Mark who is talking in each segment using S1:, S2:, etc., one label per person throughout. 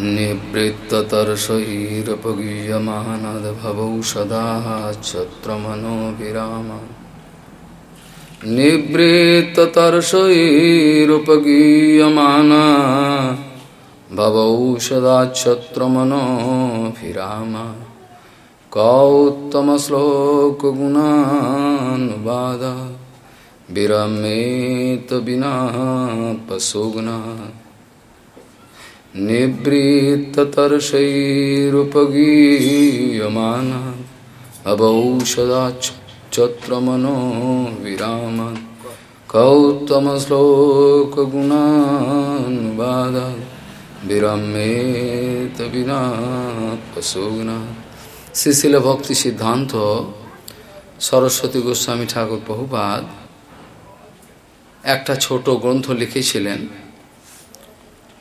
S1: निवृत्ततर्षैरपगीयमानद्भवौ सदा छत्रमनोभिराम निवृत्ततर्षैरुपगीयमाना भवौ सदा छत्रमनोभिराम। कौत्तमश्लोकगुणानुवाद विरमेत विना पशुगुणा निवृत्ततर्षैरुपगीयमाना अभौ सदा छत्रमनो विरामत् कौत्तमश्लोकगुणानुवाद विरमेत विना पशुगुणा শ্রীশিল ভক্তি সিদ্ধান্ত সরস্বতী গোস্বামী ঠাকুর বহুপাদ একটা ছোট গ্রন্থ লিখেছিলেন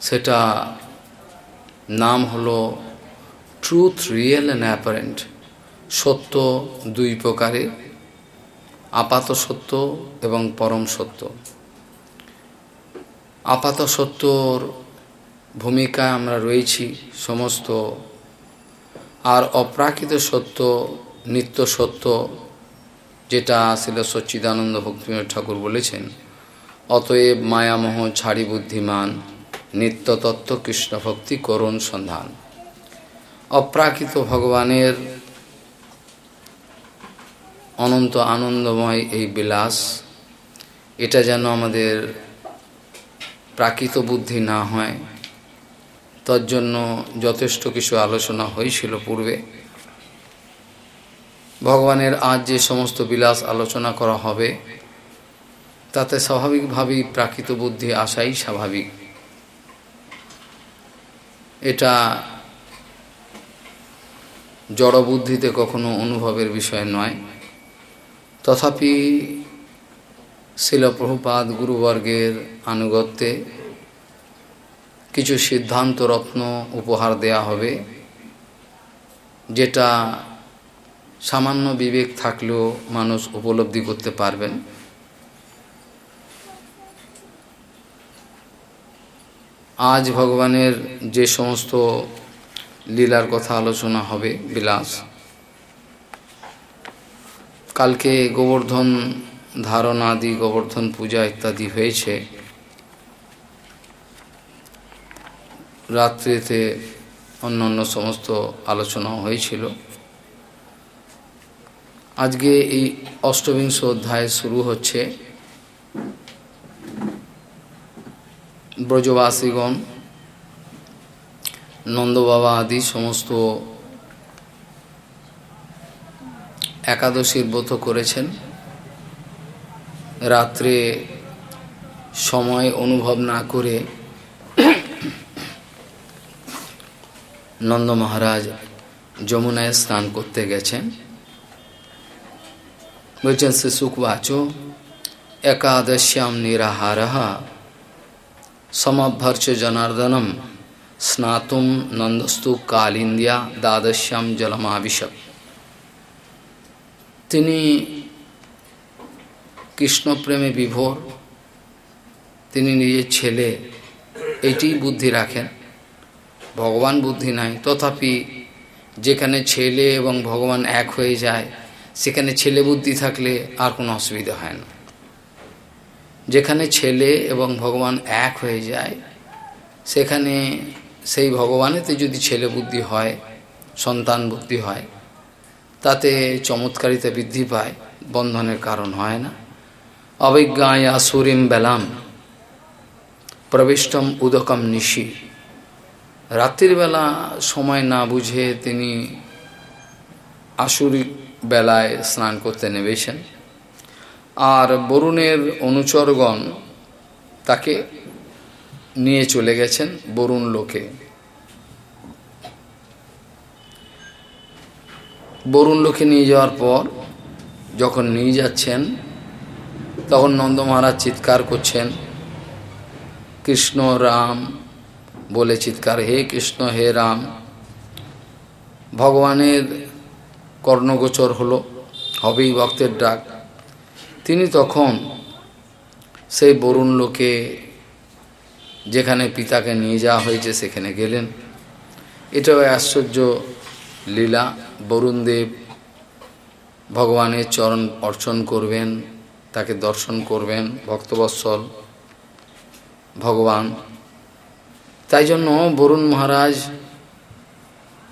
S1: সেটা নাম হলো ট্রুথ রিয়েল অ্যান্ড অ্যাপারেন্ট সত্য দুই প্রকারে, আপাত সত্য এবং পরম সত্য। আপাত সত্যর ভূমিকায় আমরা রয়েছি সমস্ত, আর অপ্রাকৃত সত্য নিত্য সত্য, যেটা ছিল সচ্চিদানন্দ ভক্তিবিনোদ ঠাকুর বলেছেন, অতএব মায়ামোহ ছাড়ি বুদ্ধিমান নিত্য তত্ত্ব কৃষ্ণ ভক্তি করুণ সন্ধান। অপ্রাকৃত ভগবানের অনন্ত আনন্দময় এই বিলাস, এটা যেন আমাদের প্রাকৃত বুদ্ধি না হয়, তার জন্য যথেষ্ট কিছু আলোচনা হয়েছিল পূর্বে। ভগবানের আজ যে সমস্ত বিলাস আলোচনা করা হবে, তাতে স্বাভাবিকভাবেই প্রাকৃত বুদ্ধি আসাই স্বাভাবিক। এটা জড়বুদ্ধিতে কখনো অনুভবের বিষয় নয়। তথাপি শিলপ্রভুপাদ গুরুবর্গের আনুগত্যে কিছু সিদ্ধান্ত রত্ন উপহার দেয়া হবে, যেটা সামান্য বিবেক থাকলেও মানুষ উপলব্ধি করতে পারবেন। আজ ভগবানের যে সমস্ত লীলার কথা আলোচনা হবে, বিলাস। কালকে গোবর্ধন ধারণা আদি গোবর্ধন পূজা ইত্যাদি হয়েছে। রাত্রিতে অন্য অন্য সমস্ত আলোচনা হয়েছিল। আজকে এই অষ্টবিংশ অধ্যায় শুরু হচ্ছে। ব্রজবাসীগণ, নন্দবাবা আদি সমস্ত একাদশীর ব্রত করেছেন। রাত্রে সময় অনুভব না করে নন্দ মহারাজ যমুনায় স্নান করতে গেছেন। বলছেন, সে সুখবাচ একাদশ্যাম নিরাহার জনার্দনম স্নাতুম নন্দস্তু কালিন্দিয়া দ্বাদশ্যাম জলমাভিষক তিনি কৃষ্ণপ্রেমে বিভোর তিনি নিজের ছেলে এটি বুদ্ধি রাখেন ভগবান বুদ্ধি নাই তথাপি যেখানে ছেলে এবং ভগবান এক হয়ে যায় সেখানে ছেলে বুদ্ধি থাকলে আর কোনো অসুবিধা হয় না যেখানে ছেলে এবং ভগবান এক হয়ে যায়, সেখানে সেই ভগবানেতে যদি ছেলে বুদ্ধি হয়, সন্তান বুদ্ধি হয়, তাতে চমৎকারিতা বৃদ্ধি পায়, বন্ধনের কারণ হয় না। অবিজ্ঞায়া সুরিম বেলাম, প্রবিষ্টম উদকম নিশি। রাত্রিবেলা সময় না বুঝে তিনি আসুরিক বেলায় স্নান করতে নেবেছেন আর বরুণের অনুচরগণ তাকে নিয়ে চলে গেছেন বরুণ লোকে। বরুণ লোকে নিয়ে যাওয়ার পর যখন নিয়ে যাচ্ছেন, তখন নন্দ মহারাজ চিৎকার করছেন, কৃষ্ণ রাম, বলে চিৎকার, হে কৃষ্ণ, হে রাম, ভগবানের কর্ণগোচর হলো, হবেই ভক্তের ডাক। তিনি তখন সেই বরুণ লোকে যেখানে পিতাকে নিয়ে যাওয়া হয়েছে সেখানে গেলেন। এটাও আশ্চর্য লীলা। বরুণদেব ভগবানের চরণ অর্চন করবেন, তাকে দর্শন করবেন, ভক্তবৎসল ভগবান। তাই জন্য বরুণ মহারাজ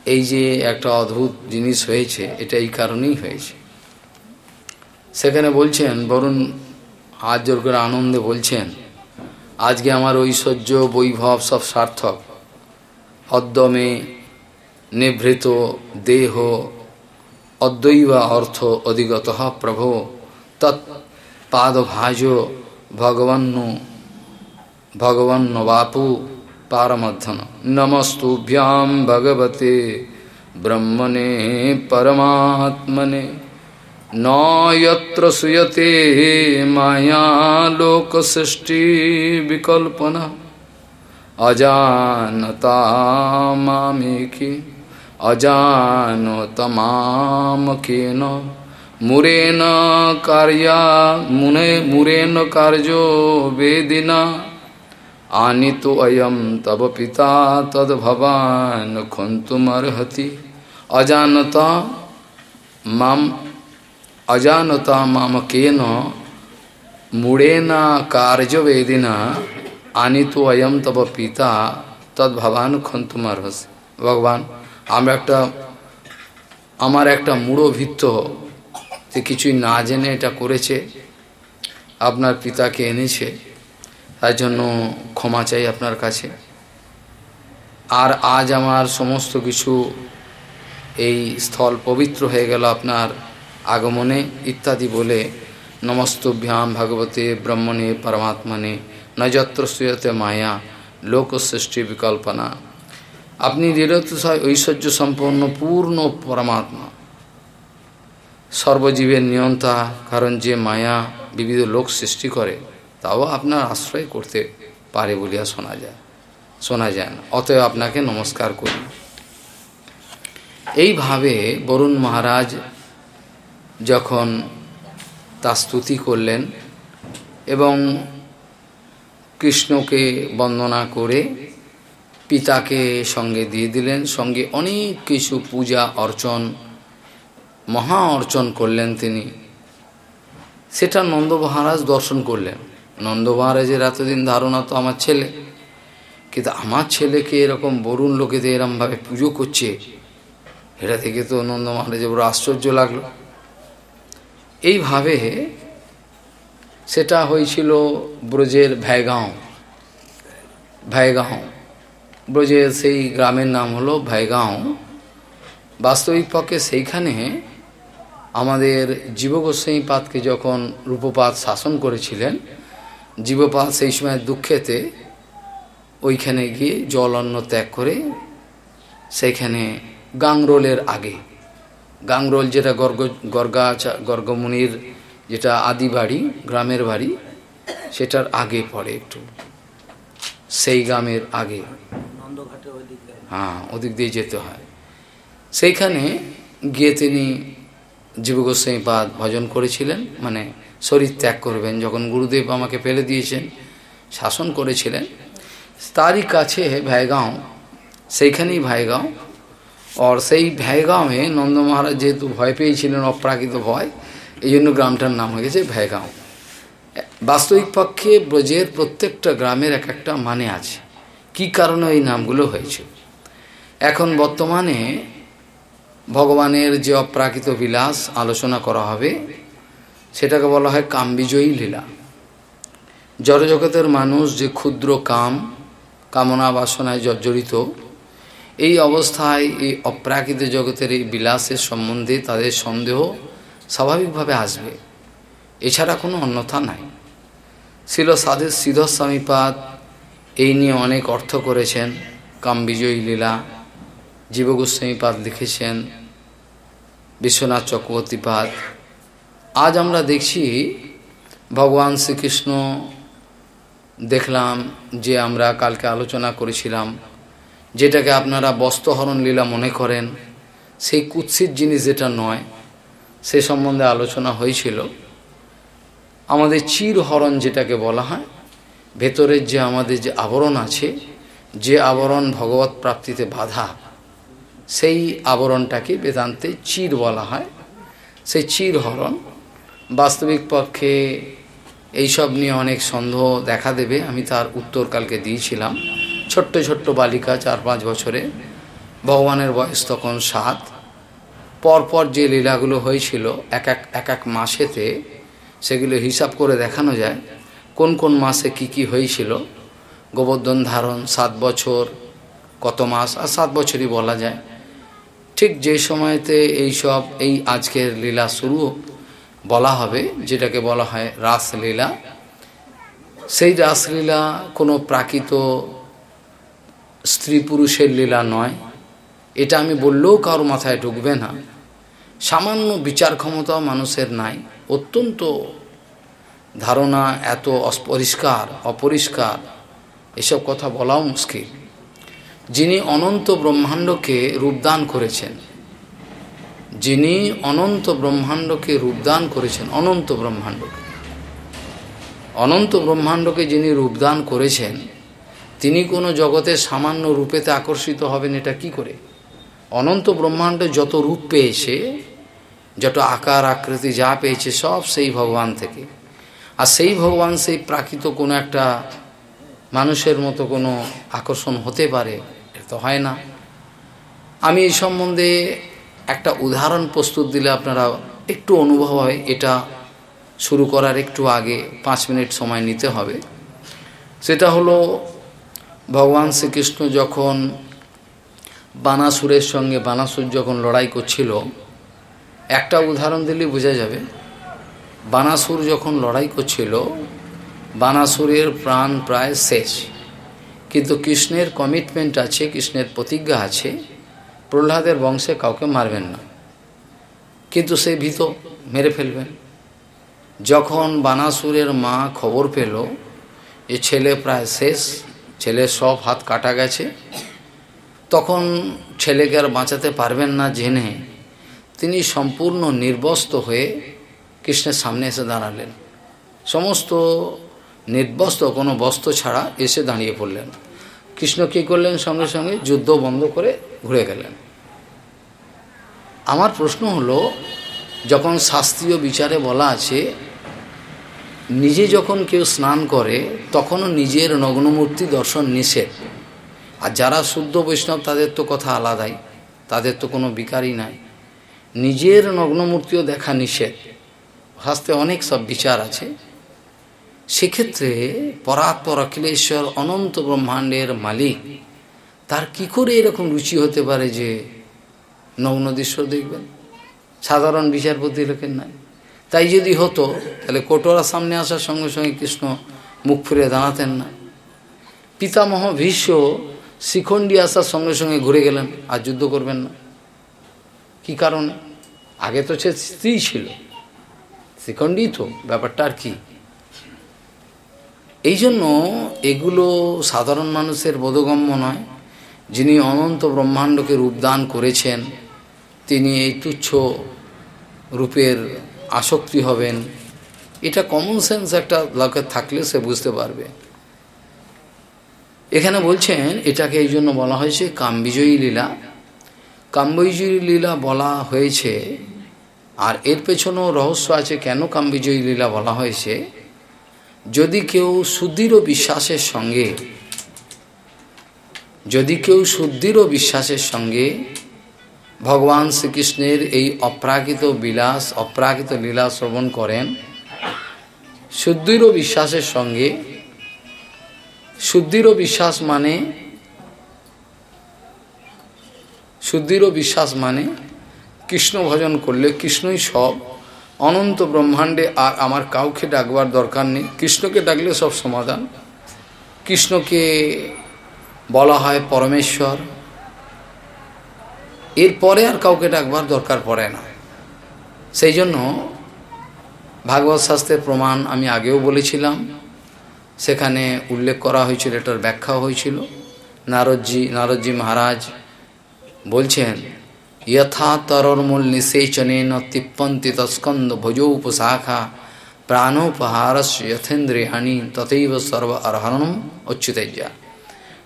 S1: এই যে একটা অদ্ভুত জিনিস হয়েছে, এটা এই কারণেই হয়েছে। সেখানে বলছেন, বরুণ, আজ জোর করে আনন্দে বলছেন, আজকে আমার ঐশ্বর্য, বৈভব সব সার্থক। অদ্যমে নিভৃত দেহ, অদ্বৈবা অর্থ অধিগত প্রভো। তৎপাদভাজ ভগবন্ন ভগবন্ন বাপু পারমধ্যন নমস্তুভ্যাম ভগবতে ব্রহ্মণে পরমাত্মনে। न यत्र सुयते मायालोकसृष्टिविकल्पना अजानता मामेके अजानतमामकेन मुरेण कार्या, मुने मुरेण कार्यो वेदिना। आनीतो अयम तव पिता तद्भवान् खुन्तुमर्हति। अजानता माम অজানতা মাম কেন মুড়েনা কার্যবেদিনা আনিত অয়ম তব পিতা তদ ভবান খন্তুমার হসে ভগবান আমরা একটা আমার একটা মূঢ় ভিত্ত যে কিছুই না জেনে এটা করেছে আপনার পিতাকে এনেছে তার জন্য ক্ষমা চাই আপনার কাছে আর আজ আমার সমস্ত কিছু এই স্থল পবিত্র হয়ে গেল আপনার আগমনে ইত্যাদি বলে নমস্তভ্যাম ভগবতে ব্রহ্মণে পরমাত্মনে নযত্র শ্রীয়তে মায়া লোক সৃষ্টি বিকল্পনা। আপনি নিরতিশয় ঐশ্বর্য সম্পন্ন পূর্ণ পরমাত্মা। সর্বজীবের নিয়ন্তা, কারণ যে মায়া বিবিধ লোক সৃষ্টি করে, তাও আপনার আশ্রয় করতে পারে বলিয়া শোনা যায় শোনা যায় না। অতএব আপনাকে নমস্কার করি। এইভাবে বরুণ মহারাজ যখন তা স্তুতি করলেন এবং কৃষ্ণকে বন্দনা করে পিতাকে সঙ্গে দিয়ে দিলেন, সঙ্গে অনেক কিছু পূজা, অর্চন, মহা অর্চন করলেন তিনি। সেটা নন্দ মহারাজ দর্শন করলেন। নন্দ মহারাজের এতদিন ধারণা তো আমার ছেলে, কিন্তু আমার ছেলেকে এরকম বরুণ লোকেদের এরমভাবে পুজো করছে, এটা থেকে তো নন্দ মহারাজের বড় আশ্চর্য লাগল। এইভাবে সেটা হয়েছিল ব্রজের ভ্যাগাঁও ভ্যাগাঁও ব্রজের সেই গ্রামের নাম হলো ভ্যাগাঁও বাস্তবিক পক্ষে সেইখানে আমাদের জীবগোস্বাইপাতকে যখন রূপপাত শাসন করেছিলেন, জীবপাত সেই সময় দুঃখেতে ওইখানে গিয়ে জল অন্ন ত্যাগ করে সেইখানে গাংরোলের আগে গাংরোল যেটা গর্গ, গর্গা গর্গমুনির যেটা আদি বাড়ি, গ্রামের বাড়ি, সেটার আগে পড়ে একটু। সেই গ্রামের আগে। হ্যাঁ ওদিক দিয়ে যেতে হয়। সেইখানে গিয়ে তিনি জীবগোস্বাই পাদ ভজন করেছিলেন মানে শরীর ত্যাগ করবেন। যখন গুরুদেব আমাকে ফেলে দিয়েছেন, শাসন করেছিলেন, তারই কাছে ভাইগাঁও, সেইখানেই ভাইগাঁও আর সেই ভ্যাগাঁওয়ে নন্দ মহারাজ যেহেতু ভয় পেয়েছিলেন অপ্রাকৃত ভয় এই জন্য গ্রামটার নাম হয়ে গেছে ভ্যাগাঁও বাস্তবিক পক্ষে ব্রজের প্রত্যেকটা গ্রামের এক একটা মানে আছে কি কারণে এই নামগুলো হয়েছে এখন বর্তমানে ভগবানের যে অপ্রাকৃত বিলাস আলোচনা করা হবে, সেটাকে বলা হয় কামবিজয়ী লীলা। জড়জগতের মানুষ যে ক্ষুদ্র কাম, কামনা বাসনায় জর্জরিত এই অবস্থায় এই অপ্রাকৃত জগতের এই বিলাসের সম্বন্ধে তাদের সন্দেহ স্বাভাবিকভাবে আসবে। এছাড়া কোনো অন্যথা নাই। ছিল সাধের সিদ্ধস্বামীপাদ এই নিয়ে অনেক অর্থ করেছেন। কামবিজয়ী লীলা জীবগোস্বামীপাদ লিখেছেন। বিশ্বনাথ চক্রবর্তীপাদ। আজ আমরা দেখছি, ভগবান শ্রীকৃষ্ণ দেখলাম যে আমরা কালকে আলোচনা করেছিলাম যেটাকে আপনারা বস্ত্রহরণ লীলা মনে করেন, সেই কুৎসিত জিনিস যেটা নয়, সে সম্বন্ধে আলোচনা হয়েছিল। আমাদের চিরহরণ যেটাকে বলা হয়, ভেতরের যে আমাদের যে আবরণ আছে, যে আবরণ ভগবত প্রাপ্তিতে বাধা, সেই আবরণটাকে বেদান্তে চির বলা হয়। সেই চিরহরণ বাস্তবিক পক্ষে এইসব নিয়ে অনেক সন্দেহ দেখা দেবে, আমি তার উত্তর কালকে দিয়েছিলাম। ছোট্ট ছোট্ট বালিকা চার পাঁচ বছরে ভগবানের বয়স তখন সাত। পরপর যে লীলাগুলো হয়েছিল, এক এক এক এক মাসেতে সেগুলো হিসাব করে দেখানো যায়, কোন কোন মাসে কি কি হয়েছিল। গোবর্ধন ধারণ সাত বছর, কত মাস, আর সাত বছরই বলা যায়। ঠিক যে সময়তে এই সব, এই আজকের লীলা শুরু বলা হবে, যেটাকে বলা হয় রাসলীলা। সেই রাসলীলা কোনো প্রাকৃত স্ত্রী পুরুষের লীলা নয়। এটা আমি বললেও কারও মাথায় ঢুকবে না। সামান্য বিচার ক্ষমতা মানুষের নাই। অত্যন্ত ধারণা এত অপরিষ্কার অপরিষ্কার। এসব কথা বলাও মুশকিল। যিনি অনন্ত ব্রহ্মাণ্ডকে রূপদান করেছেন, যিনি অনন্ত ব্রহ্মাণ্ডকে রূপদান করেছেন, অনন্ত ব্রহ্মাণ্ডকে অনন্ত ব্রহ্মাণ্ডকে যিনি রূপদান করেছেন তিনি কোনো জগতের সামান্য রূপেতে আকর্ষিত হবেন এটা কি করে? অনন্ত ব্রহ্মাণ্ডে যত রূপ পেয়েছে, যত আকার, আকৃতি যা পেয়েছে, সব সেই ভগবান থেকে। আর সেই ভগবান সেই প্রাকৃত কোনো একটা মানুষের মতো কোনো আকর্ষণ হতে পারে, এটা তো হয় না। আমি এই সম্বন্ধে একটা উদাহরণ প্রস্তুত দিলে আপনারা একটু অনুভব হয় এটা শুরু করার একটু আগে পাঁচ মিনিট সময় নিতে হবে। সেটা হলো ভগবান শ্রীকৃষ্ণ যখন বানাসুরের সঙ্গে বানাসুর যখন লড়াই করছিল, একটা উদাহরণ দিলে বোঝা যাবে। বানাসুর যখন লড়াই করছিল, বানাসুরের প্রাণ প্রায় শেষ। কিন্তু কৃষ্ণের কমিটমেন্ট আছে, কৃষ্ণের প্রতিজ্ঞা আছে, প্রহ্লাদের বংশে কাউকে মারবেন না। কিন্তু সে ভীত, মেরে ফেলবেন। যখন বানাসুরের মা খবর পেল যে ছেলে প্রায় শেষ ছেলের সব হাত কাটা গেছে। তখন ছেলেকে আর বাঁচাতে পারবেন না জেনে তিনি সম্পূর্ণ নির্বস্ত হয়ে কৃষ্ণের সামনে এসে দাঁড়ালেন। সমস্ত নির্বস্ত্র কোনো বস্ত্র ছাড়া এসে দাঁড়িয়ে পড়লেন। কৃষ্ণ কী করলেন? সঙ্গে সঙ্গে যুদ্ধ বন্ধ করে ঘুরে গেলেন। আমার প্রশ্ন হলো, যখন শাস্ত্রীয় বিচারে বলা আছে নিজে যখন কেউ স্নান করে, তখনও নিজের নগ্নমূর্তি দর্শন নিষেধ। আর যারা শুদ্ধ বৈষ্ণব, তাদের তো কথা আলাদাই, তাদের তো কোনো বিকারই নাই। নিজের নগ্নমূর্তিও দেখা নিষেধ। শাস্ত্রে অনেক সব বিচার আছে। সেক্ষেত্রে পরাৎপর অখিলেশ্বর অনন্ত ব্রহ্মাণ্ডের মালিক, তার কি করে এরকম রুচি হতে পারে যে নগ্ন দৃশ্য দেখবেন? সাধারণ বিচারপতি লোকের নাই। তাই যদি হতো, তাহলে কোটোরা সামনে আসার সঙ্গে সঙ্গে কৃষ্ণ মুখ ফিরে দাঁড়াতেন না। পিতামহ ভীষ্ম শিখণ্ডী আসার সঙ্গে সঙ্গে ঘুরে গেলেন, আর যুদ্ধ করবেন না। কি কারণে? আগে তো সে স্ত্রী ছিল। শিখণ্ডী তো, ব্যাপারটা আর কি? এই জন্য এগুলো সাধারণ মানুষের বোধগম্য নয়। যিনি অনন্ত ব্রহ্মাণ্ডকে রূপদান করেছেন, তিনি এই তুচ্ছ রূপের আসক্তি হবেন। এটা কমন সেন্স একটা লোকের থাকলে সে বুঝতে পারবে। এখানে বলছেন, এটাকে এই জন্য বলা হয়েছে কামবিজয়ী লীলা। কামবিজয়ী লীলা বলা হয়েছে, আর এর পেছনেও রহস্য আছে কেন কামবিজয়ী লীলা বলা হয়েছে। যদি কেউ সুদৃঢ় বিশ্বাসের সঙ্গে, যদি কেউ সুদৃঢ় বিশ্বাসের সঙ্গে ভগবান শ্রীকৃষ্ণের এই অপ্রাকৃত বিলাস, অপ্রাকৃত লীলা শ্রবণ করেন। সুদৃঢ় বিশ্বাসের সঙ্গে সুদৃঢ় বিশ্বাস মানে সুদৃঢ় বিশ্বাস মানে কৃষ্ণ ভজন করলে কৃষ্ণই সব। অনন্ত ব্রহ্মাণ্ডে আর আমার কাউকে ডাকবার দরকার নেই। কৃষ্ণকে ডাকলে সব সমাধান। কৃষ্ণকে বলা হয় পরমেশ্বর। এরপরে আর কাউকে ডাকবার দরকার পড়ে না। সেই জন্য ভাগবত শাস্ত্রের প্রমাণ আমি আগেও বলেছিলাম। সেখানে উল্লেখ করা হয়েছিল, এটার ব্যাখ্যা হয়েছিল। নারদজি নারদজি মহারাজ বলছেন যথা তরমূল ন তিপ্পন্তি তস্কন্দ ভোজ উপশাখা প্রাণোপহারস যথেন্দ্রিয়ানি তথৈব সর্ব অর্হরণ অচ্যুতজ্ঞা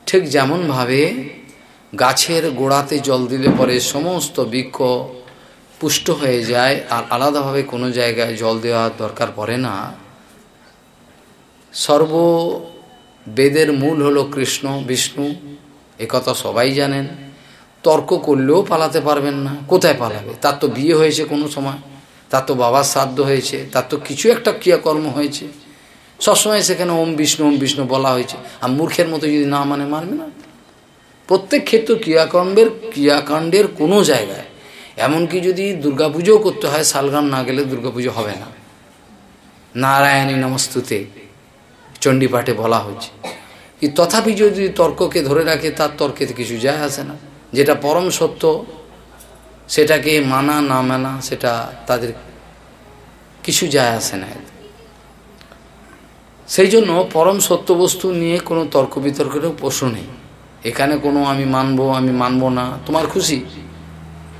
S1: ঠিক যেমনভাবে গাছের গোড়াতে জল দিলে পরে সমস্ত বৃক্ষ পুষ্ট হয়ে যায় আর আলাদাভাবে কোনো জায়গায় জল দেওয়ার দরকার পড়ে না। সর্ব বেদের মূল হলো কৃষ্ণ, বিষ্ণু একথা সবাই জানেন। তর্ক করলেও পালাতে পারবেন না, কোথায় পালাবে? তার তো বিয়ে হয়েছে কোনো সময়, তার তো বাবার শ্রাদ্ধ হয়েছে, তার তো কিছু একটা ক্রিয়াকর্ম হয়েছে। সবসময় সেখানে ওম বিষ্ণু ওম বিষ্ণু বলা হয়েছে। আর মূর্খের মতো যদি না মানে মানবে না? প্রত্যেক ক্ষেত্রে ক্রিয়াকর্মের ক্রিয়াকাণ্ডের কোনো জায়গায়, এমনকি যদি দুর্গাপুজোও করতে হয়, শালগ্রাম না গেলে দুর্গাপুজো হবে না। নারায়ণী নমস্তুতে চণ্ডীপাঠে বলা হচ্ছে কি তথাপি যদি তর্ককে ধরে রাখে, তার তর্কেতে কিছু যায় আসে না। যেটা পরম সত্য, সেটাকে মানা, না মানা, সেটা তাদের কিছু যায় আসে না। সেই জন্য পরম সত্য বস্তু নিয়ে কোনো তর্ক বিতর্কেরও প্রশ্ন নেই। এখানে কোনো আমি মানবো আমি মানবো না। তোমার খুশি?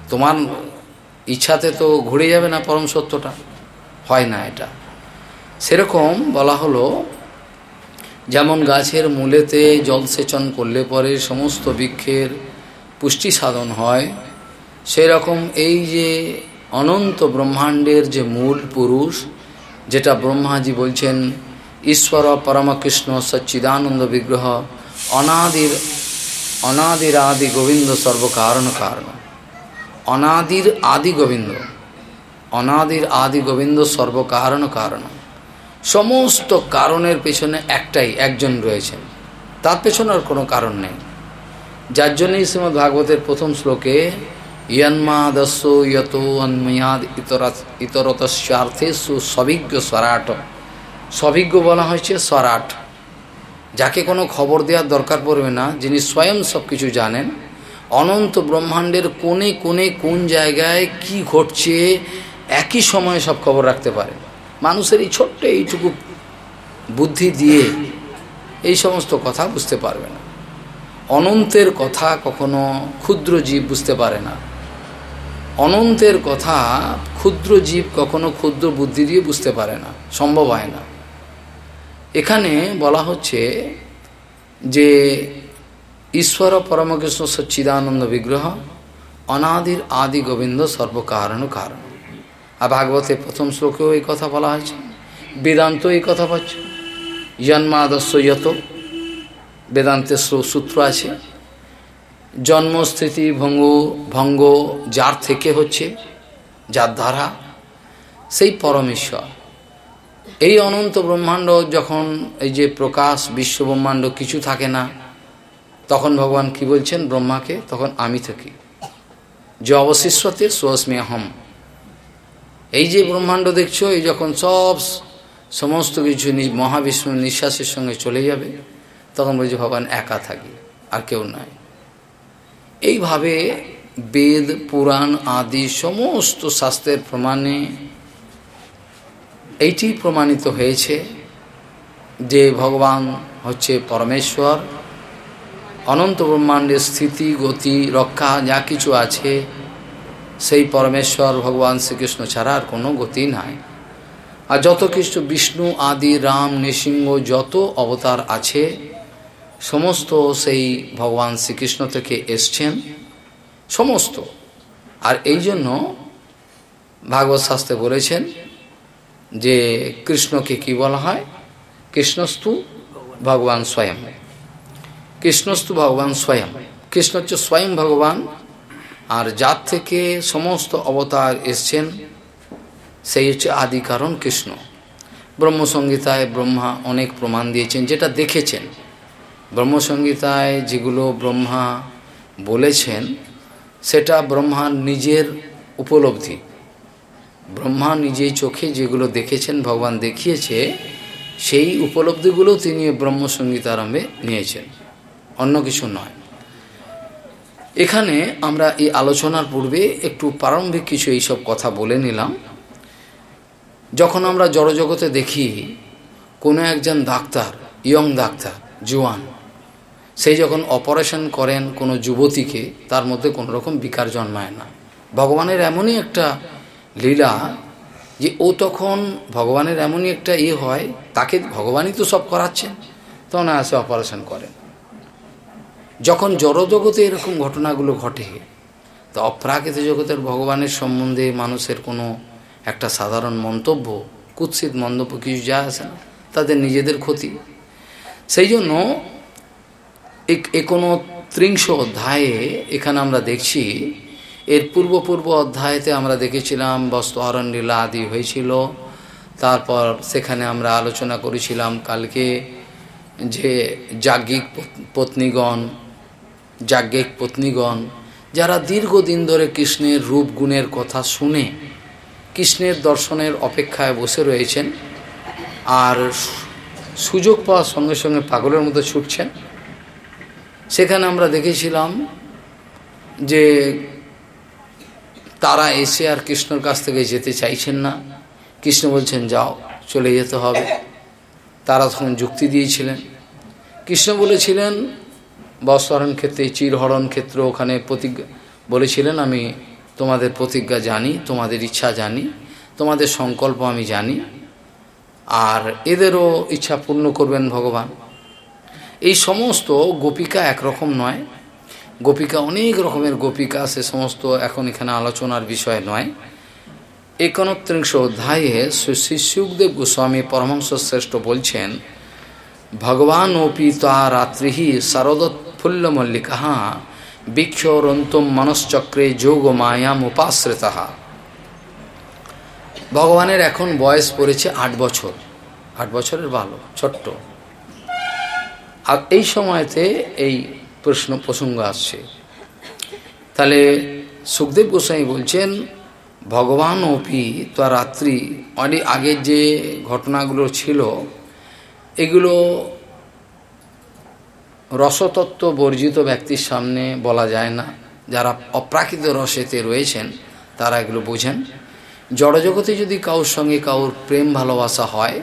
S1: তোমার ইচ্ছাতে তো ঘুরে যাবে না পরম সত্যটা। হয় না এটা। সেরকম বলা হলো, যেমন গাছের মূলেতে জলসেচন করলে পরে সমস্ত বৃক্ষের পুষ্টি সাধন হয়, সেরকম এই যে অনন্ত ব্রহ্মাণ্ডের যে মূল পুরুষ, যেটা ব্রহ্মাজি বলছেন, ঈশ্বর পরমকৃষ্ণ সচ্চিদানন্দ বিগ্রহ, অনাদির অনাদির আদি গোবিন্দ সর্বকারণ কারণ। অনাদির আদি গোবিন্দ, অনাদির আদি গোবিন্দ সর্বকারণ কারণ। সমস্ত কারণের পেছনে একটাই, একজন রয়েছেন। তার পেছনে আর কোনো কারণ নেই। যার জন্যই শ্রীমৎ ভাগবতের প্রথম শ্লোকে, ইয়ন্মাদস্য ইয়ত অন্ময়াদ ইতরতস্বার্থে সুসবিজ্ঞ স্বরাট। সবিজ্ঞ বলা হয়েছে স্বরাট। যাকে কোনো খবর দেওয়ার দরকার পড়বে না, যিনি স্বয়ং সব কিছু জানেন, অনন্ত ব্রহ্মাণ্ডের কোনে কোনে কোন জায়গায় কি ঘটছে, একই সময়ে সব খবর রাখতে পারে। মানুষের এই ছোট্ট এইটুকু বুদ্ধি দিয়ে এই সমস্ত কথা বুঝতে পারবে না। অনন্তের কথা কখনো ক্ষুদ্র জীব বুঝতে পারে না। অনন্তের কথা ক্ষুদ্র জীব কখনো ক্ষুদ্র বুদ্ধি দিয়ে বুঝতে পারে না। সম্ভব হয় না। এখানে বলা হচ্ছে যে ঈশ্বর পরমকৃষ্ণ সচ্চিদানন্দ বিগ্রহ, অনাদির আদি গোবিন্দ সর্বকারণ কারণ। আর ভাগবতে প্রথম শ্লোকেও এই কথা বলা হয়েছে বেদান্ত এই কথা পাচ্ছে জন্মাদস্য যত বেদান্তের সূত্র আছে। জন্মস্থিতি ভঙ্গ ভঙ্গ যার থেকে হচ্ছে, যার দ্বারা, সেই পরমেশ্বর। এই অনন্ত ব্রহ্মাণ্ড যখন এই যে প্রকাশ বিশ্ব ব্রহ্মাণ্ড কিছু থাকে না, তখন ভগবান কি বলছেন ব্রহ্মাকে? তখন আমি থাকি। যে অবশিষ্টতে সোয়াস্মি হম এই যে ব্রহ্মাণ্ড দেখছ, এই যখন সব সমস্ত কিছু মহাবিষ্ণু নিঃশ্বাসের সঙ্গে চলে যাবে, তখন বলছে ভগবান একা থাকি, আর কেউ নাই। এইভাবে বেদ, পুরাণ আদি সমস্ত শাস্ত্রের প্রমাণে এইটি প্রমাণিত হয়েছে যে ভগবান হচ্ছে পরমেশ্বর, অনন্ত ব্রহ্মাণ্ডের স্থিতি, গতি, রক্ষা, যা কিছু আছে, সেই পরমেশ্বর ভগবান শ্রীকৃষ্ণ ছাড়া আর কোনো গতি নাই। আর যত কিছু বিষ্ণু, আদি, রাম, নৃসিংহ, যত অবতার আছে, সমস্ত সেই ভগবান শ্রীকৃষ্ণ থেকে এসছেন, সমস্ত। আর এই জন্য ভাগবত শাস্ত্রে বলেছেন যে কৃষ্ণকে কি বলা হয়? কৃষ্ণস্তু ভগবান স্বয়ং। কৃষ্ণস্তু ভগবান স্বয়ং। কৃষ্ণ হচ্ছে স্বয়ং ভগবান, আর যার থেকে সমস্ত অবতার এসছেন, সেই হচ্ছে আদি কারণ কৃষ্ণ। ব্রহ্মসংগীতায় ব্রহ্মা অনেক প্রমাণ দিয়েছেন, যেটা দেখেছেন। ব্রহ্মসংগীতায় যেগুলো ব্রহ্মা বলেছেন, সেটা ব্রহ্মার নিজের উপলব্ধি। ব্রহ্মা নিজেই চোখে যেগুলো দেখেছেন, ভগবান দেখিয়েছে, সেই উপলব্ধিগুলো তিনি ব্রহ্মসঙ্গীত আরম্ভে নিয়েছেন। অন্য কিছু নয়। এখানে আমরা এই আলোচনার পূর্বে একটু প্রারম্ভিক কিছু এইসব কথা বলে নিলাম। যখন আমরা জড়জগতে দেখি, কোনো একজন ডাক্তার, ইয়ং ডাক্তার, জোয়ান, সেই যখন অপারেশন করেন কোনো যুবতীকে, তার মধ্যে কোনো রকম বিকার জন্মায় না। ভগবানের এমনই একটা লীলা, যে ও তখন ভগবানের এমনই একটা ইয়ে হয়, তাকে ভগবানই তো সব করাচ্ছেন, তখন আসে অপারেশন করেন। যখন জড়জগতে এরকম ঘটনাগুলো ঘটে, তো অপ্রাকৃত জগতের ভগবানের সম্বন্ধে মানুষের কোনো একটা সাধারণ মন্তব্য, কুৎসিত মন্তব্য কিছু যা আসে না, তাদের নিজেদের ক্ষতি। সেই জন্য এখনও ত্রিংশ অধ্যায়ে এখানে আমরা দেখছি এর পূর্ব পূর্ব অধ্যায়তে আমরা দেখেছিলাম বস্তু অরণ্যলীলা আদি হয়েছিল। তারপর সেখানে আমরা আলোচনা করেছিলাম কালকে যে যাজ্ঞিক পত্নীগণ যাজ্ঞিক পত্নীগণ, যারা দীর্ঘদিন ধরে কৃষ্ণের রূপ গুণের কথা শুনে কৃষ্ণের দর্শনের অপেক্ষায় বসে রয়েছেন আর সুযোগ পাওয়ার সঙ্গে সঙ্গে পাগলের মতো ছুটছেন। সেখানে আমরা দেখেছিলাম যে তারা এসে আর কৃষ্ণর কাছ থেকে যেতে চাইছেন না। কৃষ্ণ বলছেন, যাও, চলে যেতে হবে। তারা তখন যুক্তি দিয়েছিলেন। কৃষ্ণ বলেছিলেন বস্ত্রহরণ ক্ষেত্রে, চিরহরণ ক্ষেত্র ওখানে প্রতিজ্ঞা বলেছিলেন, আমি তোমাদের প্রতিজ্ঞা জানি, তোমাদের ইচ্ছা জানি, তোমাদের সংকল্প আমি জানি, আর এদেরও ইচ্ছা পূর্ণ করবেন ভগবান। এই সমস্ত গোপিকা একরকম নয়। গোপিকা, অনেক রকমের গোপিকা সে সমস্ত এখন এখানে আলোচনার বিষয় নয়। একনত্রিংশ অধ্যায়ে শ্রী সুখদেব গোস্বামী পরমংশ শ্রেষ্ঠ বলছেন ভগবান ওপি তা রাত্রি শারদোৎফুল্ল মল্লিকা বীক্ষরন্তম মনশ্চক্রে যোগ মায়াম উপাশ্রিতা। ভগবানের এখন বয়স পড়েছে আট বছর। আট বছরের ভালো, ছোট্ট। আর এই সময়তে এই প্রশ্ন, প্রসঙ্গ আসছে। তাহলে সুখদেব গোস্বাই বলছেন ভগবান ওপি তো রাত্রি অনেক আগের যে ঘটনাগুলো ছিল, এগুলো রসতত্ত্ব বর্জিত ব্যক্তির সামনে বলা যায় না। যারা অপ্রাকৃত রসেতে রয়েছেন, তারা এগুলো বোঝেন। জড়জগতে যদি কাউর সঙ্গে কাউর প্রেম ভালোবাসা হয়,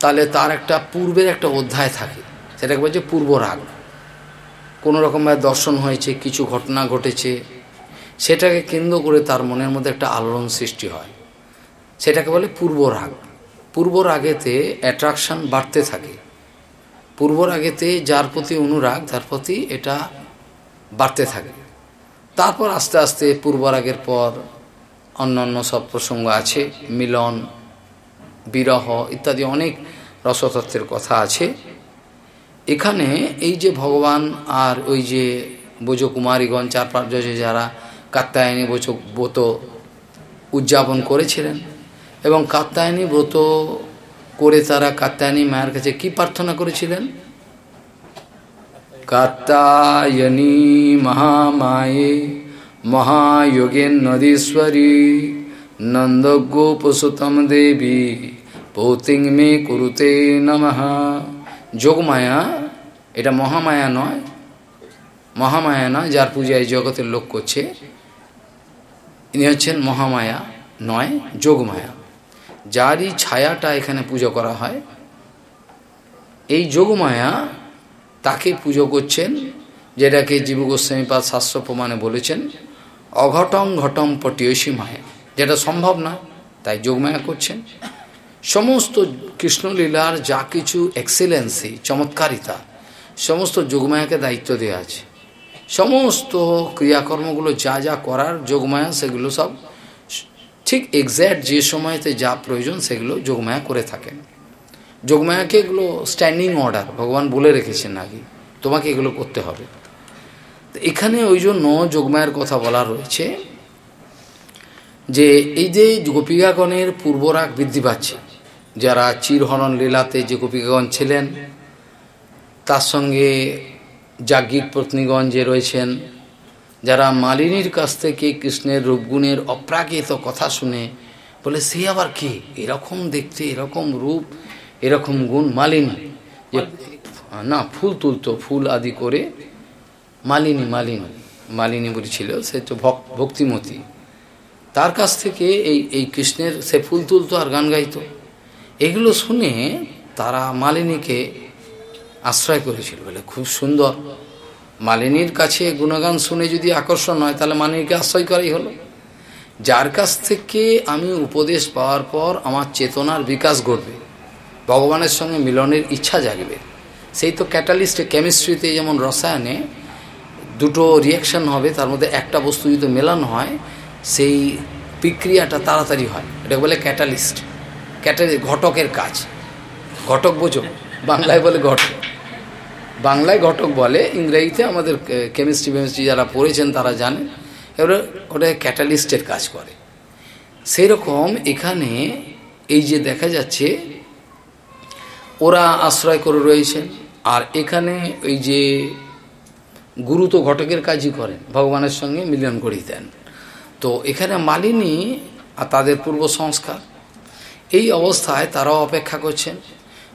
S1: তাহলে তার একটা পূর্বের একটা অধ্যায় থাকে। সেটাকে বলছে পূর্বরাগ। কোনো রকমভাবে দর্শন হয়েছে, কিছু ঘটনা ঘটেছে, সেটাকে কেন্দ্র করে তার মনের মধ্যে একটা আলোড়ন সৃষ্টি হয়। সেটাকে বলে পূর্বরাগ পূর্বরাগেতে অ্যাট্রাকশান বাড়তে থাকে। পূর্বরাগেতে যার প্রতি অনুরাগ, তার প্রতি এটা বাড়তে থাকে। তারপর আস্তে আস্তে পূর্বরাগের পর অন্যান্য সব প্রসঙ্গ আছে, মিলন, বিরহ ইত্যাদি অনেক রসতত্ত্বের কথা আছে। এখানে এই যে ভগবান আর ওই যে বোজ বোজকুমারীগণ চার পাঁচ যারা কাত্তায়নী বোচ ব্রত উদযাপন করেছিলেন এবং কাত্তায়নী ব্রত করে তারা কাত্তায়নী মায়ের কাছে কি প্রার্থনা করেছিলেন? কাত্তায়নী মহামায়ে মহাযোগেন নদীশ্বরী নন্দগোপসুতম দেবী পৌতিং মে কুরুতে নমঃ। যোগমায়া, এটা মহামায়া নয়। মহামায়া নয়, যার পূজায় জগতের লোক করছে। ইনি হচ্ছেন মহামায়া নয়, যোগমায়া। যারই ছায়াটা এখানে পুজো করা হয়, এই যোগমায়া তাকে পুজো করছেন, যেটাকে জীব গোস্বামীপাদ শাস্ত্র প্রমাণে বলেছেন অঘটম ঘটম পটিয়সী মায়া। যেটা সম্ভব না, তাই যোগমায়া করছেন। সমস্ত কৃষ্ণলীলার যা কিছু এক্সেলেন্সি চমৎকারিতা, সমস্ত যোগমায়াকে দায়িত্ব দেওয়া আছে। সমস্ত ক্রিয়াকর্মগুলো যা যা করার যোগমায়া, সেগুলো সব ঠিক এক্স্যাক্ট যে সময়তে যা প্রয়োজন, সেগুলো যোগমায়া করে থাকেন। যোগমায়াকে এগুলো স্ট্যান্ডিং অর্ডার ভগবান বলে রেখেছেন আগে, তোমাকে এগুলো করতে হবে। এখানে ওই জন্য যোগমায়ের কথা বলা রয়েছে, যে এই যে গোপিকাগণের পূর্বরাগ বৃদ্ধি পাচ্ছে যারা চিরহরণ লীলাতে যে গোপিকাগণ ছিলেন, তার সঙ্গে যাজ্ঞিক পত্নীগণ যে রয়েছেন, যারা মালিনীর কাছ থেকে কৃষ্ণের রূপগুণের অপ্রাকৃত কথা শুনে বলে, সে আবার কি? এরকম দেখতে, এরকম রূপ, এরকম গুণ মালিনী। যে না, ফুল তুলতো, ফুল আদি করে মালিনী মালিনী মালিনী বলেছিল সে তো ভক, ভক্তিমতী। তার কাছ থেকে এই এই কৃষ্ণের সে ফুল তুলতো আর গান গাইতো। এগুলো শুনে তারা মালিনীকে আশ্রয় করেছিল বলে খুব সুন্দর। মালিনীর কাছে গুণগান শুনে যদি আকর্ষণ হয়, তাহলে মালিনীকে আশ্রয় করাই হলো। যার কাছ থেকে আমি উপদেশ পাওয়ার পর আমার চেতনার বিকাশ ঘটবে, ভগবানের সঙ্গে মিলনের ইচ্ছা জাগবে। সেই তো ক্যাটালিস্টে কেমিস্ট্রিতে যেমন রসায়নে দুটো রিয়াকশান হবে, তার মধ্যে একটা বস্তু যদি মেলানো হয়, সেই বিক্রিয়াটা তাড়াতাড়ি হয়। এটা বলে ক্যাটালিস্ট ক্যাটালি ঘটকের কাজ। ঘটক বোঝো, বাংলায় বলে ঘটক। বাংলায় ঘটক বলে, ইংরেজিতে আমাদের কেমিস্ট্রি ফেমিস্ট্রি যারা পড়েছেন তারা জানেন, এবারে ওটা ক্যাটালিস্টের কাজ করে। সেই রকম এখানে এই যে দেখা যাচ্ছে, ওরা আশ্রয় করে রয়েছেন, আর এখানে ওই যে গুরু তো ঘটকের কাজই করেন, ভগবানের সঙ্গে মিলন করিয়ে দেন তো এখানে মালিনী আর তাদের পূর্ব সংস্কার। এই অবস্থায় তারাও অপেক্ষা করছেন।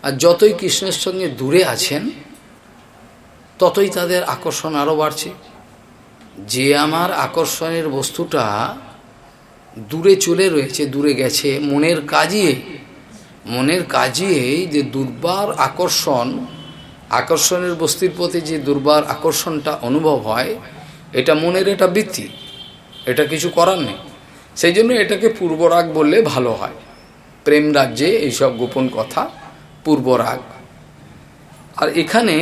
S1: আর যতই কৃষ্ণের সঙ্গে দূরে আছেন, ততই তাদের আকর্ষণ আরও বাড়ছে। যে আমার আকর্ষণের বস্তুটা দূরে চলে রয়েছে, দূরে গেছে, মনের কাজে মনের কাজে যে দুর্বার আকর্ষণ, আকর্ষণের বস্তির প্রতি যে দুর্বার আকর্ষণটা অনুভব হয়, এটা মনের এটা বৃত্তি। এটা কিছু করার নেই। সেই জন্য এটাকে পূর্বরাগ বললে ভালো হয়। প্রেম রাজ্যে এইসব গোপন কথা পূর্বরাগ আর এখানে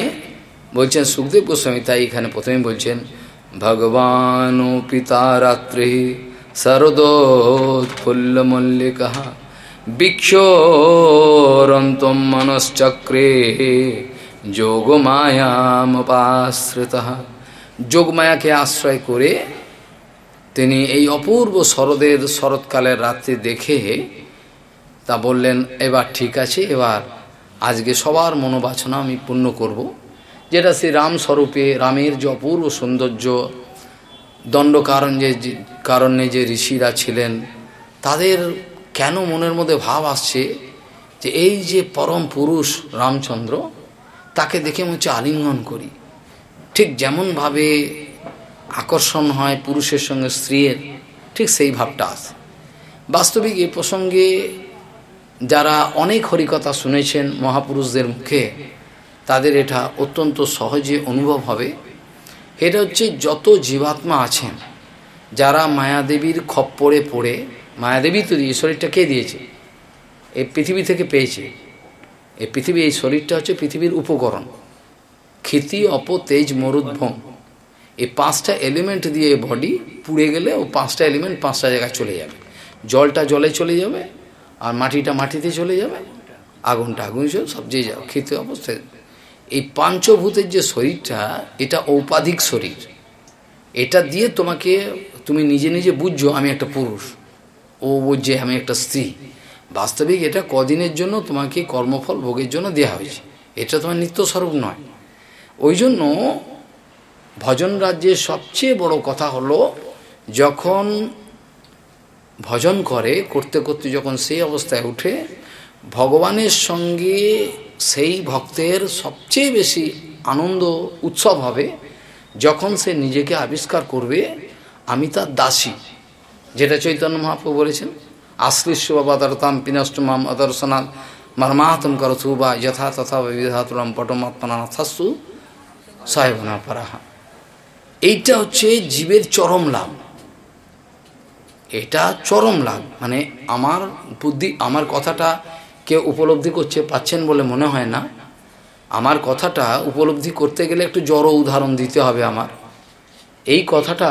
S1: বলছেন সুখদেব গোস্বামী, তাই এখানে প্রথমে বলছেন, ভগবান পিতা রাত্রে শরদোৎফুল্ল মল্লিকা বিক্ষোরন্তম মনশ্চক্রে যোগমায়ামপাশ্রিত যোগমায়াকে আশ্রয় করে তিনি এই অপূর্ব শরদের, শরৎকালের রাত্রি দেখে তা বললেন, এবার ঠিক আছে, এবার আজকে সবার মনোবাসনা আমি পূর্ণ করব। যেটা শ্রী রাম স্বরূপে রামের যে অপূর্ব সৌন্দর্য, দণ্ডকারণ যে কারণে যে ঋষিরা ছিলেন, তাদের কেন মনের মধ্যে ভাব আসছে যে এই যে পরম পুরুষ রামচন্দ্র, তাকে দেখে মনে হচ্ছে আলিঙ্গন করি ঠিক যেমনভাবে আকর্ষণ হয় পুরুষের সঙ্গে স্ত্রীর, ঠিক সেই ভাবটা আছে বাস্তবিক এই প্রসঙ্গে যারা অনেক হরিকথা শুনেছেন মহাপুরুষদের মুখে, তাদের এটা অত্যন্ত সহজে অনুভব হবে। এটা হচ্ছে যত জীবাত্মা আছেন, যারা মায়াদেবীর খপ্পরে পড়ে, মায়াদেবী তো দিয়ে শরীরটা কে দিয়েছে? এই পৃথিবী থেকে পেয়েছে। এই পৃথিবী, এই শরীরটা হচ্ছে পৃথিবীর উপকরণ। ক্ষিতি, অপ, তেজ মরুদ্ভম এই পাঁচটা এলিমেন্ট দিয়ে বডি পুড়ে গেলে ও পাঁচটা এলিমেন্ট পাঁচটা জায়গায় চলে যাবে। জলটা জলে চলে যাবে আর মাটিটা মাটিতে চলে যাবে, আগুনটা আগুন সব যে যাও ক্ষিতি অবস্থায়। এই পাঞ্চভূতের যে শরীরটা, এটা ঔপাধিক শরীর। এটা দিয়ে তোমাকে, তুমি নিজে নিজে বুঝছ, আমি একটা পুরুষ, ও বুঝছে আমি একটা স্ত্রী। বাস্তবিক এটা কদিনের জন্য তোমাকে কর্মফল ভোগের জন্য দেওয়া হয়েছে। এটা তোমার নিত্যস্বরূপ নয়। ওই জন্য ভজন রাজ্যের সবচেয়ে বড় কথা হলো, যখন ভজন করে, করতে করতে যখন সেই অবস্থায় উঠে, ভগবানের সঙ্গে সেই ভক্তের সবচেয়ে বেশি আনন্দ, উৎসব হবে যখন সে নিজেকে আবিষ্কার করবে, আমি তার দাসী। যেটা চৈতন্য মহাপ্রভু বলেছেন, আশ্লিষ্য বাদারতাম পিনষ্ট মাম অদর্শনা মর্মাহতম করথু বা যথা তথা বিধাতুলম নাথাস্তু সাহেবনা পারাহা। এইটা হচ্ছে জীবের চরম লাভ। এটা চরম লাভ মানে আমার বুদ্ধি, আমার কথাটা কেউ উপলব্ধি করছে, পাচ্ছেন বলে মনে হয় না। আমার কথাটা উপলব্ধি করতে গেলে একটু জড় উদাহরণ দিতে হবে আমার। এই কথাটা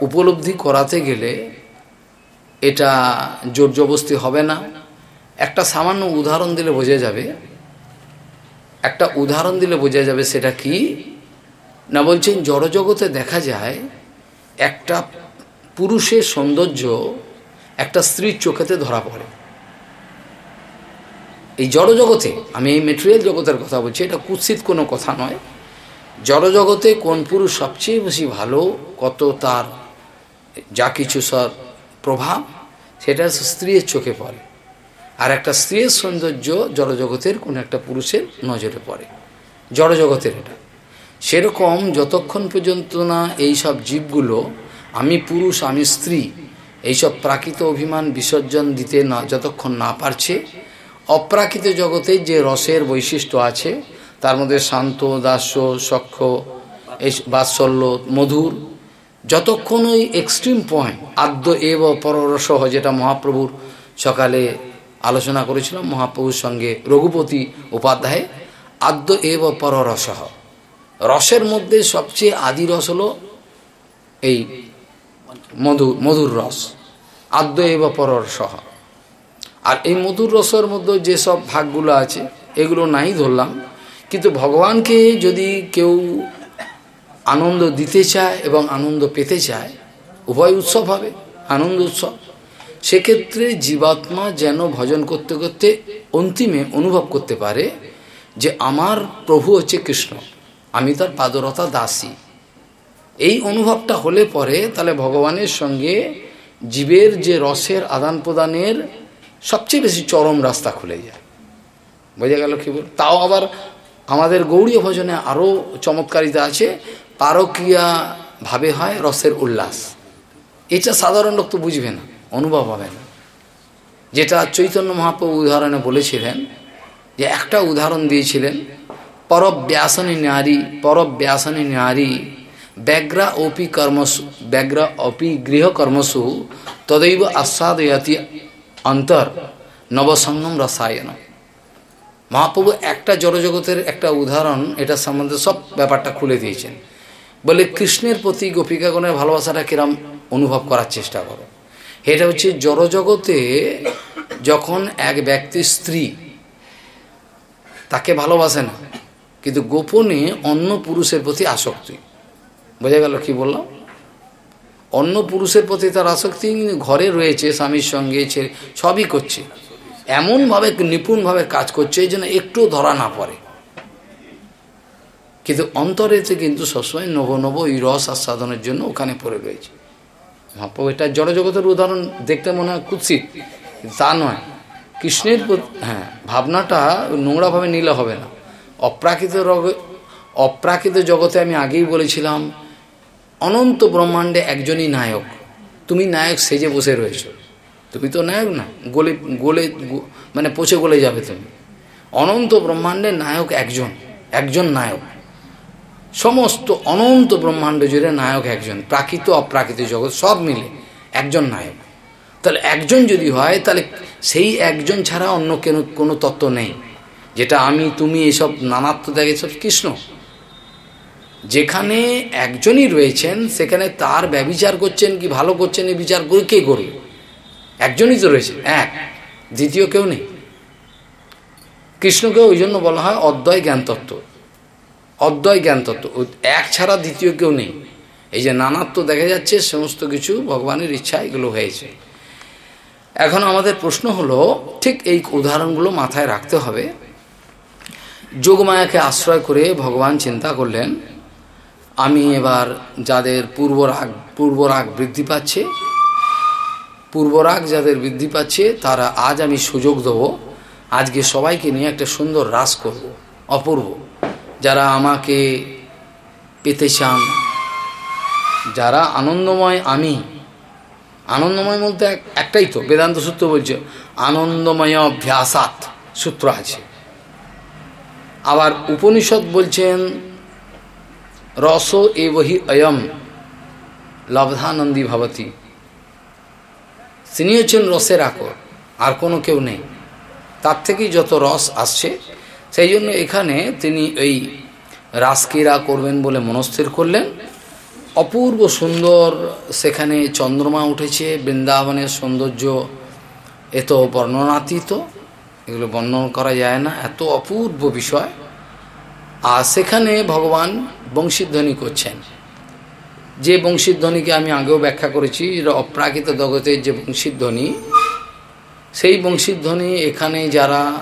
S1: উপলব্ধি করাতে গেলে এটা জোর জবস্তি হবে না। একটা সামান্য উদাহরণ দিলে বোঝা যাবে। একটা উদাহরণ দিলে বোঝা যাবে সেটা কি? না বলছেন জড়জগতে দেখা যায় একটা পুরুষের সৌন্দর্য একটা স্ত্রীর চোখেতে ধরা পড়ে। এই জড়জগতে, আমি এই মেটেরিয়াল জগতের কথা বলছি, এটা কুৎসিত কোনো কথা নয়। জড়জগতে কোন পুরুষ সবচেয়ে বেশি ভালো, কত তার যা কিছু সর প্রভাব, সেটা স্ত্রীর চোখে পড়ে। আর একটা স্ত্রীর সৌন্দর্য জড়জগতের কোন একটা পুরুষের নজরে পড়ে। জড়জগতের এটা। সেরকম যতক্ষণ পর্যন্ত না এই সব জীবগুলো আমি পুরুষ, আমি স্ত্রী, এইসব প্রাকৃত অভিমান বিসর্জন দিতে না, যতক্ষণ না পারছে। অপ্রাকৃত জগতে যে রসের বৈশিষ্ট্য আছে, তার মধ্যে শান্ত, দাস্য, সক্ষ, এই বাৎসল্য, মধুর যতক্ষণ ওই এক্সট্রিম পয়েন্ট আদ্য এব পররসহ যেটা মহাপ্রভুর সকালে আলোচনা করেছিলাম, মহাপ্রভুর সঙ্গে রঘুপতি উপাধ্যায়, আদ্য এব পররসহ রসের মধ্যে সবচেয়ে আদি রস হলো এই মধু, মধুর রস। আদ্য এব পরর সহ। আর এই মধুর রসের মধ্যে যেসব ভাগগুলো আছে, এগুলো নাই ধরলাম। কিন্তু ভগবানকে যদি কেউ আনন্দ দিতে চায় এবং আনন্দ পেতে চায়, উভয় উৎসব হবে, আনন্দ উৎসব। সেক্ষেত্রে জীবাত্মা যেন ভজন করতে করতে অন্তিমে অনুভব করতে পারে যে, আমার প্রভু হচ্ছে কৃষ্ণ, আমি তার পাদরতা দাসী। এই অনুভবটা হলে পরে তাহলে ভগবানের সঙ্গে জীবের যে রসের আদান প্রদানের সবচেয়ে বেশি চরম রাস্তা খুলে যায়। বোঝা গেল কি বল? তাও আবার আমাদের গৌড়ীয় ভজনে আরও চমৎকারিতা আছে, পারক্রিয়া ভাবে হয় রসের উল্লাস। এটা সাধারণ লোক তো বুঝবে না, অনুভব হবে না। যেটা চৈতন্য মহাপ্রভু উদাহরণে বলেছিলেন, যে একটা উদাহরণ দিয়েছিলেন, পরব্যাসনী নারী পরব্যাসনী নারী ব্যাগ্রা অপি কর্মসু ব্যাগ্রা অপি গৃহকর্মসু তদৈব আস্বাদয়াতি অন্তর নবসঙ্গম রসায়ন মহাপ্রভু একটা জড়জগতের একটা উদাহরণ এটা সম্বন্ধে সব ব্যাপারটা খুলে দিয়েছেন বলে কৃষ্ণের প্রতি গোপিকাগণের ভালোবাসাটা কিরম অনুভব করার চেষ্টা করো এটা হচ্ছে জড়জগতে যখন এক ব্যক্তির স্ত্রী তাকে ভালোবাসে না কিন্তু গোপনে অন্য পুরুষের প্রতি আসক্তি বোঝা গেল কি বললাম? অন্য পুরুষের প্রতি তার আসক্তি ঘরে রয়েছে, স্বামীর সঙ্গে সবই করছে। এমনভাবে নিপুণভাবে কাজ করছে জন্য একটু ধরা না পড়ে। কিন্তু অন্তরেতে কিন্তু সবসময় নব নব এই রস আস্বাদনের জন্য ওখানে পড়ে রয়েছে। মহাপ্রভু, এটা জড়জগতের উদাহরণ, দেখতে মনে হয় কুৎসিত তা নয়। কৃষ্ণের হ্যাঁ ভাবনাটা নোংরাভাবে নিলে হবে না। অপ্রাকৃত রগ, অপ্রাকৃত জগতে আমি আগেই বলেছিলাম অনন্ত ব্রহ্মাণ্ডে একজনই নায়ক। তুমি নায়ক সেজে বসে রয়েছ। তুমি তো নায়ক না, গোলে, গলে মানে পচে গলে যাবে তুমি। অনন্ত ব্রহ্মাণ্ডে নায়ক একজন একজন নায়ক। সমস্ত অনন্ত ব্রহ্মাণ্ড জুড়ে নায়ক একজন, প্রাকৃত অপ্রাকৃত জগৎ সব মিলে একজন নায়ক। তাহলে একজন যদি হয়, তাহলে সেই একজন ছাড়া অন্য কেন, কোনো তত্ত্ব নেই। যেটা আমি, তুমি, এসব নানাত্ব দেখে সব কৃষ্ণ। যেখানে একজনই রয়েছেন, সেখানে তার ব্যবিচার করছেন কি, ভালো করছেন, এই বিচার করে কে করবে? একজনই তো রয়েছে, এক। দ্বিতীয় কেউ নেই। কৃষ্ণকে ওই জন্য বলা হয় অদ্বয় জ্ঞানতত্ত্ব। অদ্বয় জ্ঞানতত্ত্ব এক ছাড়া দ্বিতীয় কেউ নেই। এই যে নানাত্ব দেখা যাচ্ছে, সমস্ত কিছু ভগবানের ইচ্ছা এগুলো হয়েছে। এখন আমাদের প্রশ্ন হলো, ঠিক এই উদাহরণগুলো মাথায় রাখতে হবে। যোগমায়াকে আশ্রয় করে ভগবান চিন্তা করলেন আমি এবার যাদের পূর্বরাগ পূর্বরাগ বৃদ্ধি পাচ্ছে, পূর্বরাগ যাদের বৃদ্ধি পাচ্ছে, তারা আজ আমি সুযোগ দেবো। আজকে সবাইকে নিয়ে একটা সুন্দর রাস করব, অপূর্ব। যারা আমাকে পেতে চান, যারা আনন্দময় আমি, আনন্দময় বলতে একটাই তো, বেদান্ত সূত্র বলছে, আনন্দময় অভ্যাসাত সূত্র আছে। আবার উপনিষদ বলছেন রস এ বহি অয়ম লব্ধানন্দী ভবতী তিনি হচ্ছেন রসের আকর আর কোনো কেউ নেই তার থেকেই যত রস আসছে সেই জন্য এখানে তিনি এই রাসক্রীড়া করবেন বলে মনস্থির করলেন। অপূর্ব সুন্দর সেখানে চন্দ্রমা উঠেছে, বৃন্দাবনের সৌন্দর্য এত বর্ণনাতীত, এগুলো বর্ণন করা যায় না, এত অপূর্ব বিষয়। আর সেখানে ভগবান বংশীধ্বনি করছেন। যে বংশীধ্বনিকে আমি আগেও ব্যাখ্যা করেছি অপ্রাকৃত জগতের যে বংশীধ্বনি, সেই বংশীধ্বনি এখানে যারা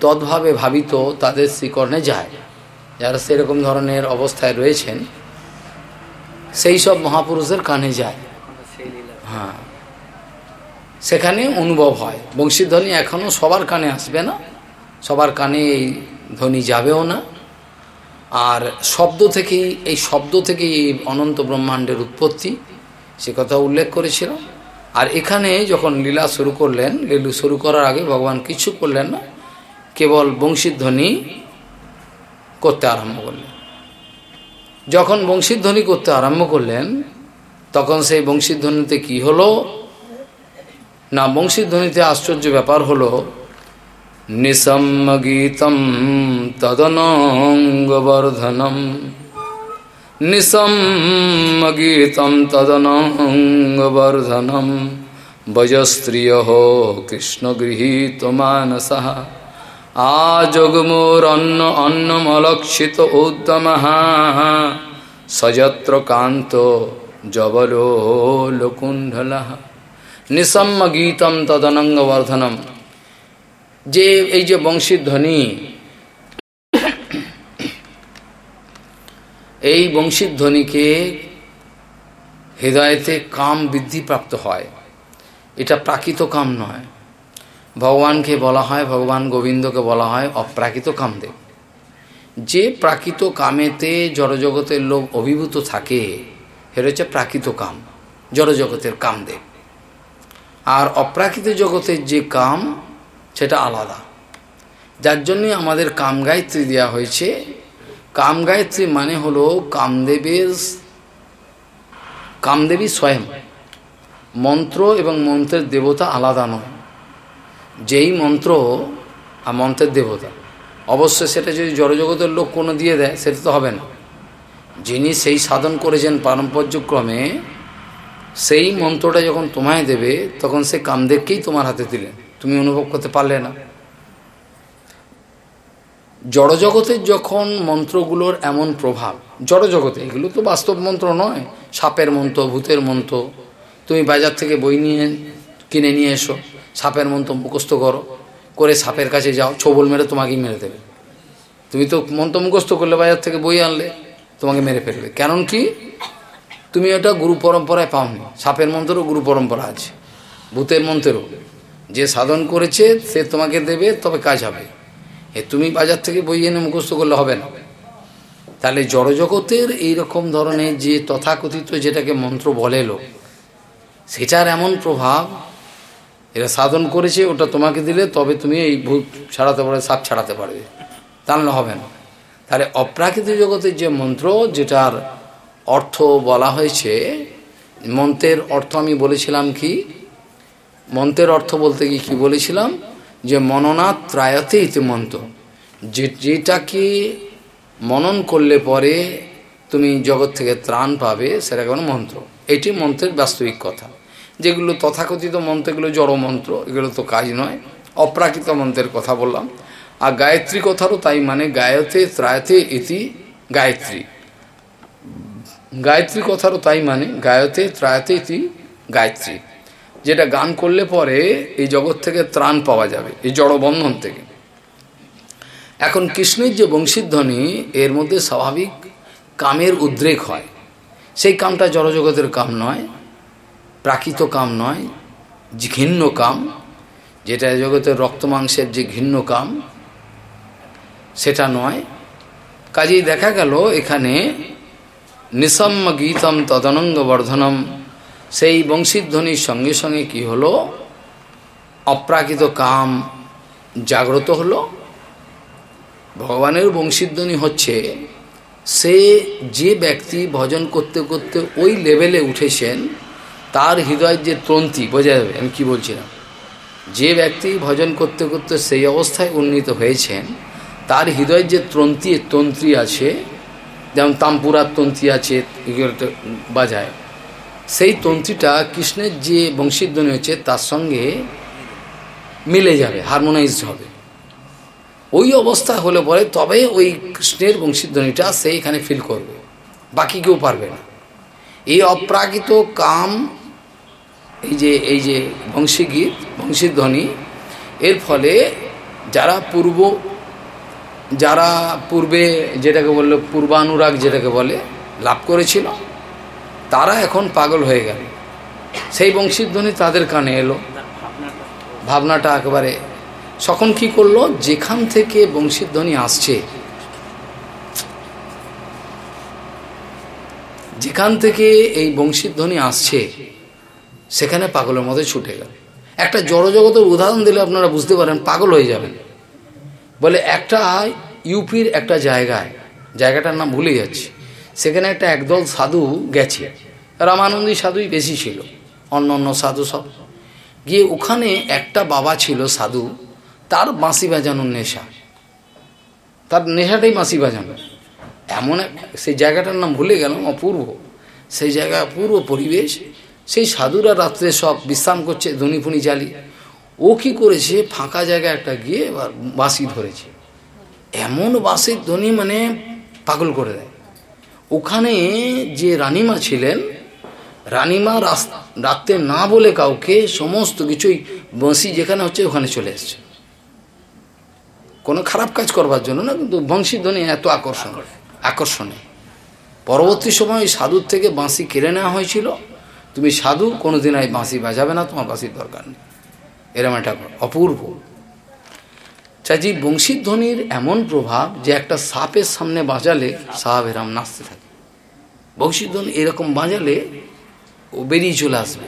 S1: তদ্ভাবে ভাবিত তাদের শ্রীকর্ণে যায়। যারা সেরকম ধরনের অবস্থায় রয়েছেন, সেই সব মহাপুরুষের কানে যায়। হ্যাঁ। সেখানে অনুভব হয়। বংশীধ্বনি এখনও সবার কানে আসবে না। সবার কানে এই ধ্বনি যাবেও না। আর শব্দ থেকেই, এই শব্দ থেকেই এই অনন্ত ব্রহ্মাণ্ডের উৎপত্তি, সে কথা উল্লেখ করেছিল। আর এখানে যখন লীলা শুরু করলেন, লীলু শুরু করার আগে ভগবান কিছু করলেন না, কেবল বংশীধ্বনি করতে আরম্ভ করলেন। যখন বংশীধ্বনি করতে আরম্ভ করলেন, তখন সেই বংশীধ্বনিতে কি হলো? না, বংশীধ্বনিতে আশ্চর্য ব্যাপার হলো निसम्मगीतं तदनाङ्गवर्धनं निसम्मगीतं तदनाङ्गवर्धनं भजस्त्रियः कृष्णगृहीतमानसः आजगमोरन्न अन्नमलक्षित उद्दमः सजत्र कान्तो जबलो लकुण्डलः निसम्मगीतं तदनङ्गवर्धनम् যে এই যে বংশীর ধ্বনি, এই বংশীর ধ্বনিকে হৃদয়তে কাম বৃদ্ধিপ্রাপ্ত হয়। এটা প্রাকৃত কাম নয়। ভগবানকে বলা হয়, ভগবান গোবিন্দকে বলা হয় অপ্রাকৃত কামদেব। যে প্রাকৃত কামেতে জড়জগতের লোক অভিভূত থাকে এর হচ্ছে প্রাকৃত কাম, জড়জগতের কামদেব। আর অপ্রাকৃত জগতের যে কাম সেটা আলাদা। যার জন্যে আমাদের কাম গায়ত্রী দেওয়া হয়েছে। কাম গায়ত্রী মানে হলো কামদেবের কামদেবী স্বয়ং। মন্ত্র এবং মন্ত্রের দেবতা আলাদা নয়। যেই মন্ত্র আর মন্ত্রের দেবতা। অবশ্যই সেটা যদি জড়জগতের লোক কোনো দিয়ে দেয়, সেটা তো হবে না। যিনি সেই সাধন করেছেন পারম্পর্যক্রমে, সেই মন্ত্রটা যখন তোমায় দেবে, তখন সে কামদেবকেই তোমার হাতে দিলেন। তুমি অনুভব করতে পারলে না। জড়জগতের যখন মন্ত্রগুলোর এমন প্রভাব, জড়জগতে, এগুলো তো বাস্তব মন্ত্র নয়, সাপের মন্ত্র, ভূতের মন্ত্র, তুমি বাজার থেকে বই নিয়ে, কিনে নিয়ে এসো, সাপের মন্ত্র মুখস্থ করো, করে সাপের কাছে যাও, ছবল মেরে তোমাকেই মেরে দেবে। তুমি তো মন্ত্র মুখস্থ করলে, বাজার থেকে বই আনলে, তোমাকে মেরে ফেলবে। কারণ কি? তুমি ওটা গুরু পরম্পরায় পাওনি। সাপের মন্ত্রেরও গুরু পরম্পরা আছে, ভূতের মন্ত্রেরও। যে সাধন করেছে, সে তোমাকে দেবে, তবে কাজ হবে। এ তুমি বাজার থেকে বই এনে মুখস্থ করলে হবে না। তাহলে জড়জগতের এইরকম ধরনের যে তথাকথিত যেটাকে মন্ত্র বলে লোক, সেটার এমন প্রভাব, এরা সাধন করেছে, ওটা তোমাকে দিলে তবে তুমি এই ভূত ছাড়াতে পারবে, সাপ ছাড়াতে পারবে। তাহলে হবে না। তাহলে অপ্রাকৃতিক জগতের যে মন্ত্র, যেটার অর্থ বলা হয়েছে, মন্ত্রের অর্থ আমি বলেছিলাম কি মন্ত্রের অর্থ বলতে গিয়ে কী বলেছিলাম? যে মননাথ ত্রায়তে ইতিমন্ত যে, যেটাকে মনন করলে পরে তুমি জগৎ থেকে ত্রাণ পাবে, সেটা কেমন মন্ত্র। এটি মন্ত্রের বাস্তবিক কথা। যেগুলো তথাকথিত মন্ত্রগুলো জড় মন্ত্র, এগুলো তো কাজ নয়। অপ্রাকৃত মন্ত্রের কথা বললাম। আর গায়ত্রী কথারও তাই মানে গায়তে ত্রায়তে ইতি গায়ত্রী। গায়ত্রী কথারও তাই মানে গায়তে ত্রায়তে ইতি গায়ত্রী। যেটা গান করলে পরে এই জগৎ থেকে ত্রাণ পাওয়া যাবে, এই জড়বন্ধন থেকে। এখন কৃষ্ণের যে বংশীধ্বনি, এর মধ্যে স্বাভাবিক কামের উদ্রেক হয়। সেই কামটা জড়জগতের কাম নয়, প্রাকৃত কাম নয়, ঘৃণ্য কাম, যেটা জগতের রক্ত মাংসের যে ঘৃণ্য কাম, সেটা নয়। কাজেই দেখা গেল এখানে নিসম্ম গীতম তদনঙ্গ বর্ধনম সেই বংশীধ্বনির সঙ্গে সঙ্গে কি হলো? অপ্রাকৃত কাম জাগ্রত হলো। ভগবানের বংশীধ্বনি হচ্ছে, সে যে ব্যক্তি ভজন করতে করতে ওই লেভেলে উঠেছেন, তার হৃদয়ের যে তন্ত্রী বোঝা যাবে, আমি কী বলছিলাম? যে ব্যক্তি ভজন করতে করতে সেই অবস্থায় উন্নীত হয়েছেন, তার হৃদয়ের যে তন্ত্রী তন্ত্রী আছে, যেমন তাম্পুরার তন্ত্রী আছে বাজায়। সেই তন্ত্রীটা কৃষ্ণের যে বংশীধ্বনি হয়েছে, তার সঙ্গে মিলে যাবে হারমোনাইজড হবে। ওই অবস্থা হলে পরে তবে ওই কৃষ্ণের বংশীধ্বনিটা সে এখানে ফিল করবে, বাকি কেউ পারবে না। এই অপ্রাকৃত কাম, এই যে এই যে বংশীগীত, বংশীধ্বনি, এর ফলে যারা পূর্ব, যারা পূর্বে যেটাকে বলল পূর্বানুরাগ যেটাকে বলে, লাভ করেছিল। তারা এখন পাগল হয়ে গেল। সেই বংশীধ্বনি তাদের কানে এলো। ভাবনাটা একেবারে, তখন কি করল? যেখান থেকে বংশীধ্বনি আসছে, যেখান থেকে এই বংশীধ্বনি আসছে, সেখানে পাগলের মধ্যে ছুটে গেল। একটা জড়জগতের উদাহরণ দিলে আপনারা বুঝতে পারেন, পাগল হয়ে যাবেন। বলে একটা ইউপির একটা জায়গায়, জায়গাটার নাম ভুলে যাচ্ছি। সেখানে একটা একদল সাধু গেছে। রামানন্দী সাধুই বেশি ছিল, অন্য অন্য সাধু সব। গিয়ে ওখানে একটা বাবা ছিল সাধু, তার বাঁশি বাজানোর নেশা। তার নেশাটাই বাঁশি বাজানো। এমন এক, সেই জায়গাটার নাম ভুলে গেলাম, অপূর্ব। সেই জায়গা পূর্ব পরিবেশ। সেই সাধুরা রাত্রে সব বিশ্রাম করছে ধনী ফুনি জালি ও কি করেছে? ফাঁকা জায়গায় একটা গিয়ে বাঁশি ধরেছে। এমন বাঁশির ধ্বনি মানে পাগল করে দেয়। ওখানে যে রানিমা ছিলেন, রানিমা রাত্রে না বলে কাউকে সমস্ত কিছুই বংশী যেখানে হচ্ছে ওখানে চলে এসছে। কোনো খারাপ কাজ করবার জন্য না, কিন্তু বংশীধ্বনি এত আকর্ষণ, আকর্ষণে। পরবর্তী সময় সাধুর থেকে বাঁশি কেড়ে নেওয়া হয়েছিল। তুমি সাধু, কোনোদিন এই বাঁশি বাজাবে না, তোমার বাঁশির দরকার নেই। এরম একটা অপূর্ব চাচি, বংশীধ্বনির এমন প্রভাব যে একটা সাপের সামনে বাজালে সাপ এরম নাচতে থাকে। বংশীধ্বনি এরকম বাজালে ও বেরিয়ে চলে আসবে।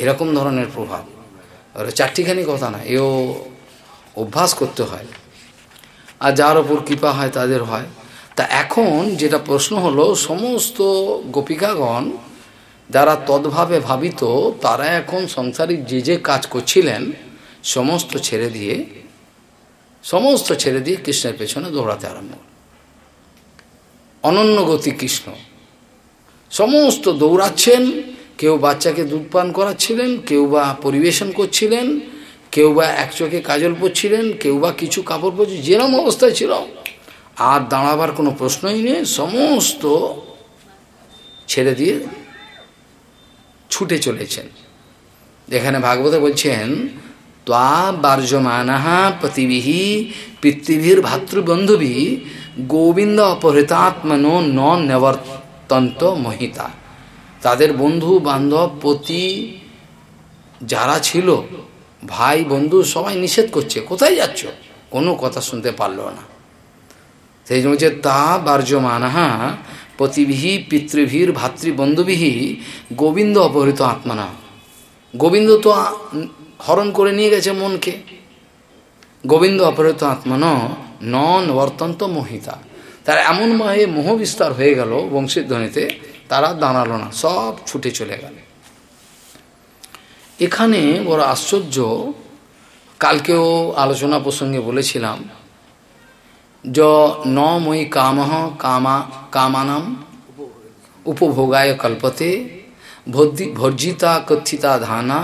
S1: এরকম ধরনের প্রভাব। ওরা চারটিখানি কথা না, এও অভ্যাস করতে হয়। আর যার ওপর কৃপা হয়, তাদের হয়। তা এখন যেটা প্রশ্ন হলো, সমস্ত গোপিকাগণ যারা তদ্ভাবে ভাবিত, তারা এখন সংসারিক যে যে কাজ করছিলেন, সমস্ত ছেড়ে দিয়ে সমস্ত ছেড়ে দিয়ে কৃষ্ণের পেছনে দৌড়াতে আরম্ভ অনন্য গতি কৃষ্ণ। সমস্ত দৌড়াচ্ছেন, কেউ বাচ্চাকে দুধ পান করাচ্ছিলেন, কেউ বা পরিবেশন করছিলেন, কেউ বা এক চোখে কাজল পরছিলেন, কেউ বা কিছু কাপড় পরছে, যেরম অবস্থায় ছিল। আর দাঁড়াবার কোনো প্রশ্নই নেই, সমস্ত ছেড়ে দিয়ে ছুটে চলেছেন। এখানে ভাগবত বলছেন ত্বা বার্যমানাহা পতিবিহি পিতৃভির ভাতৃবন্ধুভি গোবিন্দ অপহৃতাত্মনো ন নেবর্তন্ত মহিতা তাদের বন্ধু, বান্ধব, পতি যারা ছিল, ভাই, বন্ধু সবাই নিষেধ করছে। কোথায় যাচ্ছ? কোনো কথা শুনতে পারল না। সেই জন্য যে তা বার্যমানাহা পতিবিহি পিতৃভীর ভাতৃবন্ধুবিহি গোবিন্দ অপহৃত আত্মানা। গোবিন্দ তো হরণ করে নিয়ে গেছে মনকে। গোবিন্দ অপহৃত আত্মান নন বর্তন্ত মোহিতা। তারা এমনভাবে মোহ বিস্তার হয়ে গেল বংশীধ্বনিতে, তারা দাঁড়াল না, সব ছুটে চলে গেল। এখানে বড় আশ্চর্য, কালকেও আলোচনা প্রসঙ্গে বলেছিলাম, য ন মই কাম কামা কামানাম উপভোগায় কল্পতে ভর্জিতা কথিতা ধানা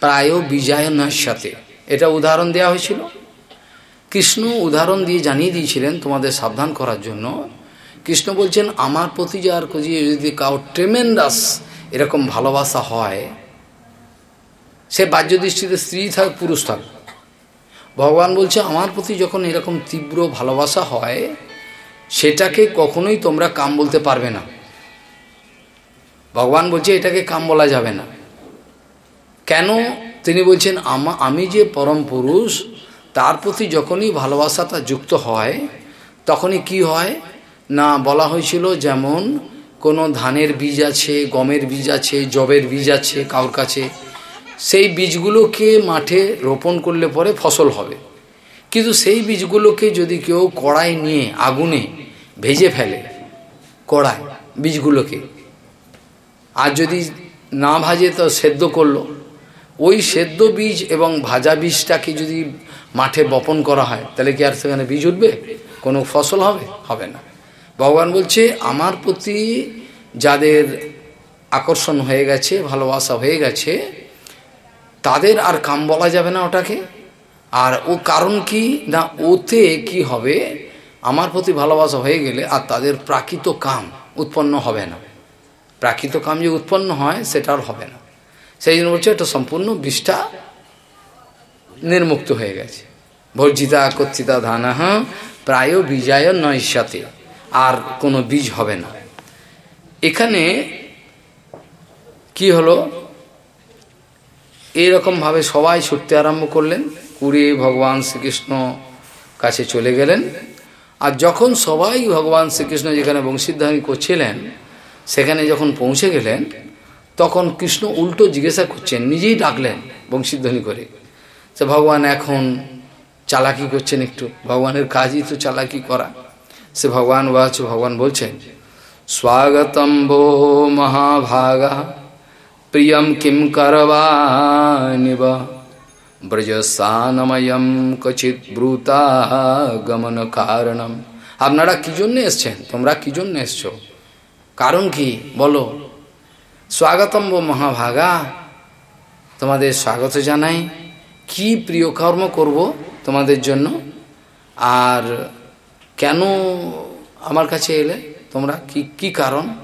S1: প্রায় বিজয় নস্যাতে এটা উদাহরণ দেওয়া হয়েছিল। কৃষ্ণ উদাহরণ দিয়ে জানিয়ে দিয়েছিলেন তোমাদের সাবধান করার জন্য। কৃষ্ণ বলছেন, আমার প্রতি যার যদি কাউ ট্রেমেন্ডাস এরকম ভালোবাসা হয়, সে বাহ্য দৃষ্টিতে স্ত্রী থাক, পুরুষ থাক। ভগবান বলছে, আমার প্রতি যখন এরকম তীব্র ভালোবাসা হয়, সেটাকে কখনোই তোমরা কাম বলতে পারবে না। ভগবান বলছে, এটাকে কাম বলা যাবে না। কেন তিনি বলছেন, আমা, আমি যে পরম পুরুষ, তার প্রতি যখনই ভালোবাসাটা যুক্ত হয়, তখনই কি হয়? না, বলা হয়েছিল যেমন কোনো ধানের বীজ আছে, গমের বীজ আছে জবের বীজ আছে কারোর কাছে, সেই বীজগুলোকে মাঠে রোপণ করলে পরে ফসল হবে। কিন্তু সেই বীজগুলোকে যদি কেউ কড়াই নিয়ে, আগুনে ভেজে ফেলে কড়াই বীজগুলোকে, আর যদি না ভাজে তো সেদ্ধ করল ওই সেদ্ধ বীজ এবং ভাজা বীজটাকে যদি মাঠে বপন করা হয়, তাহলে কি আর সেখানে বীজ উঠবে? কোনো ফসল হবে? হবে না। ভগবান বলছে, আমার প্রতি যাদের আকর্ষণ হয়ে গেছে, ভালোবাসা হয়ে গেছে, তাদের আর কাম বলা যাবে না ওটাকে। আর ও কারণ কি না ওতে কি হবে? আমার প্রতি ভালোবাসা হয়ে গেলে আর তাদের প্রাকৃত কাম উৎপন্ন হবে না। প্রাকৃত কাম যে উৎপন্ন হয়, সেটা আর হবে না। সেই জন্য বলছে, এটা সম্পূর্ণ বিষটা নির্মুক্ত হয়ে গেছে। ভর্জিতা কর্তিতা ধানাহ প্রায় বিজয় নৈশাতে আর কোনো বীজ হবে না। এখানে কি হলো? এইরকমভাবে সবাই ছুটতে আরম্ভ করলেন। কুড়ি ভগবান শ্রীকৃষ্ণ কাছে চলে গেলেন। আর যখন সবাই ভগবান শ্রীকৃষ্ণ যেখানে বংশীধ্বনি করছিলেন, সেখানে যখন পৌঁছে গেলেন তখন কৃষ্ণ উল্টো জিজ্ঞাসা করছেন, নিজেই ডাকলেন বংশীধ্বনি করে। সে ভগবান এখন চালাকি করছেন একটু, ভগবানের কাজই তো চালাকি করা। সে ভগবান বাচ ভগবান বলছেন, স্বাগতম ভো মহাভাগা, প্রিয়ম কিম করবানিব, ব্রজস্থানময়ম কচিত ব্রুতা গমন কারণম। আপনারা কি জন্য এসছেন? তোমরা কি জন্য এসছো? কারণ কি? বলো। স্বাগতম মহাভাগা। তোমাদের স্বাগত জানাই। কি প্রিয় কর্ম করব তোমাদের জন্য? আর কেন আমার কাছে এলে? তোমরা কি কি কারণ?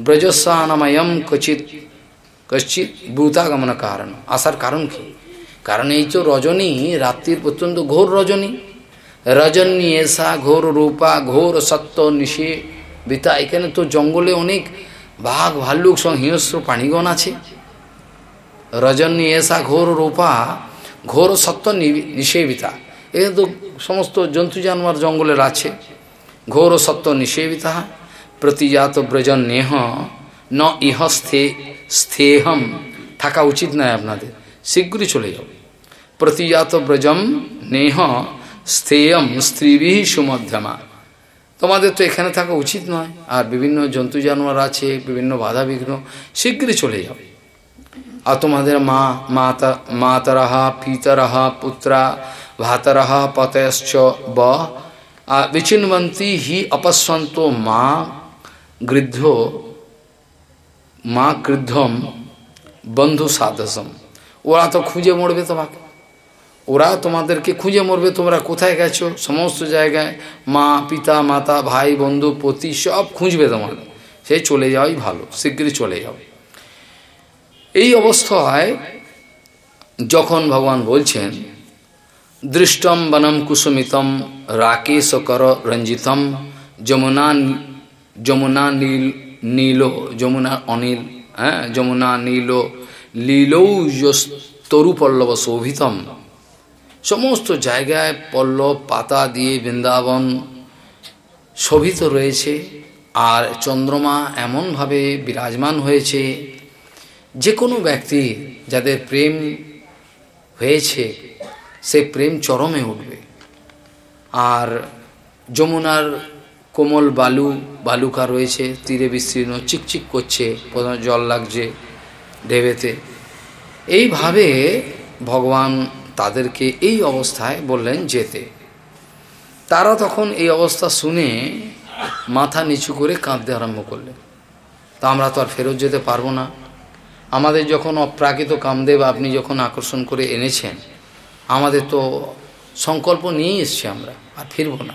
S1: ব্রজস্বানময়ম কচিত কশ্চিত ব্রুতাগমন কারণ আসার কারণ কি? কারণ এই তো রজনী, রাত্রির প্রত্যন্ত ঘোর রজনী। রজনী এসা, ঘোর রূপা, ঘোর সত্য নিশে বিতা। এখানে তো জঙ্গলে অনেক বাঘ, ভাল্লুক সঙ্গে হিংস্র প্রাণীগণ আছে। রজনী, এসা, ঘোর, রূপা, ঘোর, সত্য নিষেবিতা। এখানে তো সমস্ত জন্তু জানোয়ার জঙ্গলের আছে। ঘোর, সত্য নিষেবিতা। প্রতিজাত ব্রজন নেহ, ন ইহ স্থে, স্থেহম। থাকা উচিত নয় আপনাদের। শীঘ্রই চলে যাও। প্রতিজাত ব্রজম নেহ, স্থেয়ম স্ত্রীবি সুমধ্যমা। তোমাদের তো এখানে থাকা উচিত নয়। আর বিভিন্ন জন্তু জানোয়ার আছে, বিভিন্ন বাধা বিঘ্ন শীঘ্রই চলে যাও। আর তোমাদের মা, মাতা, মাতরহা, পিতরহা, পুত্রা, ভাতরহা, পতয়শ্চ, ব বিচিন্বন্তী হি অপস্বন্ত মা, গৃদ্ধ, মা গৃদ্ধম, বন্ধু সাদসম ওরা তো খুঁজে মরবে তোমাকে। ওরা তোমাদেরকে খুঁজে মরবে, তোমরা কোথায় গেছো? সমস্ত জায়গায় মা, পিতা, মাতা, ভাই, বন্ধু, পতি সব খুঁজবে তোমার সেই চলে যাওয়াই ভালো শীঘ্রই চলে যাও। এই অবস্থায় যখন ভগবান বলছেন, দৃষ্টম বনম কুসুমিতম রাকেশ কর রঞ্জিতম, যমুনা যমুনা নীল নীল, যমুনা অনিল হ্যাঁ যমুনা নীল, লীলৌ তরুপল্লব শোভিতম সমস্ত জায়গায় পল্লব, পাতা দিয়ে বৃন্দাবন শোভিত রয়েছে আর চন্দ্রমা এমনভাবে বিরাজমান হয়েছে। যে কোনো ব্যক্তি যাদের প্রেম হয়েছে, সে প্রেম চরমে উঠবে। আর যমুনার কোমল বালু, বালুকা রয়েছে, তীরে বিস্তীর্ণ, চিকচিক করছে জল লাগছে ঢেবেতে এইভাবে ভগবান তাদেরকে এই অবস্থায় বললেন, যেতে। তারা তখন এই অবস্থা শুনে মাথা নিচু করে কাঁদতে আরম্ভ করলেন। তা আমরা তো আর ফেরত যেতে পারব না। আমাদের যখন অপ্রাকৃত কামদেব আপনি যখন আকর্ষণ করে এনেছেন, আমাদের তো সংকল্প নিয়েই এসছি আমরা, আর ফিরব না।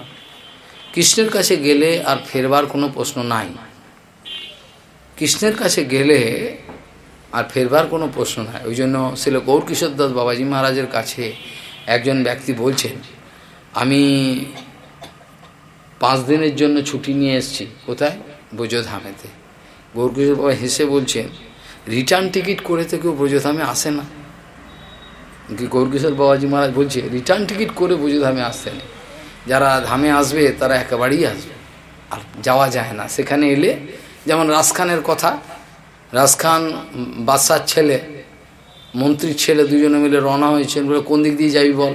S1: কৃষ্ণের কাছে গেলে আর ফেরবার কোনো প্রশ্ন নাই। কৃষ্ণের কাছে গেলে আর ফেরবার কোনো প্রশ্ন নাই। ওই জন্য ছিল গৌরকিশোর দাস বাবাজি মহারাজের কাছে একজন ব্যক্তি বলছেন, আমি পাঁচ দিনের জন্য ছুটি নিয়ে এসেছি। কোথায়? ব্রজধামেতে। গৌরকিশোর বাবা হেসে বলছেন, রিটার্ন টিকিট করে তো কেউ ব্রজধামে আসে না। গৌরকিশোর বাবাজি মহারাজ বলছে, রিটার্ন টিকিট করে ব্রজধামে আসতে নেই। যারা ধামে আসবে, তারা একেবারেই আসবে। আর যাওয়া যায় না। সেখানে এলে যেমন রাজখানের কথা রাজখান বাদশার ছেলে, মন্ত্রীর ছেলে দুজনে মিলে রওনা হয়েছেন বলে কোন দিক দিয়ে যাবি বল?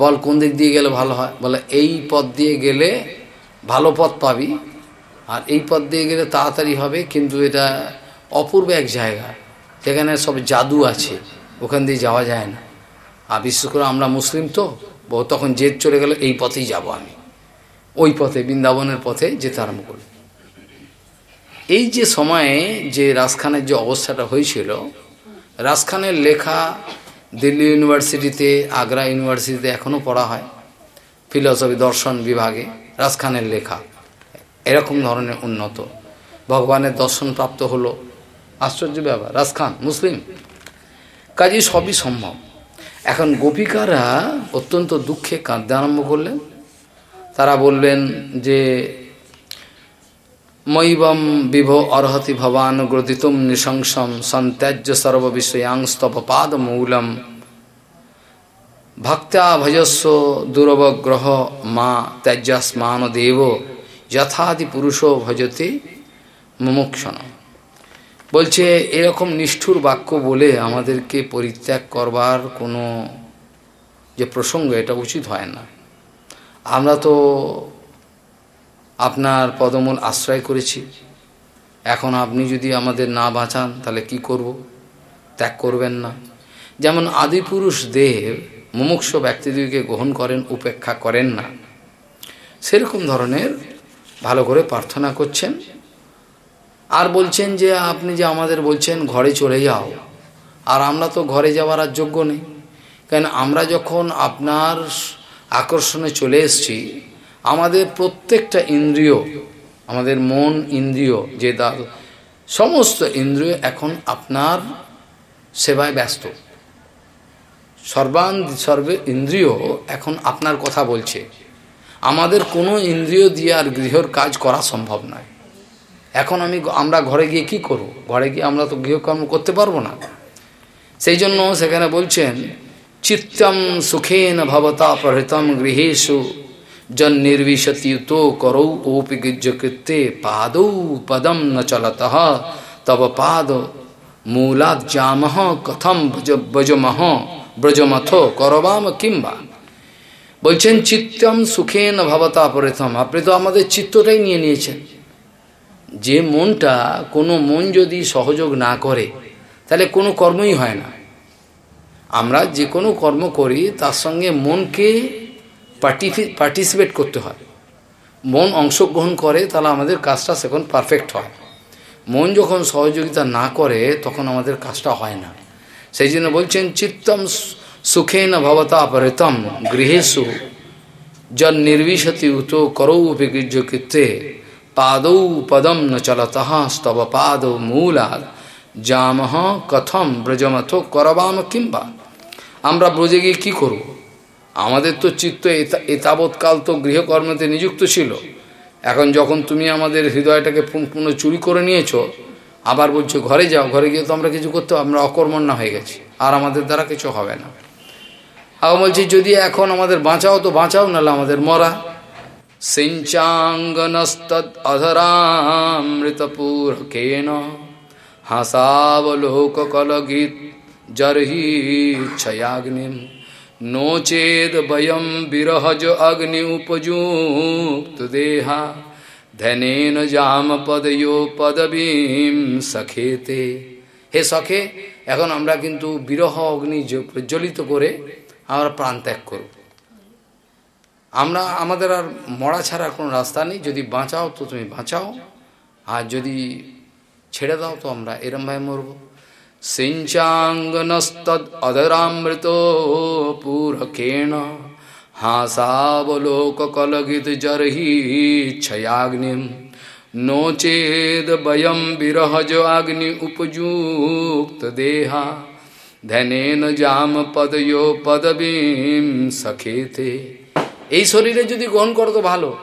S1: বল কোন দিক দিয়ে গেলে ভালো হয়? বলে এই পথ দিয়ে গেলে ভালো পথ পাবি, আর এই পথ দিয়ে গেলে তাড়াতাড়ি হবে, কিন্তু এটা অপূর্ব এক জায়গা। যেখানে সব জাদু আছে, ওখান দিয়ে যাওয়া যায় না। আর বিশেষ করে আমরা মুসলিম তো তখন জেদ চলে গেল, এই পথেই যাব আমি। ওই পথে, বৃন্দাবনের পথে যেতে আরম্ভ করি এই যে সময়ে যে রাজখানের যে অবস্থাটা হয়েছিল, রাজখানের লেখা দিল্লি ইউনিভার্সিটিতে, আগ্রা ইউনিভার্সিটিতে এখনও পড়া হয়, ফিলসফি দর্শন বিভাগে রাজখানের লেখা। এরকম ধরনের উন্নত। ভগবানের দর্শন প্রাপ্ত হলো। আশ্চর্য ব্যাপার, রাজখান, মুসলিম? কাজে সবই সম্ভব। এখন গোপিকারা অত্যন্ত দুঃখে কাঁদতে আরম্ভ করলেন। তারা বললেন যে মৈবম বিভ অর্হতি ভবান গ্রদিতুম নৃশংসম সন্ত্যাজ্য সর্ববিষয়াংস্তব পাদমূলম ভক্তা ভজস্ব দুরবগ্রহ মা ত্যাজ্যাস্মান দেব যথাদি পুরুষ ভজতে মুমুক্ষণ। বলছে, এরকম নিষ্ঠুর বাক্য বলে আমাদেরকে পরিত্যাগ করবার কোনো যে প্রসঙ্গ, এটা উচিত হয় না। আমরা তো আপনার পদমূল আশ্রয় করেছি। এখন আপনি যদি আমাদের না বাঁচান, তাহলে কি করব? ত্যাগ করবেন না। যেমন আদিপুরুষ দেব মুমুক্ষ ব্যক্তিদেরকে গ্রহণ করেন, উপেক্ষা করেন না। সেরকম ধরনের ভালো করে প্রার্থনা করছেন। আর বলছেন যে, আপনি যে আমাদের বলছেন, ঘরে চলে যাও। আর আমরা তো ঘরে যাওয়ার আর যোগ্য নেই। কেন, আমরা যখন আপনার আকর্ষণে চলে এসছি আমাদের প্রত্যেকটা ইন্দ্রিয়, আমাদের মন ইন্দ্রিয়, যে দাল সমস্ত ইন্দ্রিয় এখন আপনার সেবায় ব্যস্ত। সর্বান সর্বে ইন্দ্রিয় এখন আপনার কথা বলছে। আমাদের কোনো ইন্দ্রিয় দিয়ে আর গৃহর কাজ করা সম্ভব নয়। এখন আমি আমরা ঘরে গিয়ে কি করব? ঘরে গিয়ে আমরা তো গৃহকর্ম করতে পারব না। সেই জন্য সেখানে বলছেন, চিত্তম সুখেন ভবতা প্রহৃতম গৃহেশু জন নির্বিশতিত করৌ ওপি গৃহকৃত্যে পাদৌ পদম ন চলত তব পাদ মূলাজ্জাম কথম ব্রজমহ ব্রজমথ করবাম কিংবা বলছেন চিত্তম সুখেন ভবতা প্রথম আপনি তো আমাদের চিত্তটাই নিয়ে নিয়েছেন যে মনটা কোনো মন যদি সহযোগ না করে তাহলে কোনো কর্মই হয় না আমরা যে কোনো কর্ম করি তার সঙ্গে মনকে পার্টিসিপেট করতে হয়। মন অংশগ্রহণ করে, তাহলে আমাদের কাজটা সেখন পারফেক্ট হয়। মন যখন সহযোগিতা না করে, তখন আমাদের কাজটা হয় না। সেই জন্য বলছেন, চিত্তম সুখেন ভবতা পরিতম গৃহেশু জন নির্বিশতি উত করৌ অভিগৃহ্য কৃত্যে পাদৌ পদম ন চলত স্তব পাদ মূলাদ জামহ কথম ব্রজমথ করবাম কিংবা আমরা ব্রজে গিয়ে কী করব? আমাদের তো চিত্ত এতাবৎকাল তো গৃহকর্মতে নিযুক্ত ছিল। এখন যখন তুমি আমাদের হৃদয়টাকে পুনঃ চুরি করে নিয়েছো, আবার বলছো, ঘরে যাও, ঘরে গিয়ে তো আমরা কিছু করতে আমরা অকর্মণ্য হয়ে গেছি, আর আমাদের দ্বারা কিছু হবে না। আবার বলছি, যদি এখন আমাদের বাঁচাও তো বাঁচাও, নাহলে আমাদের মরা। সিঞ্চাঙ্গনস্তদ অধরামৃতপূরকেন হাসাবলোক কলগীত জরহি ছয়াগ্নিম नो चेद भयम विरहज अग्नि उपयुक्त देहा। धनेन जाम पदयो পদবীম সখেতে হে সখে, এখন আমরা কিন্তু বিরহ অগ্নি প্রজ্বলিত করে আমরা প্রাণ ত্যাগ করব। আমরা, আমাদের আর মরা ছাড়া কোনো রাস্তা নেই। যদি বাঁচাও তো তুমি বাঁচাও। আর যদি ছেড়ে দাও তো আমরা এরমভাবে মরবো। সিঞ্চাঙ্গনস্তদ অদরামৃত পূরকেণ হাসাবলোককলগিত জর্হি ছয়াগ্নিম নো চেদ বয়ম বিরহজ অগ্নি উপযুক্ত দেহা ধনেন জাম পদয়ো পদবীম সখেতে এই শরীরে যদি গ্রহণ করো তো ভালো।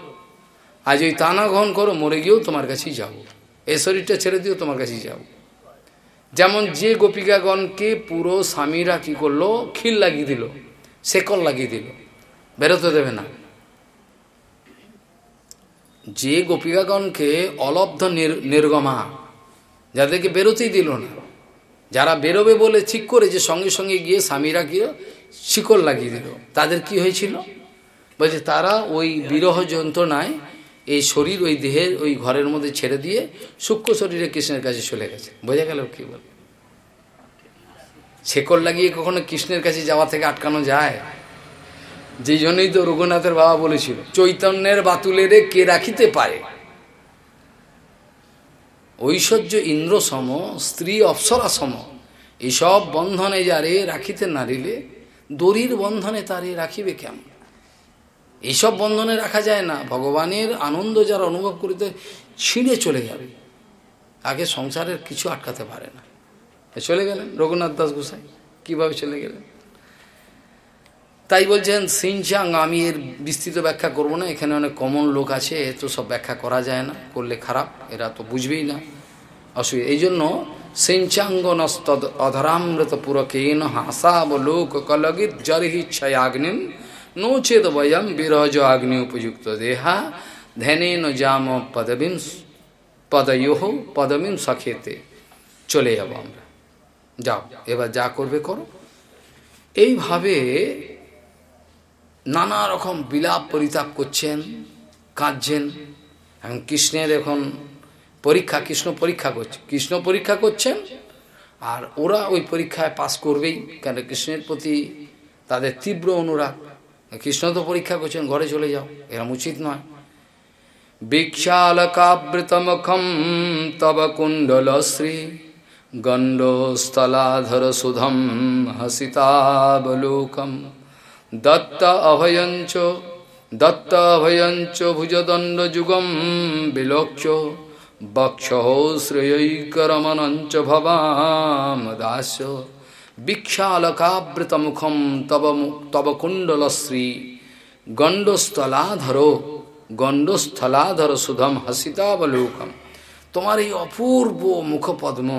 S1: আজ ওই তানা গ্রহণ করো, মরে গিয়েও তোমার কাছেই যাব। এই শরীরটা ছেড়ে দিও তোমার কাছেই যাব। যেমন যে গোপিকাগণকে পুরো স্বামীরা কি করল? খিল লাগিয়ে দিল, শেকল লাগিয়ে দিল, বেরোতে দেবে না। যে গোপিকাগণকে অলব্ধ নির্গমা, যাদেরকে বেরোতেই দিল না, যারা বেরোবে বলে ঠিক করে যে সঙ্গে সঙ্গে গিয়ে স্বামীরা গিয়ে শিকল লাগিয়ে দিল, তাদের কি হয়েছিল? বলছে, তারা ওই বিরহ যন্ত্রণায় এই শরীর, ওই দেহের, ওই ঘরের মধ্যে ছেড়ে দিয়ে সূক্ষ্ম শরীরে কৃষ্ণের কাছে চলে গেছে। বোঝা গেল কি বল? শেকল লাগিয়ে কখনো কৃষ্ণের কাছে যাওয়া থেকে আটকানো যায়? যেই জন্যই তো রঘুনাথের বাবা বলেছিল, চৈতন্যের বাতুলেরে কে রাখিতে পারে? ঐশ্বর্য ইন্দ্র সম, স্ত্রী অপ্সরা সম, এসব বন্ধনে যারে রাখিতে নারিলে দড়ির বন্ধনে তারে রাখিবে কেমন? এইসব বন্ধনে রাখা যায় না। ভগবানের আনন্দ যারা অনুভব করিতে ছিঁড়ে চলে যাবে। আগে সংসারের কিছু আটকাতে পারে না। চলে গেলেন রঘুনাথ দাস গোসাই। কীভাবে চলে গেলেন? তাই বলছেন, সিনচাং, আমি এর বিস্তৃত ব্যাখ্যা করব না। এখানে অনেক কমন লোক আছে, তো সব ব্যাখ্যা করা যায় না। করলে খারাপ, এরা তো বুঝবেই না। অসুবিধা এই জন্য সিঞ্চাঙ্গ নস্তদ অধরামৃত পুরকেন হাসাবলোক কলগিত জরহি ছয়াগ্নিম নো চেদ বয়ম বিরজ অগ্নি উপযুক্ত দেহা ধ্যানেন জাম পদবিম পদয়োহ পদবিম সখেতে চলে যাব আমরা যাও এবার যা করবে করো এইভাবে নানা রকম বিলাপ পরিতাপ করছেন কাঁদছেন এবং কৃষ্ণের এখন পরীক্ষা কৃষ্ণ পরীক্ষা করছে কৃষ্ণ পরীক্ষা করছেন আর ওরা ওই পরীক্ষায় পাস করবেই কেন কৃষ্ণের প্রতি তাদের তীব্র অনুরাগ কৃষ্ণ তো পরীক্ষা করছেন, ঘরে চলে যাও। এরম উচিত নয়। বিক্ষালকাবৃতমুখম তব কুণ্ডলশ্রী গণ্ডস্থলাধর সুধম হসিতাবলোকম। দত্ত অভয়ঞ্চ দত্ত অভয়ঞ্চ ভুজদণ্ডযুগম বিলোক্ষ, বক্ষ শ্রেয়ৈকরমনঞ্চ ভবাম দাস বিক্ষালকাবৃতমুখম তব তব কুণ্ডলশ্রী। গণ্ডস্থলাধর গণ্ডস্থলাধর সুধম হসিতাবলোকম। তোমার এই অপূর্ব মুখপদ্ম,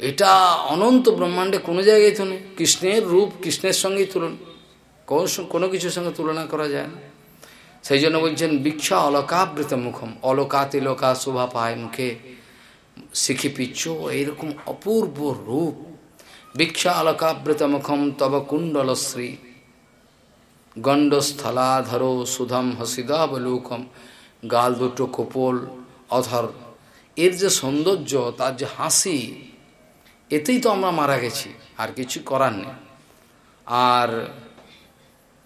S1: এটা অনন্ত ব্রহ্মাণ্ডে কোনো জায়গায় তো কৃষ্ণের রূপ, কৃষ্ণের সঙ্গেই তুলন। কোনো কিছুর সঙ্গে তুলনা করা যায় না। সেই জন্য বলছেন বিক্ষা অলকাবৃত মুখম অলকা তিলকা শোভা পায় মুখে শিখি পিচ্ছ এইরকম অপূর্ব রূপ। ভিক্ষা অলকাবৃত মুখম তব কুণ্ডলশ্রী গণ্ডস্থলাধর সুধম হসিদাবলুকম গাল দুটো কপোল অধর এর যে সৌন্দর্য, তার যে হাসি, এতেই তো আমরা মারা গেছি, আর কিছু করার নেই। আর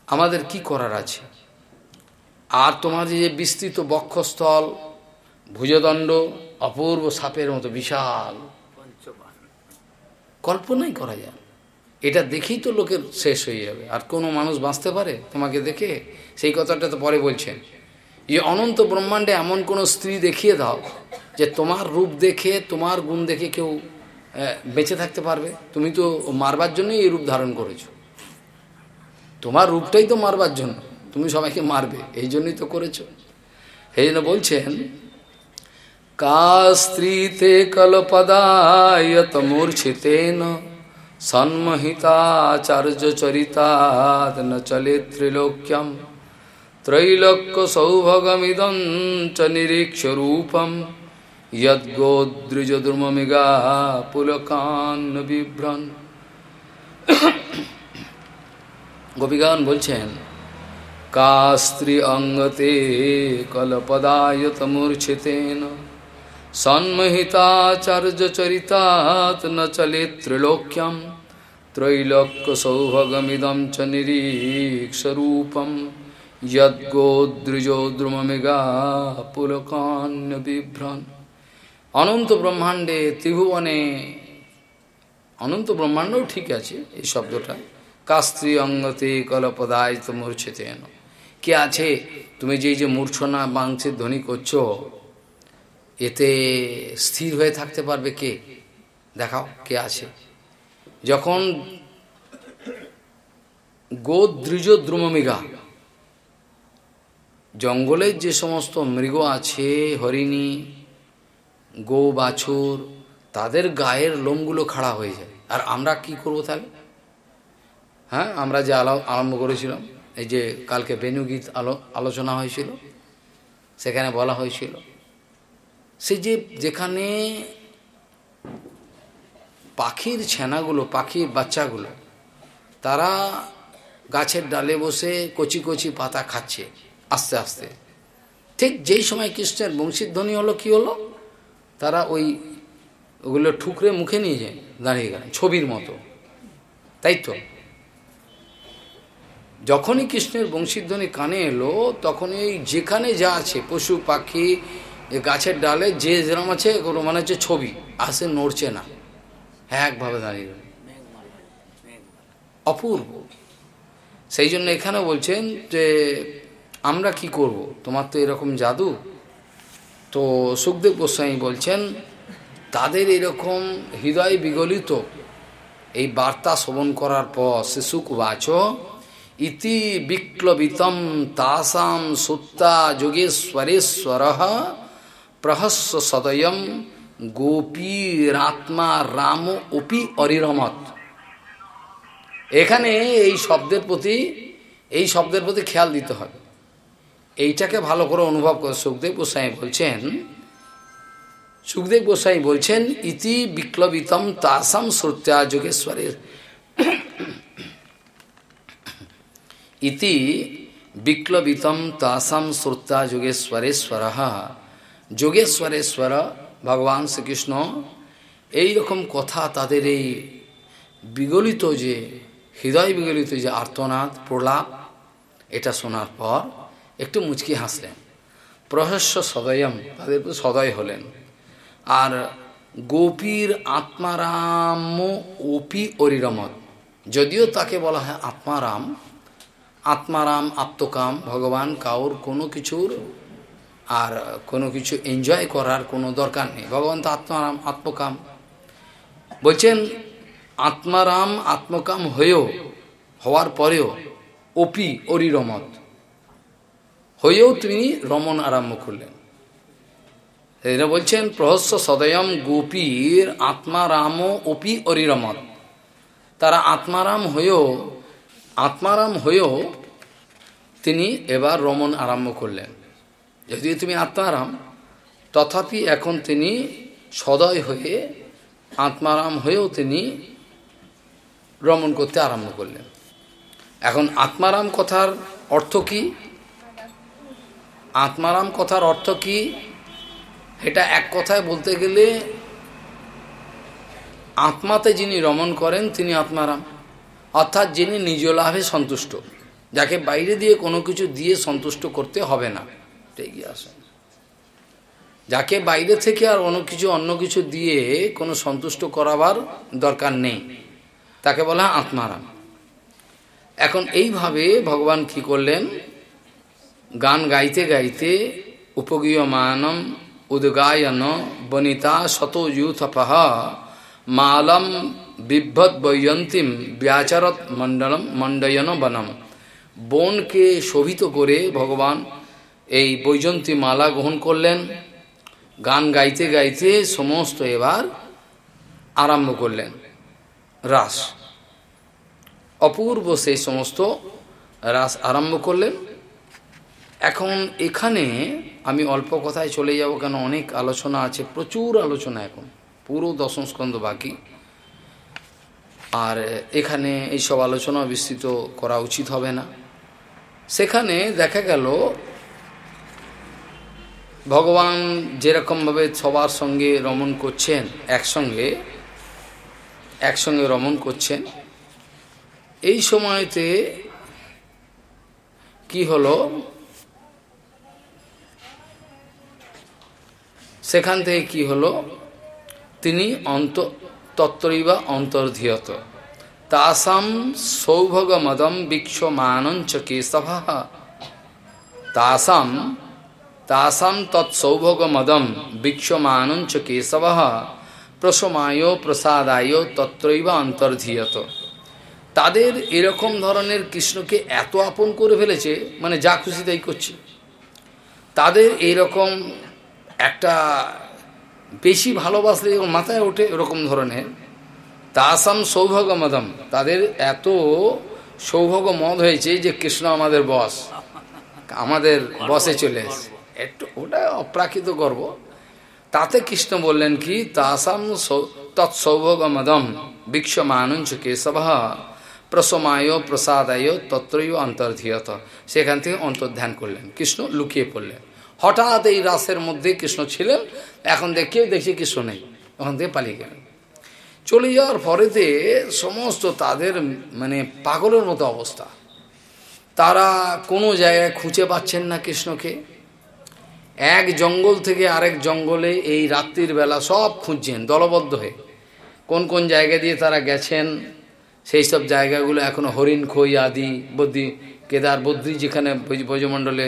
S1: আমাদের কি করার আছে? আর তোমার যে বিস্তৃত বক্ষস্থল, ভুজদণ্ড, অপূর্ব সাপের মতো বিশাল কল্পনাই করা যায় এটা দেখেই তো লোকের শেষ হয়ে যাবে। আর কোনো মানুষ বাঁচতে পারে? তোমাকে দেখে? সেই কথাটা তো পরে বলছেন। এই অনন্ত ব্রহ্মাণ্ডে এমন কোনো স্ত্রী দেখিয়ে দাও যে তোমার রূপ দেখে, তোমার গুণ দেখে কেউ বেঁচে থাকতে পারবে? তুমি তো মারবার জন্যই এই রূপ ধারণ করেছ। তোমার রূপটাই তো মারবার জন্য। তুমি সবাইকে মারবে। এই জন্যই তো করেছ। এই জন্য বলছেন কা স্ত্রীতে কলপদায়ত মূর্ছিতেন সন্মহিতাচার্য চরিতাদ ন চলে ত্রিলোক্যম ত্রৈলোক্য সৌভগমিদম চ নিরীক্ষ রূপম যদ্গোদ্রিজদ্রুমিগা পুলকান বিভ্রন গোপিগান বলছেন কা স্ত্রী অঙ্গতে কলপদায়ত মূর্ছিতেন সন্মহিতাচার্য চরিতাত ন চলে ত্রিলোক্যম। ত্রৈলোক্য সৌভগমিদম চ নিরীক্ষরূপম যদ্গোদ্রিজোদ্রুমিগা পুলকান্য বিভ্রন অনন্ত ব্রহ্মাণ্ডে ত্রিভুবনে, অনন্ত ব্রহ্মাণ্ডও ঠিক আছে এই শব্দটা। কাস্ত্রী অঙ্গতে কলপদায় তো মূর্ছেতে এন কে আছে? তুমি যে যে মূর্ছনা বাংশের ধ্বনি করছ এতে স্থির হয়ে থাকতে পারবে কে? দেখাও কে আছে। যখন গোদ্রিজ দ্রুমমিগা জঙ্গলের যে সমস্ত মৃগ আছে, হরিণী গো বাছুর তাদের গায়ের লোমগুলো খাড়া হয়ে যায়। আর আমরা কি করব তাহলে? হ্যাঁ আমরা যে আলো আরম্ভ করেছিলাম, এই যে কালকে বেনুগীত আলো আলোচনা হয়েছিল, সেখানে বলা হয়েছিল সে যে যেখানে পাখির ছেনাগুলো, পাখির বাচ্চাগুলো, তারা গাছের ডালে বসে কচি কচি পাতা খাচ্ছে আস্তে আস্তে। ঠিক যেই সময় কৃষ্ণের বংশীধ্বনি হলো, কি হলো? তারা ওই ওগুলো ঠুকরে মুখে নিয়ে যায়, দাঁড়িয়ে গেলেন, ছবির মতো। তাই তো? যখনই কৃষ্ণের বংশীধ্বনি কানে এলো, তখনই যেখানে যা আছে, পশু, পাখি গাছের ডালে যে যেরম আছে মানে হচ্ছে ছবি আসে নড়ছে না। একভাবে দাঁড়িয়ে অপূর্ব। সেই জন্য এখানে বলছেন যে, আমরা কি করব? তোমার তো এরকম জাদু। তো সুখদেব গোস্বামী বলছেন, তাদের এরকম হৃদয় বিগলিত, এই বার্তা শ্রবণ করার পর সুখ বাচ ইতি বিক্লবিতম তাসাম সুত্তা যোগেশ্বরেশ্বর প্রহস্য সদয়ম গোপীরাত্মা রাম অপি অরিরমত এখানে এই শব্দের প্রতি, এই শব্দের প্রতি খেয়াল দিতে হবে। এইটাকে ভালো করে অনুভব করে সুখদেব গোস্বাই বলছেন, সুখদেব গোস্বাই বলছেন, ইতি বিক্লবিতম তাসাম শ্রুত্যা যোগেশ্বরের। ইতি বিক্লবিতম তাসাম শ্রুত্যা যোগেশ্বরেশ্বর যোগেশ্বরেশ্বর ভগবান শ্রীকৃষ্ণ এই রকম কথা তাদের এই বিগলিত যে, হৃদয় বিগলিত যে আর্তনাদ, প্রলাপ, এটা শোনার পর একটু মুচকি হাসলেন। প্রহস্য সদয়ম তাদের সদয় হলেন। আর গোপীর আত্মারাম ওপি অরিরমত যদিও তাকে বলা হয় আত্মারাম আত্মারাম, আত্মকাম, ভগবান, কাউর কোনো কিছুর আর কোনো কিছু এনজয় করার কোনো দরকার নেই। ভগবান তো আত্মারাম, আত্মকাম। বলছেন, আত্মারাম, আত্মকাম হয়েও, হওয়ার পরেও, অপি অরিরমত হয়েও তিনি রমন আরম্ভ করলেন। এরা বলছেন প্রহস্য সদয়ম গোপীর আত্মারাম অপি অরিরমত তারা আত্মারাম হয়েও আত্মারাম হয়েও তিনি এবার রমন আরম্ভ করলেন। যদিও তুমি আত্মারাম, তথাপি এখন তিনি সদয় হয়ে, আত্মারাম হয়েও তিনি রমণ করতে আরম্ভ করলেন। এখন আত্মারাম কথার অর্থ কি? আত্মারাম কথার অর্থ কি? এটা এক কথায় বলতে গেলে, আত্মাতে যিনি রমণ করেন তিনি আত্মারাম। অর্থাৎ যিনি নিজ লাভে সন্তুষ্ট, যাকে বাইরে দিয়ে কোনো কিছু দিয়ে সন্তুষ্ট করতে হবে না। এগিয়ে আসেন যাকে বাইরে থেকে আর অন্য কিছু অন্য কিছু দিয়ে কোনো সন্তুষ্ট করাবার দরকার নেই। তাকে বলা আত্মারাম। এখন এইভাবে ভগবান কি করলেন? গান গাইতে গাইতে উপগীয়মানম উদ্গায়ন বনিতা শত ইউথপহ মালম বিভ্বত বৈয়ন্তিম ব্যাচারত মণ্ডলম মণ্ডয়ন বনম। বনকে শোভিত করে ভগবান এই বৈজন্তী মালা গ্রহণ করলেন। গান গাইতে গাইতে সমস্ত এবার আরম্ভ করলেন। রাস। অপূর্ব সেই সমস্ত রাস আরম্ভ করলেন। এখন এখানে আমি অল্প কথায় চলে যাব কেন অনেক আলোচনা আছে, প্রচুর আলোচনা এখন, পুরো দশম স্কন্ধ বাকি। আর এখানে এইসব আলোচনা বিস্তৃত করা উচিত হবে না। সেখানে দেখা গেল ভগবান যেরকমভাবে সবার সঙ্গে রমণ করছেন, একসঙ্গে একসঙ্গে রমণ করছেন, এই সময়তে কি হলো? সেখান থেকে কি হলো? তিনি অন্ত তত্ত্বইবা অন্তর্ধিয়ত। তাসাম সৌভগমদম বিক্ষমানঞ্চ কেশভ। তাসাম তাসাম তৎসৌভগমদম বিক্ষমানঞ্চ কেশব প্রসমায় প্রসাদায় তত্রৈবা অন্তর্ধিয়ত। তাদের এরকম ধরনের কৃষ্ণকে এত আপন করে ফেলেছে মানে যা খুশি তাই করছে। তাদের এইরকম একটা বেশি ভালোবাসলে মাথায় ওঠে এরকম ধরনের, তাসাম সৌভাগ্য মদম তাদের এত সৌভাগ্য মদ হয়েছে যে কৃষ্ণ আমাদের বস, আমাদের বসে চলে এসে একটু ওটা অপ্রাকৃত গর্ব। তাতে কৃষ্ণ বললেন কি, তাসাম তৎসৌভোগ মদম বিক্ষমানুঞ্চ কেশব প্রসমায় প্রসাদায় তত্রয় অন্তর্ধিয়ত। সেখান থেকে অন্তর্ধ্যান করলেন। কৃষ্ণ লুকিয়ে পড়লেন। হঠাৎ এই রাসের মধ্যে কৃষ্ণ ছিলেন। এখন দেখে দেখি কৃষ্ণ নেই। ওখান থেকে পালিয়ে গেলেন। চলে যাওয়ার পরেতে সমস্ত তাদের মানে পাগলের মতো অবস্থা। তারা কোনো জায়গায় খুঁজে পাচ্ছেন না কৃষ্ণকে। এক জঙ্গল থেকে আরেক জঙ্গলে এই রাত্রির বেলা সব খুঁজছেন, দলবদ্ধ হয়ে। কোন কোন জায়গা দিয়ে তারা গেছেন, সেই সব জায়গাগুলো এখনও হরিণ, খই আদি, বদ্রি, কেদার, বদ্রি যেখানে ব্রজমণ্ডলে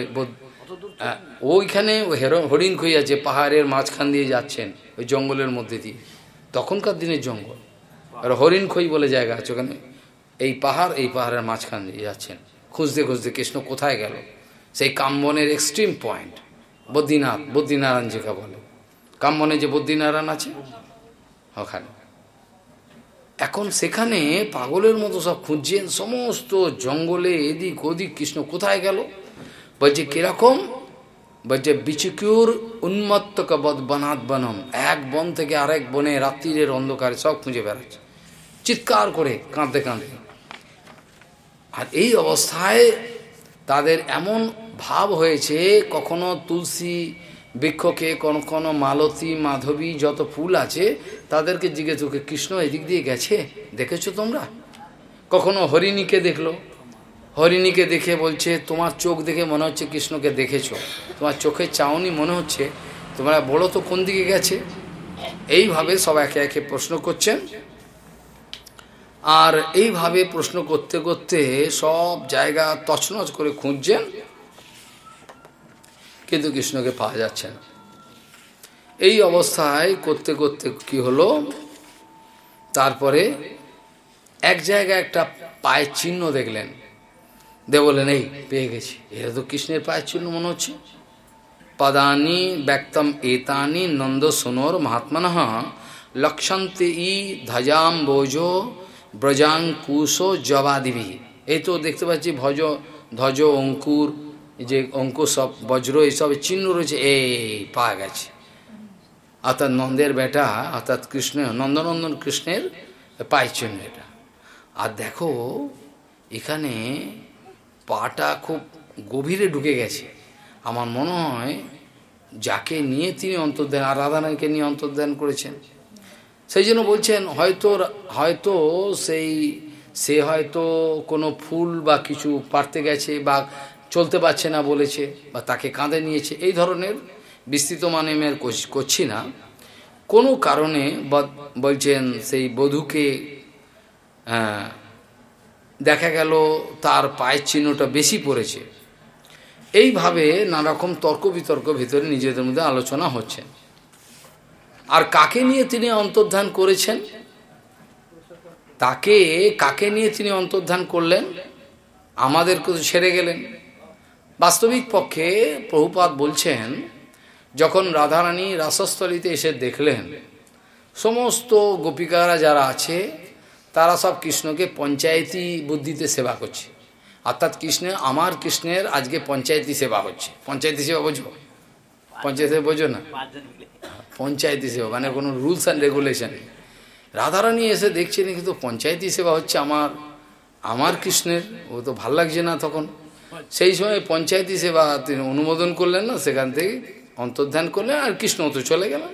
S1: ওইখানে হরিণ, খই আছে, পাহাড়ের মাঝখান দিয়ে যাচ্ছেন, ওই জঙ্গলের মধ্যে দিয়ে। তখনকার দিনের জঙ্গল। আর হরিণ, খই বলে জায়গা আছে ওখানে। এই পাহাড়, এই পাহাড়ের মাঝখান দিয়ে যাচ্ছেন। খুঁজতে খুঁজতে কৃষ্ণ কোথায় গেল? সেই কামবনের এক্সট্রিম পয়েন্ট বদ্রীনাথ বদ্রীনারায়ণ যেটা বলে। কামবনে যে বদ্রীনারায়ণ আছে, ওখানে। এখন সেখানে পাগলের মতো সব খুঁজছেন, সমস্ত জঙ্গলে এদিক ওদিক কৃষ্ণ কোথায় গেল? বলছে, কীরকম? বলছে বিচুকুর উন্মত্তক বধ বনাত বনম। এক বন থেকে আরেক বনে রাত্রির অন্ধকারে সব খুঁজে বেড়াচ্ছে। চিৎকার করে কাঁদতে কাঁদতে। আর এই অবস্থায় তাদের এমন ভাব হয়েছে, কখনো তুলসী বৃক্ষকে কোনো কোনো মালতী, মাধবী যত ফুল আছে, তাদেরকে জিজ্ঞেস ওকে কৃষ্ণ এদিক দিয়ে গেছে? দেখেছ তোমরা? কখনো হরিণীকে দেখল। হরিণীকে দেখে বলছে, তোমার চোখ দেখে মনে হচ্ছে কৃষ্ণকে দেখেছ। তোমার চোখের চাউনি মনে হচ্ছে। তোমরা বড় তো কোন দিকে গেছে? এইভাবে সব একে একে প্রশ্ন করছেন। আর এইভাবে প্রশ্ন করতে করতে সব জায়গা তছনছ করে খুঁজছেন। কিন্তু কৃষ্ণকে পাওয়া যাচ্ছে না। এই অবস্থায় করতে করতে কি হলো? তারপরে এক জায়গায় একটা পায়ের চিহ্ন দেখলেন। দে বলেন এই, পেয়ে গেছি। এটা তো কৃষ্ণের পায়ের চিহ্ন মনে হচ্ছে। পদানি ব্যক্তম এতানি নন্দ সোনর মহাত্মন লক্ষন্তে ই ধ্বজাম বোজো ব্রজাঙ্কুশো জবাদিবি এই তো দেখতে পাচ্ছি ভজ, ধ্বজ, অঙ্কুর যে অঙ্ক সব, বজ্র এইসব চিহ্ন রয়েছে, এই পাওয়া গেছে। অর্থাৎ নন্দের বেটা, অর্থাৎ কৃষ্ণ, নন্দনন্দন কৃষ্ণের পায়ের চিহ্ন এটা। আর দেখো, এখানে পাটা খুব গভীরে ঢুকে গেছে। আমার মনে হয় যাকে নিয়ে তিনি অন্তর্ধান, আর রাধানাকে নিয়ে অন্তর্ধান করেছেন। সেই জন্য বলছেন, হয়তো হয়তো সেই, সে হয়তো কোনো ফুল বা কিছু পারতে গেছে বা চলতে পারছে না বলেছে বা তাকে কাঁধে নিয়েছে, এই ধরনের বিস্তৃত মানে আমি আর করছি না। কোনো কারণে বলছেন সেই বধূকে দেখা গেল তার পায়ের চিহ্নটা বেশি পড়েছে। এইভাবে নানারকম তর্ক বিতর্ক ভিতরে নিজেদের মধ্যে আলোচনা হচ্ছে। আর কাকে নিয়ে তিনি অন্তর্ধান করেছেন? তাকে, কাকে নিয়ে তিনি অন্তর্ধান করলেন? আমাদেরকে তো ছেড়ে গেলেন। বাস্তবিক পক্ষে প্রভুপাত বলছেন, যখন রাধারানী রাসস্থলিতে এসে দেখলেন, সমস্ত গোপিকারা যারা আছে, তারা সব কৃষ্ণকে পঞ্চায়েতি বুদ্ধিতে সেবা করছে। অর্থাৎ কৃষ্ণের আমার কৃষ্ণের আজকে পঞ্চায়েতি সেবা হচ্ছে। পঞ্চায়েতি সেবা বোঝো? পঞ্চায়েতে বোঝো না? পঞ্চায়েতি সেবা মানে কোনো রুলস অ্যান্ড রেগুলেশন রাধারানী এসে দেখছেন, কিন্তু পঞ্চায়েতি সেবা হচ্ছে আমার আমার কৃষ্ণের, ও তো ভালো লাগছে না তখন। সেই সময় পঞ্চায়েতি সেবা তিনি অনুমোদন করলেন না, সেখান থেকে অন্তর্ধান করলেন আর কৃষ্ণ তো চলে গেলেন।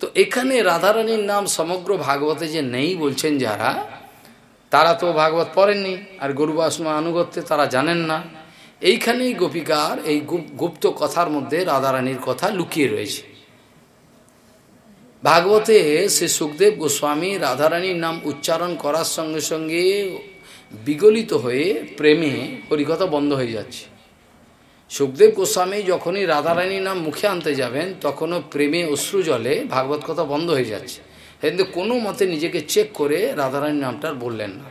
S1: তো এখানে রাধারানীর নাম সমগ্র ভাগবতে যে নেই বলছেন যারা, তারা তো ভাগবত পড়েননি আর গরুবাসমা আনুগত্যে তারা জানেন না। এইখানেই গোপিকার এই গুপ্ত কথার মধ্যে রাধারানীর কথা লুকিয়ে রয়েছে। ভাগবতে সে সুখদেব গোস্বামী রাধারানীর নাম উচ্চারণ করার সঙ্গে সঙ্গে বিগলিত হয়ে প্রেমে হরিকথা বন্ধ হয়ে যাচ্ছে। সুখদেব গোস্বামী যখনই রাধারানীর নাম মুখে আনতে যাবেন, তখনও প্রেমে অশ্রু জলে ভাগবত কথা বন্ধ হয়ে যাচ্ছে। কিন্তু কোনো মতে নিজেকে চেক করে রাধারানীর নামটা বললেন না।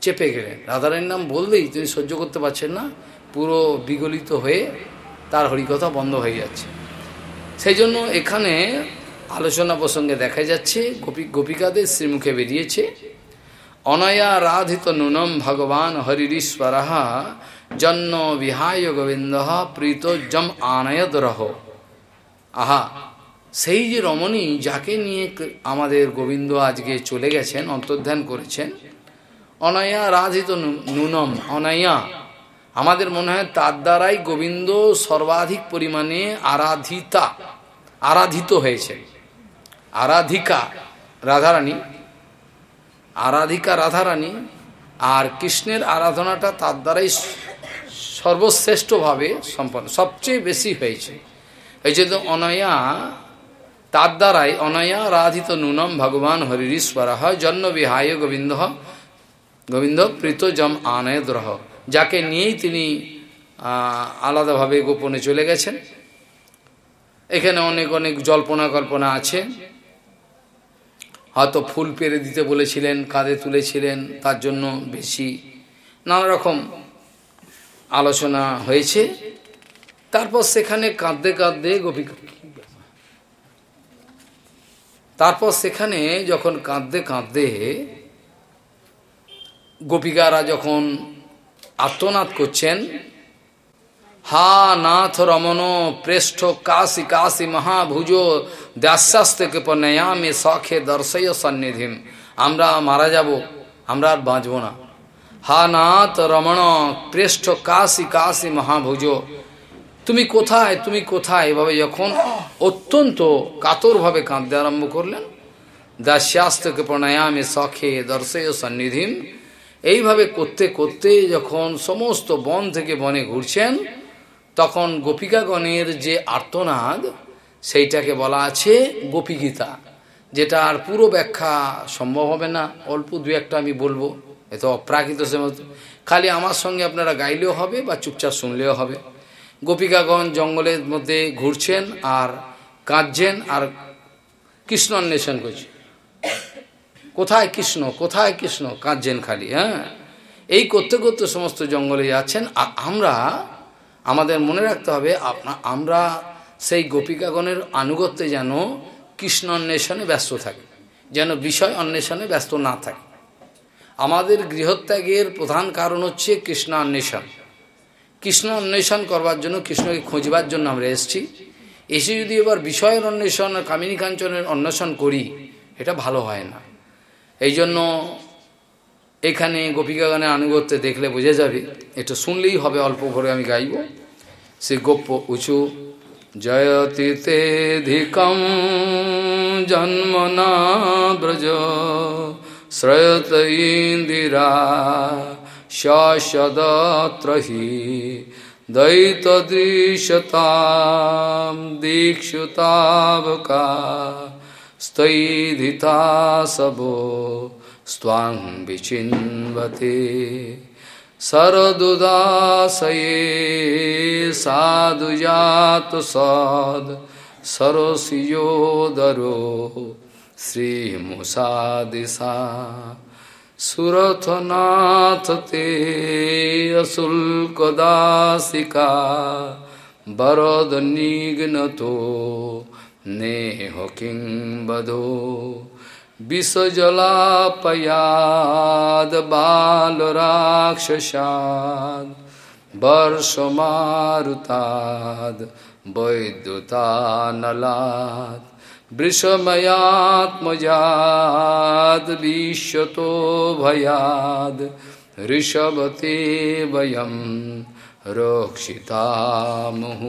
S1: চেপে গেলেন। রাধারানীর নাম বললেই তিনি সহ্য করতে পারছেন না। পুরো বিগলিত হয়ে তার হরিকথা বন্ধ হয়ে যাচ্ছে। সেই জন্য এখানে আলোচনা প্রসঙ্গে দেখা যাচ্ছে, গোপী গোপিকাদের শ্রীমুখে বেরিয়েছে। অনয়া রাধিত নুনম ভগবান হরিশ্বর জন্ম বিহায় গোবিন্দ প্রীত জম আনয়দ রহ আহা সেই যে রমণী যাকে নিয়ে আমাদের গোবিন্দ আজকে চলে গেছেন, অন্তর্ধান করেছেন, অনয়া রাধিত নুনম, অনয়া, আমাদের মনে হয় তার দ্বারাই গোবিন্দ সর্বাধিক পরিমাণে আরাধিতা, আরাধিত হয়েছে। আরাধিকা, রাধারানী আরাধিকা রাধারানী আর কৃষ্ণের আরাধনাটা তার দ্বারাই সর্বশ্রেষ্ঠভাবে সম্পন্ন, সবচেয়ে বেশি হয়েছে। এই জন্য অনয়া, তার দ্বারাই অনয়া রাধিত নুনম ভগবান হরিশ্বর জন্ম বিহায় গোবিন্দ গোবিন্দ প্রীত জম আনয় দ্রহ যাকে নিয়েই তিনি আলাদাভাবে গোপনে চলে গেছেন। এখানে অনেক অনেক জল্পনা কল্পনা আছে। হয়তো ফুল পেরে দিতে বলেছিলেন, কাঁধে তুলেছিলেন, তার জন্য বেশি নানা রকম আলোচনা হয়েছে। তারপর সেখানে কাঁদতে কাঁদতে গোপী তারপর সেখানে যখন কাঁদতে কাঁদতে গোপিকারা যখন আত্মনাদ করছেন হা নাথ রমন প্রেষ্ঠ কাশি কাশি মহাভুজ দাস্যাস্তে পনয়ামে শখে দর্শয় সন্নিধিম। আমরা মারা যাব, আমরা আর বাঁচব না। হা নাথ রমণ প্রেষ্ঠ কাশি কাশি মহাভুজ, তুমি কোথায় তুমি কোথায়? এভাবে যখন অত্যন্ত কাতরভাবে কাঁদতে আরম্ভ করলেন, দাস্যাস্তকে প্রণায়ামে শখে দর্শয় সন্নিধিম। এইভাবে করতে করতে যখন সমস্ত বন থেকে বনে ঘুরছেন তখন গোপিকাগণের যে আর্তনাদ, সেইটাকে বলা আছে গোপীগীতা, যেটা আর পুরো ব্যাখ্যা সম্ভব হবে না। অল্প দু একটা আমি বলব, এত অপ্রাকৃত খালি আমার সঙ্গে আপনারা গাইলেও হবে বা চুপচাপ শুনলেও হবে। গোপিকাগণ জঙ্গলের মধ্যে ঘুরছেন আর কাঁদছেন আর কৃষ্ণ অন্বেষণ করছে। কোথায় কৃষ্ণ? কোথায় কৃষ্ণ? কাঁদছেন খালি হ্যাঁ? এই করতে করতে সমস্ত জঙ্গলে যাচ্ছেন। আর আমরা আমাদের মনে রাখতে হবে, আপনা, আমরা সেই গোপিকাগণের আনুগত্যে যেন কৃষ্ণ অন্বেষণে ব্যস্ত থাকি, যেন বিষয় অন্বেষণে ব্যস্ত না থাকে। আমাদের গৃহত্যাগের প্রধান কারণ হচ্ছে কৃষ্ণ অন্বেষণ। কৃষ্ণ অন্বেষণ করবার জন্য, কৃষ্ণকে খোঁজবার জন্য আমরা এসেছি। এসে যদি এবার বিষয়ের অন্বেষণ আর কামিনী কাঞ্চনের অন্বেষণ করি, এটা ভালো হয় না। এই জন্য এখানে গোপিকা গানের আনুগত্যে দেখলে বোঝা যাবে, এটা শুনলেই হবে, অল্প ভরে আমি গাইব। সে গোপ্য উঁচু জয়তি তেধিকম জন্মনা ব্রজ, শ্রয়ত ইন্দিরা শদত্র হি দৈতদৃশতাম দীক্ষুতাবকা স্তৈধিতা সবো। स्वां विचिन्वते। सरदुदासये साधुजातु सद् दिशा सुरथ नाथ ते अशुल्कदासिका। वरद निघ्नतो नेह किं बधो विषजलापयाद्बालराक्षसाद् वैद्युता वैद्युतानलात् वृषमयात्मजाद् विश्वतो भयाद् ऋषभते वयं रोक्षितामुः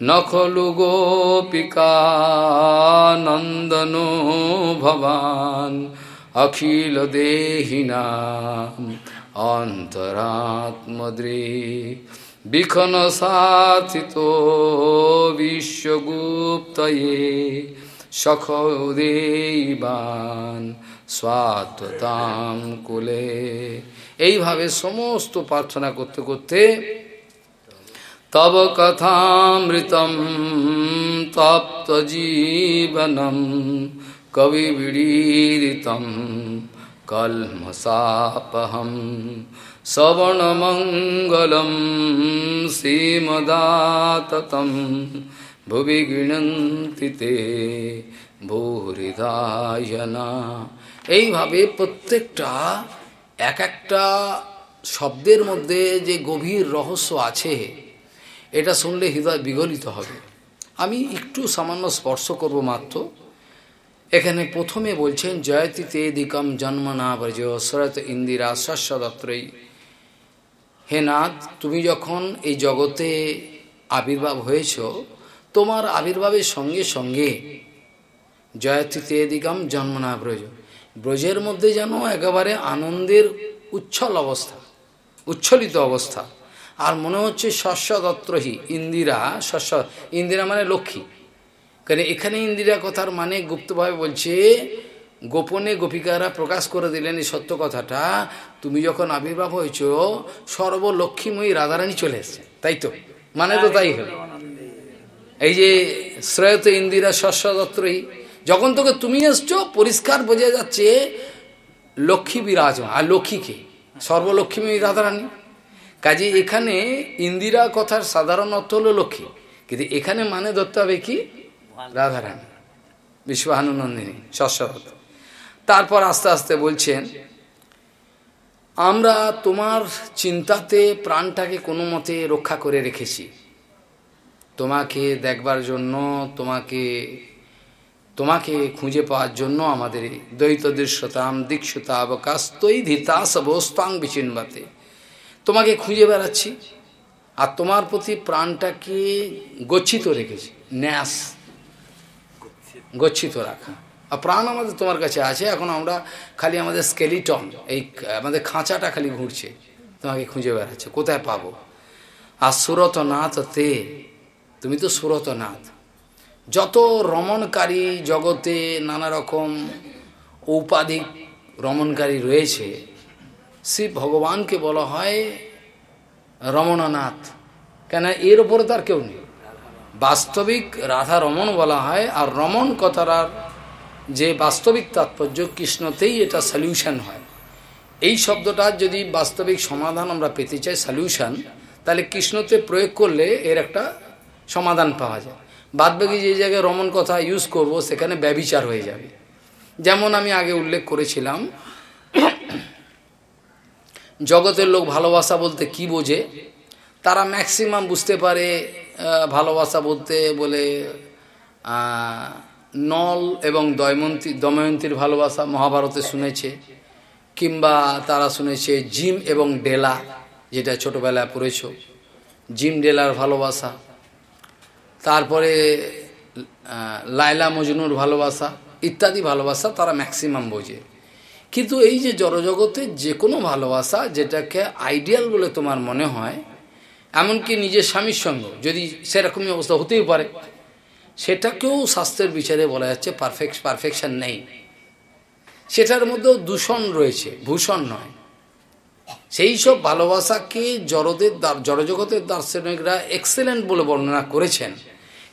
S1: নখলু গোপিকানন্দনো ভবান অখিল দেহিনাম অন্তরাত্মদ্রে বিখন সাথিত বিশ্বগুপ্তয়ে সখদেবান স্বাততাম কুলে এইভাবে সমস্ত প্রার্থনা করতে করতে তব কথামৃতম তপ্ত জীবনম কবিবিড়ীরিতম কলমসাপহম শ্রবণমঙ্গলম শ্রীমদাততম ভুবি গৃণন্তি তে ভূরিদায়না এইভাবে প্রত্যেকটা, এক একটা শব্দের মধ্যে যে গভীর রহস্য আছে এটা শুনলে হৃদয় বিগলিত হবে। আমি একটু সামান্য স্পর্শ করব মাত্র। এখানে প্রথমে বলছেন, জয়তি তে দিকম জন্ম না ব্রজ শরত ইন্দিরা শস্যদত্রই হে নাথ, তুমি যখন এই জগতে আবির্ভাব হয়েছ, তোমার আবির্ভাবের সঙ্গে সঙ্গে জয়তি তে দিকম জন্ম না ব্রজ। ব্রজের মধ্যে যেন একেবারে আনন্দের উচ্ছল অবস্থা, উচ্ছলিত অবস্থা। আর মনে হচ্ছে শস্য দত্তহি ইন্দিরা শস্য ইন্দিরা মানে লক্ষ্মী। কারণ এখানে ইন্দিরা কথার মানে গুপ্তভাবে বলছে, গোপনে গোপিকারা প্রকাশ করে দিলেন এই সত্য কথাটা, তুমি যখন আবির্ভাব হয়েছ, সর্বলক্ষ্মীময়ী রাধারানী চলে এসছে। তাই তো? মানে তো তাই হল। এই যে শ্রেয়ত ইন্দিরা শস্য দত্তই যখন তোকে তুমি এসছো, পরিষ্কার বোঝা যাচ্ছে লক্ষ্মী বিরাজ আর লক্ষ্মীকে, সর্বলক্ষ্মীময়ী রাধারানী। কাজে এখানে ইন্দিরা কথার সাধারণ অর্থ হলো লক্ষ্মী। কিন্তু এখানে মানে ধরতে হবে কি? রাধারানী। বিশ্বহানুনন্দিনী শস্যরত তারপর আস্তে আস্তে বলছেন, আমরা তোমার চিন্তাতে প্রাণটাকে কোনো মতে রক্ষা করে রেখেছি। তোমাকে দেখবার জন্য, তোমাকে তোমাকে খুঁজে পাওয়ার জন্য আমাদের দ্বৈত দৃশ্যতাম দীক্ষতা অবকাশ তৈ ধীতা সবস্তাং বিচিনবাতে তোমাকে খুঁজে বেড়াচ্ছি। আর তোমার প্রতি প্রাণটাকে গচ্ছিত রেখেছি। ন্যাস। গচ্ছিত রাখা। আর প্রাণ আমাদের তোমার কাছে আছে। এখন আমরা খালি আমাদের স্কেলিটন এই, আমাদের খাঁচাটা খালি ঘুরছে। তোমাকে খুঁজে বেড়াচ্ছে। কোথায় পাবো? আর সুরতনাথ তে, তুমি তো সুরতনাথ। যত রমণকারী জগতে নানা রকম ঔপাধিক রমণকারী রয়েছে শ্রী ভগবানকে বলা হয় রমণনাথ। কেন এর ওপরে তার কেউ নেই। বাস্তবিক রাধা রমণ বলা হয়, আর রমণ কথার যে বাস্তবিক তাৎপর্য, কৃষ্ণতেই এটা সলিউশন হয়। এই শব্দটার যদি বাস্তবিক সমাধান আমরা পেতে চাই সলিউশন তাহলে কৃষ্ণতে প্রয়োগ করলে এর একটা সমাধান পাওয়া যায়। বাদবাকি যে জায়গায় রমন কথা ইউজ করব, সেখানে ব্যবিচার হয়ে যাবে। যেমন আমি আগে উল্লেখ করেছিলাম জগতের লোক ভালোবাসা বলতে কি বোঝে? তারা ম্যাক্সিমাম বুঝতে পারে ভালোবাসা বলতে বলে নল এবং দয়মন্তী, দময়ন্তীর ভালোবাসা মহাভারতে শুনেছে, কিংবা তারা শুনেছে জিম এবং ডেলা, যেটা ছোটোবেলায় পড়েছ। জিম ডেলার ভালোবাসা, তারপরে লাইলা মজনুর ভালোবাসা, ইত্যাদি ভালোবাসা তারা ম্যাক্সিমাম বোঝে। কিন্তু এই যে জড়জগতের যে কোনো ভালোবাসা যেটাকে আইডিয়াল বলে তোমার মনে হয়, এমনকি নিজের স্বামীর সঙ্গ, যদি সেরকমই অবস্থা হতেই পারে, সেটাকেও স্বাস্থ্যের বিচারে বলা যাচ্ছে পারফেক্ট পারফেকশন নেই। সেটার মধ্যেও দূষণ রয়েছে, ভূষণ নয়। সেই সব ভালোবাসাকে জড়দের জড়জগতের দার্শনিকরা এক্সেলেন্ট বলে বর্ণনা করেছেন,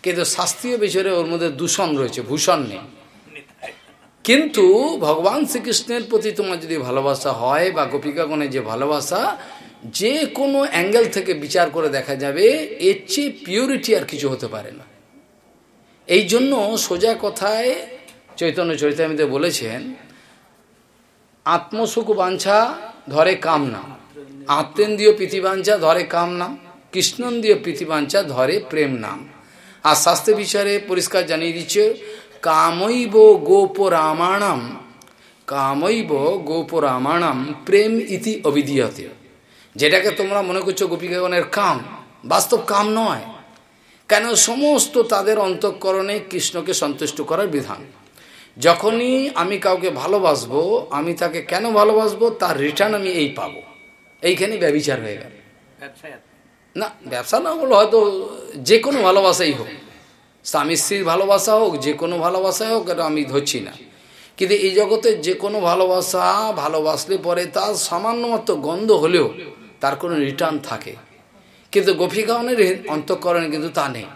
S1: কিন্তু শাস্ত্রীয় বিচারে ওর মধ্যে দূষণ রয়েছে, ভূষণ নেই। কিন্তু ভগবান শ্রীকৃষ্ণের প্রতি তোমার যদি ভালোবাসা হয় বা গোপিকাগণের যে ভালোবাসা, যে কোনো অ্যাঙ্গেল থেকে বিচার করে দেখা যাবে, এর চেয়ে পিওরিটি আর কিছু হতে পারে না। এই জন্য সোজা কথায় চৈতন্য চৈতামিতে বলেছেন, আত্মসুখ বাঞ্ছা ধরে কাম নাম আত্মেন্দ্রীয় প্রীতিবাঞ্ছা ধরে কাম নাম কৃষ্ণন্দ্রীয় প্রীতিবাঞ্ছা ধরে প্রেম নাম। আর স্বাস্থ্য বিচারে পরিষ্কার জানিয়ে দিচ্ছে কামৈব গোপরামাণম কামৈব গোপরামাণম প্রেম ইতি অবিধীয়তে যেটাকে তোমরা মনে করছ গোপীগণের কাম বাস্তব কাম নয় কেন সমস্ত তাদের অন্তঃকরণে কৃষ্ণকে সন্তুষ্ট করার বিধান যখনই আমি কাউকে ভালোবাসবো আমি তাকে কেন ভালোবাসবো তার রিটার্ন আমি এই পাবো এইখানে ব্যবচার হয়ে গেল না ব্যবসা না হলো হয়তো যে কোনো ভালোবাসাই হোক। স্বামী স্ত্রীর ভালোবাসা হোক, যে কোনো ভালোবাসাই হোক, এটা আমি ধরছি না। কিন্তু এই জগতে যে কোনো ভালোবাসা, ভালোবাসলে পরে তার সামান্য মতো গন্ধ হলেও তার কোনো রিটার্ন থাকে। কিন্তু গোপিকাগণের অন্তঃকরণে কিন্তু তা নেই।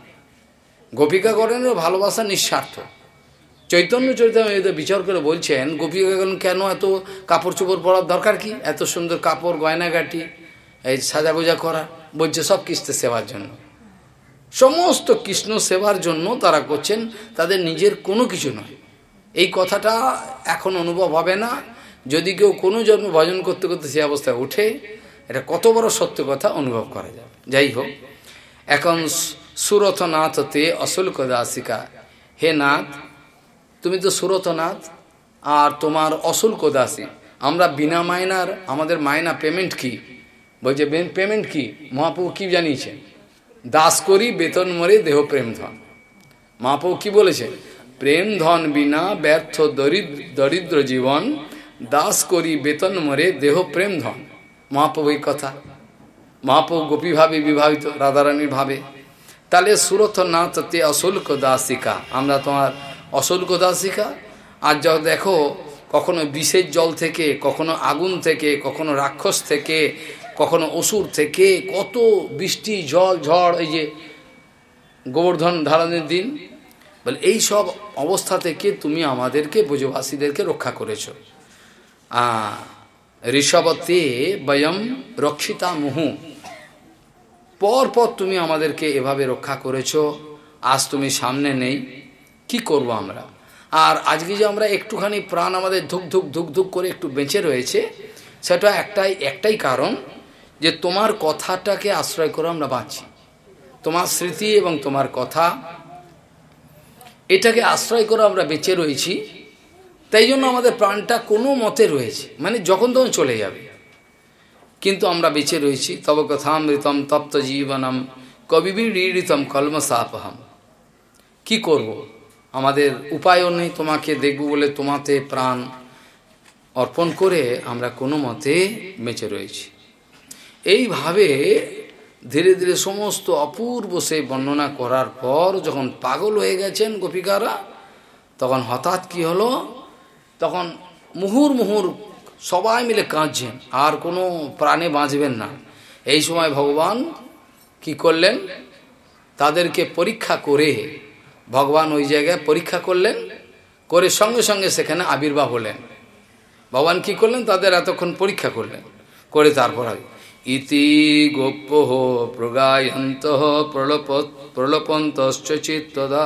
S1: গোপিকাগণেরও ভালোবাসা নিঃস্বার্থ। চৈতন্য চৈতন্য বিচার করে বলছেন, গোপিকাগণ কেন এত কাপড় চোপড় পরার দরকার কি? এত সুন্দর কাপড়, গয়নাগাটি, এই সাজাগোজা করা বলছে সব কৃষ্ণের সেবার জন্য। সমস্ত কৃষ্ণ সেবার জন্য তারা করছেন, তাদের নিজের কোনো কিছু নয়। এই কথাটা এখন অনুভব হবে না। যদি কেউ কোনো জন্ম ভজন করতে করতে সে অবস্থায় ওঠে, এটা কত বড় সত্য কথা অনুভব করা যাবে। যাই হোক, এখন সুরথনাথ তে অশুল্ক দাসিকা, হে নাথ, তুমি তো সুরথনাথ, আর তোমার অশুল্ক দাসী। আমরা বিনা মায়নার আমাদের মায়না পেমেন্ট কি? বলছে পেমেন্ট কি? মহাপ্রভু কি জানিয়েছেন? দাস করি, বেতন মরে দেহ প্রেম ধন। মহাপ্রভু কি বলেছে? প্রেম ধন বিনা ব্যর্থ দরিদ্র দরিদ্র জীবন, দাস করি, বেতন মরে দেহ প্রেম ধন। মহাপ্রভুর কথা। মহাপ্রভু গোপীভাবে বিভাবিত রাধারানীর ভাবে। তাহলে সুরথ নাথ তে অশুল্ক দাসিকা। আমরা তোমার অশুল্ক দাসিকা? আর যা দেখো, কখনো বিষের জল থেকে, কখনো আগুন থেকে, কখনো রাক্ষস থেকে কখনো অসুর থেকে কত বৃষ্টি, জল, ঝড়, এই যে গোবর্ধন ধারণের দিন, বলে এই সব অবস্থা থেকে তুমি আমাদেরকে, ব্রজবাসীদেরকে রক্ষা করেছ। ঋষভতে বয়ম রক্ষিতা মুহু পর পর তুমি আমাদেরকে এভাবে রক্ষা করেছ, আজ তুমি সামনে নেই, কি করব আমরা? আর আজকে যে আমরা একটুখানি প্রাণ আমাদের ধুক ধুক ধুক ধুক করে একটু বেঁচে রয়েছে, সেটা একটাই একটাই কারণ যে তোমার কথাটাকে আশ্রয় করে আমরা বাঁচি। তোমার স্মৃতি এবং তোমার কথা, এটাকে আশ্রয় করে আমরা বেঁচে রয়েছি। তাই জন্য আমাদের প্রাণটা কোনো মতে রয়েছে। মানে যখন তখন চলে যাবে। কিন্তু আমরা বেঁচে রয়েছি। তব কথামৃতম তপ্ত জীবনম কবিবীড়িতম কলমসাপহম। কি করব। আমাদের উপায়ও নেই তোমাকে দেখব বলে তোমাতে প্রাণ অর্পণ করে আমরা কোনো মতে বেঁচে রয়েছি। এইভাবে ধীরে ধীরে সমস্ত অপূর্ব সেই বর্ণনা করার পর যখন পাগল হয়ে গেছেন গোপিকারা, তখন হঠাৎ কি হলো? তখন মুহুর মুহুর সবাই মিলে কাঁদছেন, আর কোনো প্রাণে বাঁচবেন না। এই সময় ভগবান কি করলেন? তাদেরকে পরীক্ষা করে, ভগবান ওই জায়গায় পরীক্ষা করলেন, করে সঙ্গে সঙ্গে সেখানে আবির্ভাব হলেন। ভগবান কি করলেন? তাদের এতক্ষণ পরীক্ষা করলেন, করে তারপর ইতি গোপ্য প্রগায়ন্ত প্রলপ প্রলপন্তশ্চ চিত্তদা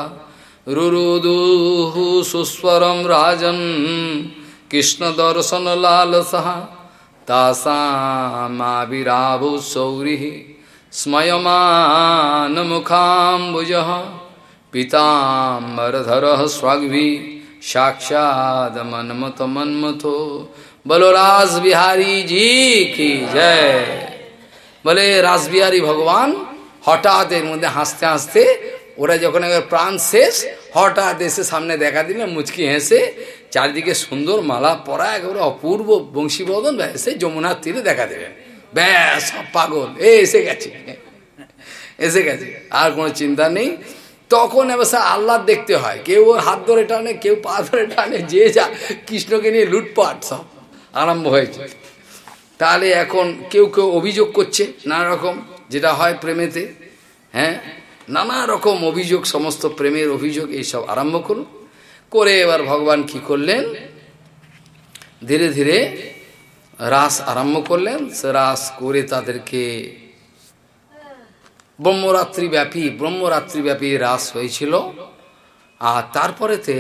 S1: রুরুদুহু সুস্বরম রাজন কৃষ্ণ দর্শন লালসা তাসামাবিরাভু সৌরি স্ময়মান বলো রাস বিহারী জি কি জয়? বলে, রাসবিহারী ভগবান হঠাৎ এর মধ্যে হাসতে হাসতে ওরা যখন একবার প্রাণ শেষ, হঠাৎ এসে সামনে দেখা দিল, মুচকি হেসে চারিদিকে সুন্দর মালা পরা একেবারে অপূর্ব বংশীবদন এসে যমুনার তীরে দেখা দেবেন ব্যাস পাগল, এ, এসে গেছে। এসে গেছে, আর কোনো চিন্তা নেই। তখন এবার আল্লাহ দেখতে হয়, কেউ ওর হাত ধরে টানে, কেউ পা ধরে টানে, যে যা কৃষ্ণকে নিয়ে লুটপাট সব। আরম্ভ হয়েছে। তাহলে এখন কেউ কেউ অভিযোগ করছে নানা রকম যেটা হয় প্রেমেতে হ্যাঁ? নানা রকম অভিযোগ, সমস্ত প্রেমের অভিযোগ এইসব আরম্ভ করুন। করে এবার ভগবান কি করলেন? ধীরে ধীরে রাস আরম্ভ করলেন। সে রাস করে তাদেরকে ব্রহ্মরাত্রি ব্যাপী ব্রহ্মরাত্রি ব্যাপী রাস হয়েছিল। আর তারপরেতে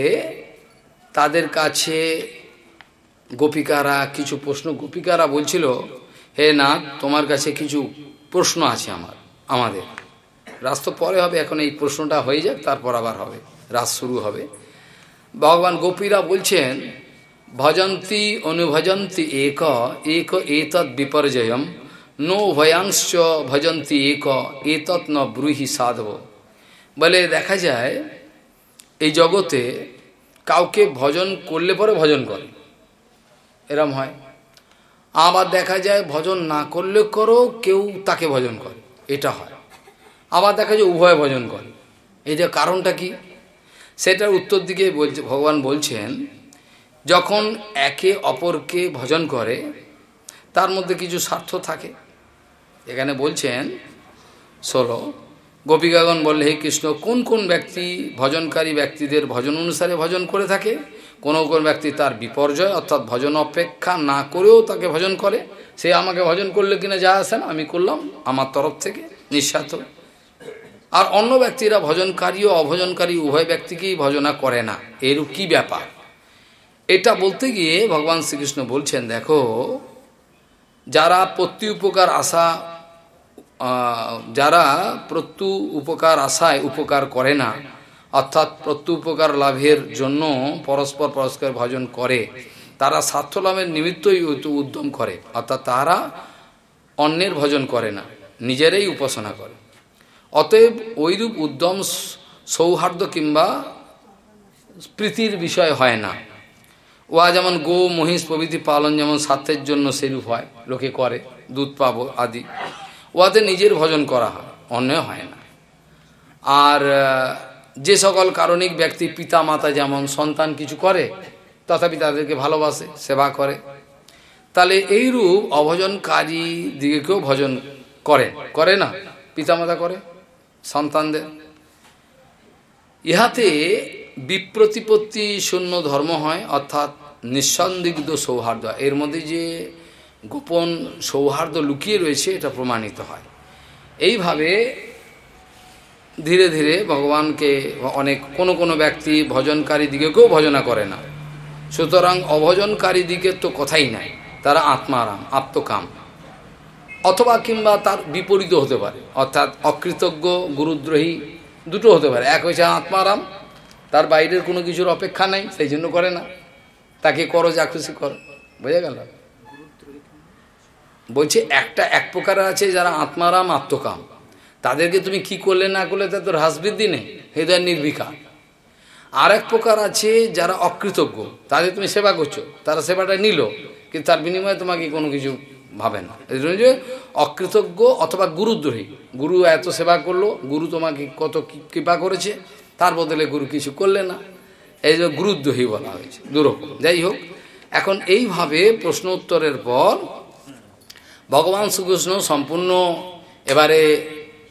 S1: তাদের কাছে গোপিকারা, কিছু প্রশ্ন গোপিকারা বলছিল, হে না তোমার কাছে কিছু প্রশ্ন আছে আমার, আমাদের। রাস তো পরে হবে, এখন এই প্রশ্নটা হয়ে যাক, তারপর আবার হবে, রাস শুরু হবে। ভগবান গোপীরা বলছেন, ভজন্তি অনুভজন্তি এক এক এতৎ বিপর্যয়ম, নো ভয়াংশ ভজন্তি এক, এতৎ ন ব্রুহি সাধব। বলে দেখা যায়, এই জগতে কাউকে ভজন করলে পরে ভজন করে। এরম হয়। আবার দেখা যায় ভজন না করলে করো, কেউ তাকে ভজন করে। এটা হয়। আবার দেখা যায় উভয় ভজন করে। এই যে কারণটা কি? সেটার উত্তর দিকে বলছে, ভগবান বলছেন, যখন একে অপরকে ভজন করে, তার মধ্যে কিছু স্বার্থ থাকে। এখানে বলছেন ষোলো গোপিকাগণ বললে, হে কৃষ্ণ, কোন কোন ব্যক্তি ভজনকারী ব্যক্তিদের ভজন অনুসারে ভজন করে থাকে? কোনো কোন ব্যক্তি তার বিপর্যয় অর্থাৎ ভজন অপেক্ষা না করেও তাকে ভজন করে। সে আমাকে ভজন করলে কিনা যা আসে না, আমি করলাম আমার তরফ থেকে, নিঃস্বার্থ। আর অন্য ব্যক্তিরা ভজনকারী ও অভজনকারী, উভয় ব্যক্তিকেই ভজনা করে না। এরূপ কি ব্যাপার? এটা বলতে গিয়ে ভগবান শ্রীকৃষ্ণ বলছেন, দেখো, যারা প্রত্যু উপকার আশা যারা প্রত্যু উপকার আশায় উপকার করে না অর্থাৎ প্রত্যুপকার লাভের জন্য পরস্পর পরস্পর ভজন করে। তারা স্বার্থ লাভের নিমিত্তই উদ্যম করে। অর্থাৎ তারা অন্যের ভজন করে না, নিজেরাই উপাসনা করে। অতএব ওইরূপ উদ্যম সৌহার্দ্য কিংবা প্রীতির বিষয় হয় না। ওয়া যেমন গো, মহিষ প্রভৃতি পালন যেমন স্বার্থের জন্য সেরূপ হয়, লোকে করে, দুধ, পাবো আদি। ওয়াতে নিজের ভজন করা হয় অন্য হয় না। আর যে সকল কারণিক ব্যক্তি পিতা মাতা যেমন সন্তান কিছু করে, তথাপি তাদেরকে ভালোবাসে, সেবা করে। তাহলে এইরূপ অভজনকারী দিকেও ভজন করে। করে না? পিতামাতা করে, সন্তানদের। ইহাতে বিপ্রতিপত্তি শূন্য ধর্ম হয়, অর্থাৎ নিঃসন্দিগ্ধ সৌহার্দ্য। এর মধ্যে যে গোপন সৌহার্দ্য লুকিয়ে রয়েছে, এটা প্রমাণিত হয়। এইভাবে ধীরে ধীরে ভগবানকে অনেক কোনো কোনো ব্যক্তি ভজনকারী দিকেও ভজনা করে না। সুতরাং অভজনকারী দিকের তো কথাই নাই। তারা আত্মারাম, আত্মকাম। অথবা কিংবা তার বিপরীত হতে পারে। অর্থাৎ অকৃতজ্ঞ, গুরুদ্রোহী দুটো হতে পারে। এক হয়েছে আত্মারাম, তার বাইরের কোনো কিছুর অপেক্ষা নেই, সেই জন্য করে না। তাকে করো, যা খুশি করো। বোঝা গেল? বলছে, একটা এক প্রকার আছে যারা আত্মারাম, আত্মকাম। তাদেরকে তুমি কি করলে না করলে তা তাদের হ্রাসবৃদ্ধি নেই হৃদয় নির্বিকার। আর এক প্রকার আছে যারা অকৃতজ্ঞ, তাদের তুমি সেবা করছ, তারা সেবাটা নিল, কিন্তু তার বিনিময়ে তোমাকে কোনো কিছু ভাবে না। এই জন্য যে অকৃতজ্ঞ অথবা গুরুদ্রোহী, গুরু এত সেবা করল, গুরু তোমাকে কত কৃপা করেছে, তার বদলে গুরু কিছু করলে না। এই যে গুরুদ্রোহী বলা হয়েছে, দুরকম। যাই হোক, এখন এইভাবে প্রশ্ন উত্তরের পর ভগবান শ্রীকৃষ্ণ সম্পূর্ণ এবারে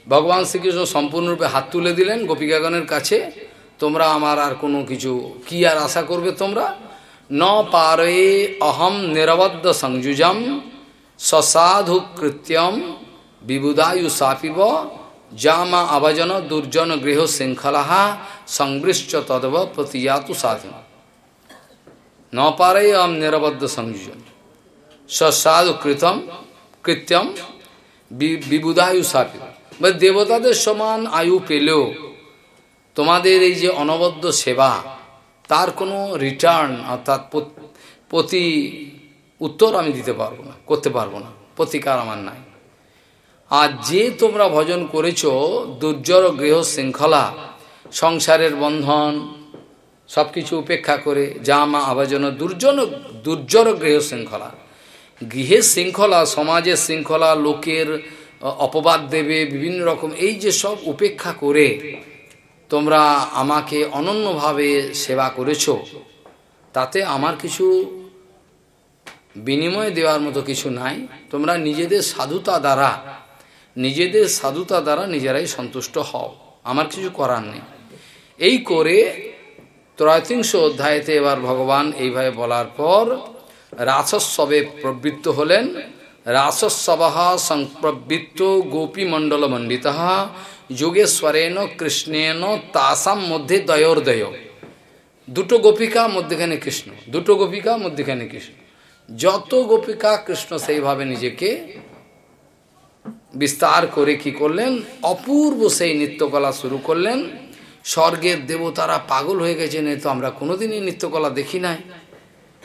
S1: ভগবান শ্রীকৃষ্ণ সম্পূর্ণরূপে হাত তুলে দিলেন গোপিকাগণের কাছে, তোমরা আমার আর কোনো কিছু, কি আর আশা করবে তোমরা? ন পারে অহম নিরবদ্ধ সংযুজম, সসাধু কৃত্যম বিবুদায়ু সাপিব, জামা আবাজন দুর্জন গৃহ শৃঙ্খলা সংবৃষ্ট তদব প্রতিজাতু সাধন ন পারে অহম নিরবদ্ধ সংযুজন সসাধু কৃতম, কৃত্যম বিবুদায়ু সাপিব। দেবতাদের সমান আয়ু পেলেও তোমাদের এই যে অনবদ্য সেবা, তার কোনো রিটার্ন অর্থাৎ প্রতি উত্তর আমি দিতে পারব না, করতে পারব না, প্রতিকার আমার নাই। আর যে তোমরা ভজন করেছ দুর্জর গৃহ শৃঙ্খলা, সংসারের বন্ধন সব কিছু উপেক্ষা করে জামা আবাজন দুর্জন দুর্জর গৃহ শৃঙ্খলা। গৃহের শৃঙ্খলা, সমাজের শৃঙ্খলা, লোকের অপবাদ দেবে, বিভিন্ন রকম। এই যে সব উপেক্ষা করে তোমরা আমাকে অনন্যভাবে সেবা করেছ, তাতে আমার কিছু বিনিময় দেওয়ার মতো কিছু নাই। তোমরা নিজেদের সাধুতা দ্বারা, নিজেদের সাধুতা দ্বারা নিজেরাই সন্তুষ্ট হও। আমার কিছু করার নেই। এই করে ত্রয়ত্রিংশ অধ্যায়তে এবার ভগবান এইভাবে বলার পর রাসস্ববে প্রবৃত্ত হলেন। রাসস্ববাহ সংপ্রবৃত্ত গোপীমণ্ডল মণ্ডিত যোগেশ্বরেন কৃষ্ণেন তাসাম মধ্যে দয়োর্দয় দুটো গোপিকা মধ্যেখানে কৃষ্ণ দুটো গোপিকা মধ্যেখানে কৃষ্ণ যত গোপিকা কৃষ্ণ সেইভাবে নিজেকে বিস্তার করে কি করলেন অপূর্ব সেই নৃত্যকলা শুরু করলেন স্বর্গের দেবতারা পাগল হয়ে গেছেন তো আমরা কোনোদিনই নৃত্যকলা দেখি নাই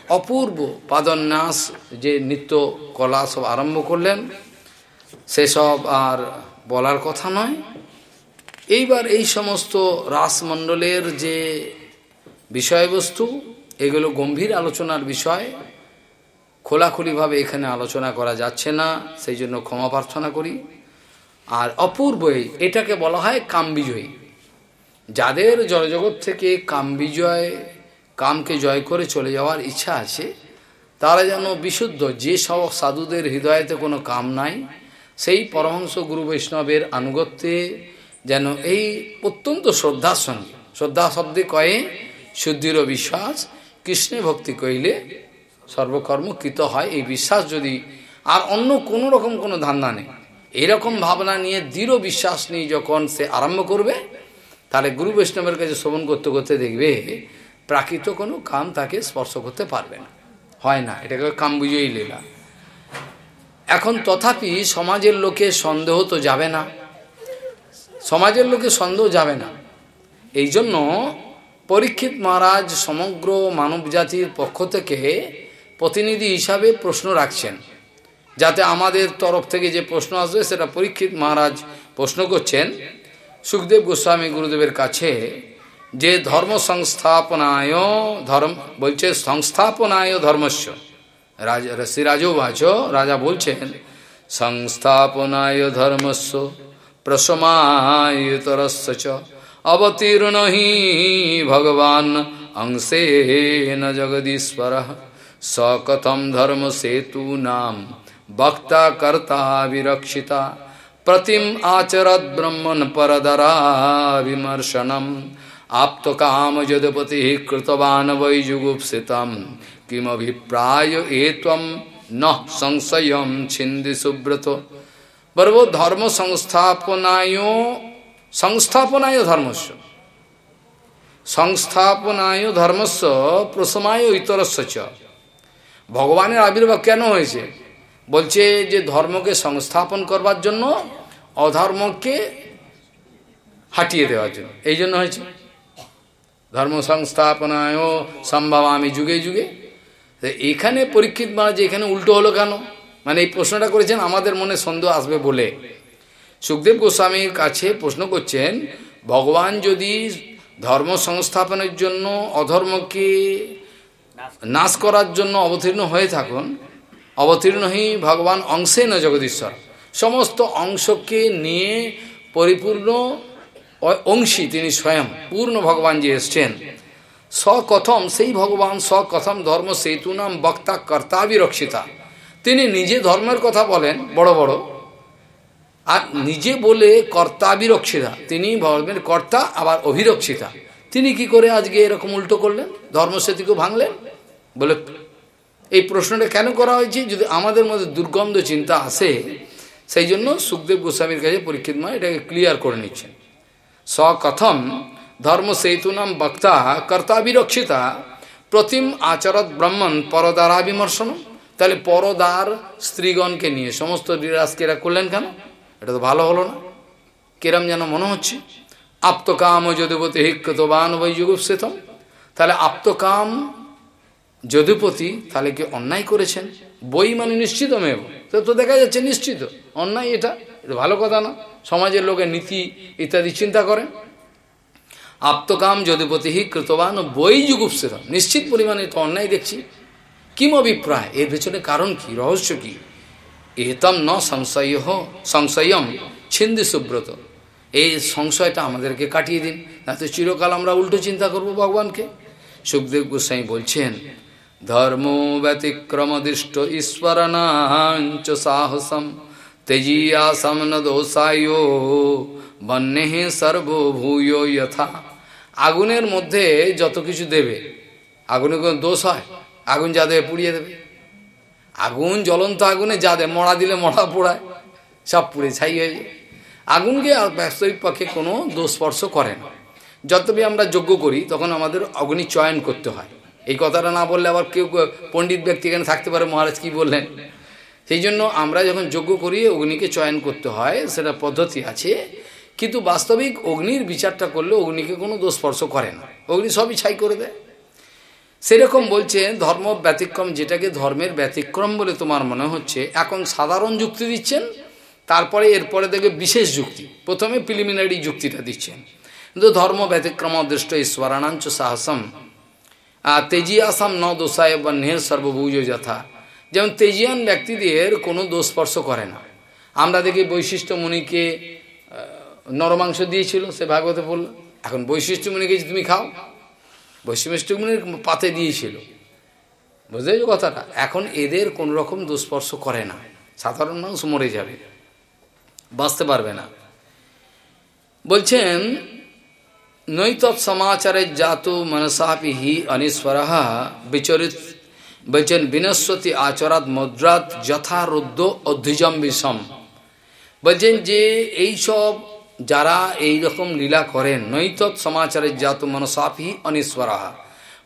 S1: অপূর্ব পাদন্যাস যে নৃত্য কলা সব আরম্ভ করলেন, সেসব আর বলার কথা নয়। এইবার এই সমস্ত রাসমণ্ডলের যে বিষয়বস্তু, এগুলো গম্ভীর আলোচনার বিষয়। খোলাখুলিভাবে এখানে আলোচনা করা যাচ্ছে না, সেই জন্য ক্ষমা প্রার্থনা করি। আর অপূর্বই এটাকে বলা হয় কামবিজয়ী। যাদের জড়জগৎ থেকে কামবিজয় কামকে জয় করে চলে যাওয়ার ইচ্ছা আছে, তারা যেন বিশুদ্ধ, যে সব সাধুদের হৃদয়তে কোনো কাম নাই, সেই পরমহংস গুরু বৈষ্ণবের আনুগত্যে যেন এই অত্যন্ত শ্রদ্ধার সঙ্গে শ্রদ্ধা শব্দে কয়ে শুদ্ধির বিশ্বাস, কৃষ্ণে ভক্তি কইলে সর্বকর্ম কৃত হয়। এই বিশ্বাস যদি আর অন্য কোনো রকম কোনো ধান্দা নেই, এরকম ভাবনা নিয়ে দৃঢ় বিশ্বাস নিয়ে যখন সে আরম্ভ করবে, তাহলে গুরু বৈষ্ণবের কাছে শ্রবণ করতে করতে দেখবে প্রাকৃত কোনো কাম তাকে স্পর্শ করতে পারবে না। হয় না, এটাকে কাম বুঝেই লীলা। এখন তথাপি সমাজের লোকে সন্দেহ তো যাবে না। সমাজের লোকে সন্দেহ যাবে না। এই জন্য পরীক্ষিত মহারাজ সমগ্র মানব জাতির পক্ষ থেকে প্রতিনিধি হিসাবে প্রশ্ন রাখছেন, যাতে আমাদের তরফ থেকে যে প্রশ্ন আসবে সেটা পরীক্ষিত মহারাজ প্রশ্ন করছেন। সুখদেব গোস্বামী গুরুদেবের কাছে যে ধর্ম সংস্থাপনায় ধর্ম বলছে সংস্থাপনায় ধর্মস্য। রাজা শ্রীরাজও বাচ রাজা বলছেন, সংস্থাপনায় ধর্মস্য প্রসমায়তরস্য চ অবতীর্ণ হি ভগবান অংশে ন জগদীশ্বর। সকথম ধর্ম সেতু নাম বক্তা কর্তা বিরক্ষিতা, প্রতিম আচরত ব্রহ্মণ পরদরা বিমর্শনম। आप्त काम जदपति कृतवान वै जुगुप्सितम किमभिप्राय एवं न संशय छिंदी सुब्रत बरबो धर्म संस्थापनायो संस्थापनाय धर्मस्व সংস্থাপনায় ধর্মস্ব প্রসমায় ইতরস্ব চ ভগবানের আবির্ভাব কেন হয়েছে বলছে যে ধর্মকে সংস্থাপন করবার জন্য অধর্মকে হাটিয়ে দেওয়ার জন্য এই জন্য হয়েছে ধর্ম সংস্থাপনায় সম্ভব আমি যুগে। যুগে এখানে পরীক্ষিত মহারাজ এখানে উল্টো হলো কেন? মানে এই প্রশ্নটা করেছেন, আমাদের মনে সন্দেহ আসবে বলে। সুখদেব গোস্বামীর কাছে প্রশ্ন করছেন, ভগবান যদি ধর্ম সংস্থাপনের জন্য অধর্মকে নাশ করার জন্য অবতীর্ণ হয়ে থাকুন অবতীর্ণই ভগবান অংশে ন জগদীশ্বর। সমস্ত অংশকে নিয়ে পরিপূর্ণ অংশী তিনি স্বয়ং, পূর্ণ ভগবান যে এসছেন। সকথম সেই ভগবান সকথম ধর্ম সেতু নাম বক্তা কর্তা বিরক্ষিতা। তিনি নিজে ধর্মের কথা বলেন, বড় বড়। আর নিজে বলে কর্তা বিরক্ষিতা, তিনি ধর্মের কর্তা, আবার অভিরক্ষিতা। তিনি কি করে আজকে এরকম উল্টো করলেন? ধর্মসেতুকে ভাঙলেন? বলে, এই প্রশ্নটা কেন করা হয়েছে? যদি আমাদের মধ্যে দুর্গন্ধ, চিন্তা আসে, সেই জন্য সুখদেব গোস্বামীর কাছে পরীক্ষিত মা এটাকে ক্লিয়ার করে নিচ্ছেন। সকথম ধর্ম নাম বক্তা কর্তা বিরক্ষিতা প্রতিম আচরত ব্রহ্মণ পরদারা বিমর্শন তাহলে পরদার স্ত্রীগণকে নিয়ে সমস্ত বিরাজকে এরা করলেন কেন? এটা তো ভালো হলো না। কেরম যেন মনে হচ্ছে? আপ্তকাম যদুপতি হিকতবান বৈ যুগুপসিতম তাহলে আপ্তকাম যদুপতি তাহলে কি অন্যায় করেছেন? বই মানে নিশ্চিত মেব তো দেখা যাচ্ছে নিশ্চিত। অন্যায় এটা। এটা ভালো কথা না। সমাজের লোকের নীতি ইত্যাদি চিন্তা করেন আপ্তকাম যদুপতি কৃতবান ও বই যুগুপসিত নিশ্চিত পরিমাণে তো অন্যায় দেখছি। কিম অভিপ্রায়? এর পেছনে কারণ কি? রহস্য কি? এতম ন সংশয় সংশয়ম ছিন্দি সুব্রত। এই সংশয়টা আমাদেরকে কাটিয়ে দিন। তো চিরকাল আমরা উল্টো চিন্তা করব ভগবানকে। সুখদেব গোস্বাই বলছেন, ধর্ম ব্যতিক্রমদিষ্ট ঈশ্বরণাঞ্চ সাহসম। তেজিয়াসম ন দোষায় বন্যে সর্বভূয় যথা আগুনের মধ্যে যত কিছু দেবে আগুনে কোনো দোষ হয়? আগুন যা দেবে পুড়িয়ে দেবে। আগুন জ্বলন্ত আগুনে যা দেয় মরা দিলে মরা পোড়ায়, সব পুড়ে ছাই হয়ে যায়। আগুনকে বাস্তবিক পক্ষে কোনো দোষস্পর্শ করে না। যতবি আমরা যজ্ঞ করি, তখন আমাদের অগ্নি চয়ন করতে হয়। এই কথাটা না বললে আবার কেউ পণ্ডিত ব্যক্তি এখানে থাকতে পারে, মহারাজ কি বললেন? সেই জন্য আমরা যখন যজ্ঞ করি, অগ্নিকে চয়ন করতে হয়, সেটা পদ্ধতি আছে। কিন্তু বাস্তবিক অগ্নির বিচারটা করলে অগ্নিকে কোনো দোষস্পর্শ করে না। অগ্নি সবই ছাই করে দেয়। সেরকম বলছে, ধর্ম ব্যতিক্রম যেটাকে ধর্মের ব্যতিক্রম বলে তোমার মনে হচ্ছে, এখন সাধারণ যুক্তি দিচ্ছেন, তারপরে এরপরে দেখবে বিশেষ যুক্তি। প্রথমে প্রিলিমিনারি যুক্তিটা দিচ্ছেন। কিন্তু ধর্ম ব্যতিক্রম দৃষ্ট ঈশ্বরানাঞ্চ সাহসম তেজিয়াসাম ন দোষায় বা নেহের সর্বভুজ যথা। যেমন তেজিয়ান ব্যক্তিদের কোনো দোষস্পর্শ করে না। আমরা দেখি বৈশিষ্ট্য মুনিকে নরমাংস দিয়েছিল, সে ভাগবতে বলল, এখন বৈশিষ্ট্য মুনিকে তুমি খাও বৈশিষ্ট্য মুনির পাতে দিয়েছিল। বুঝতে কথাটা? এখন এদের কোনো রকম দুস্পর্শ করে না। সাধারণ মানুষ মরে যাবে, বাঁচতে পারবে না। বলছেন, নৈতৎ সমাচারের জাত মনসাপি হি অনিশ্বর বিচরিত বলছেন বিনস্বতী আচরাত মুদ্রাত যথারুদ্ধ বিষম বলছেন যে এইসব যারা এই রকম লীলা করেন, নৈতৎ সমাচারের জাত মনসাপি অনিশ্বর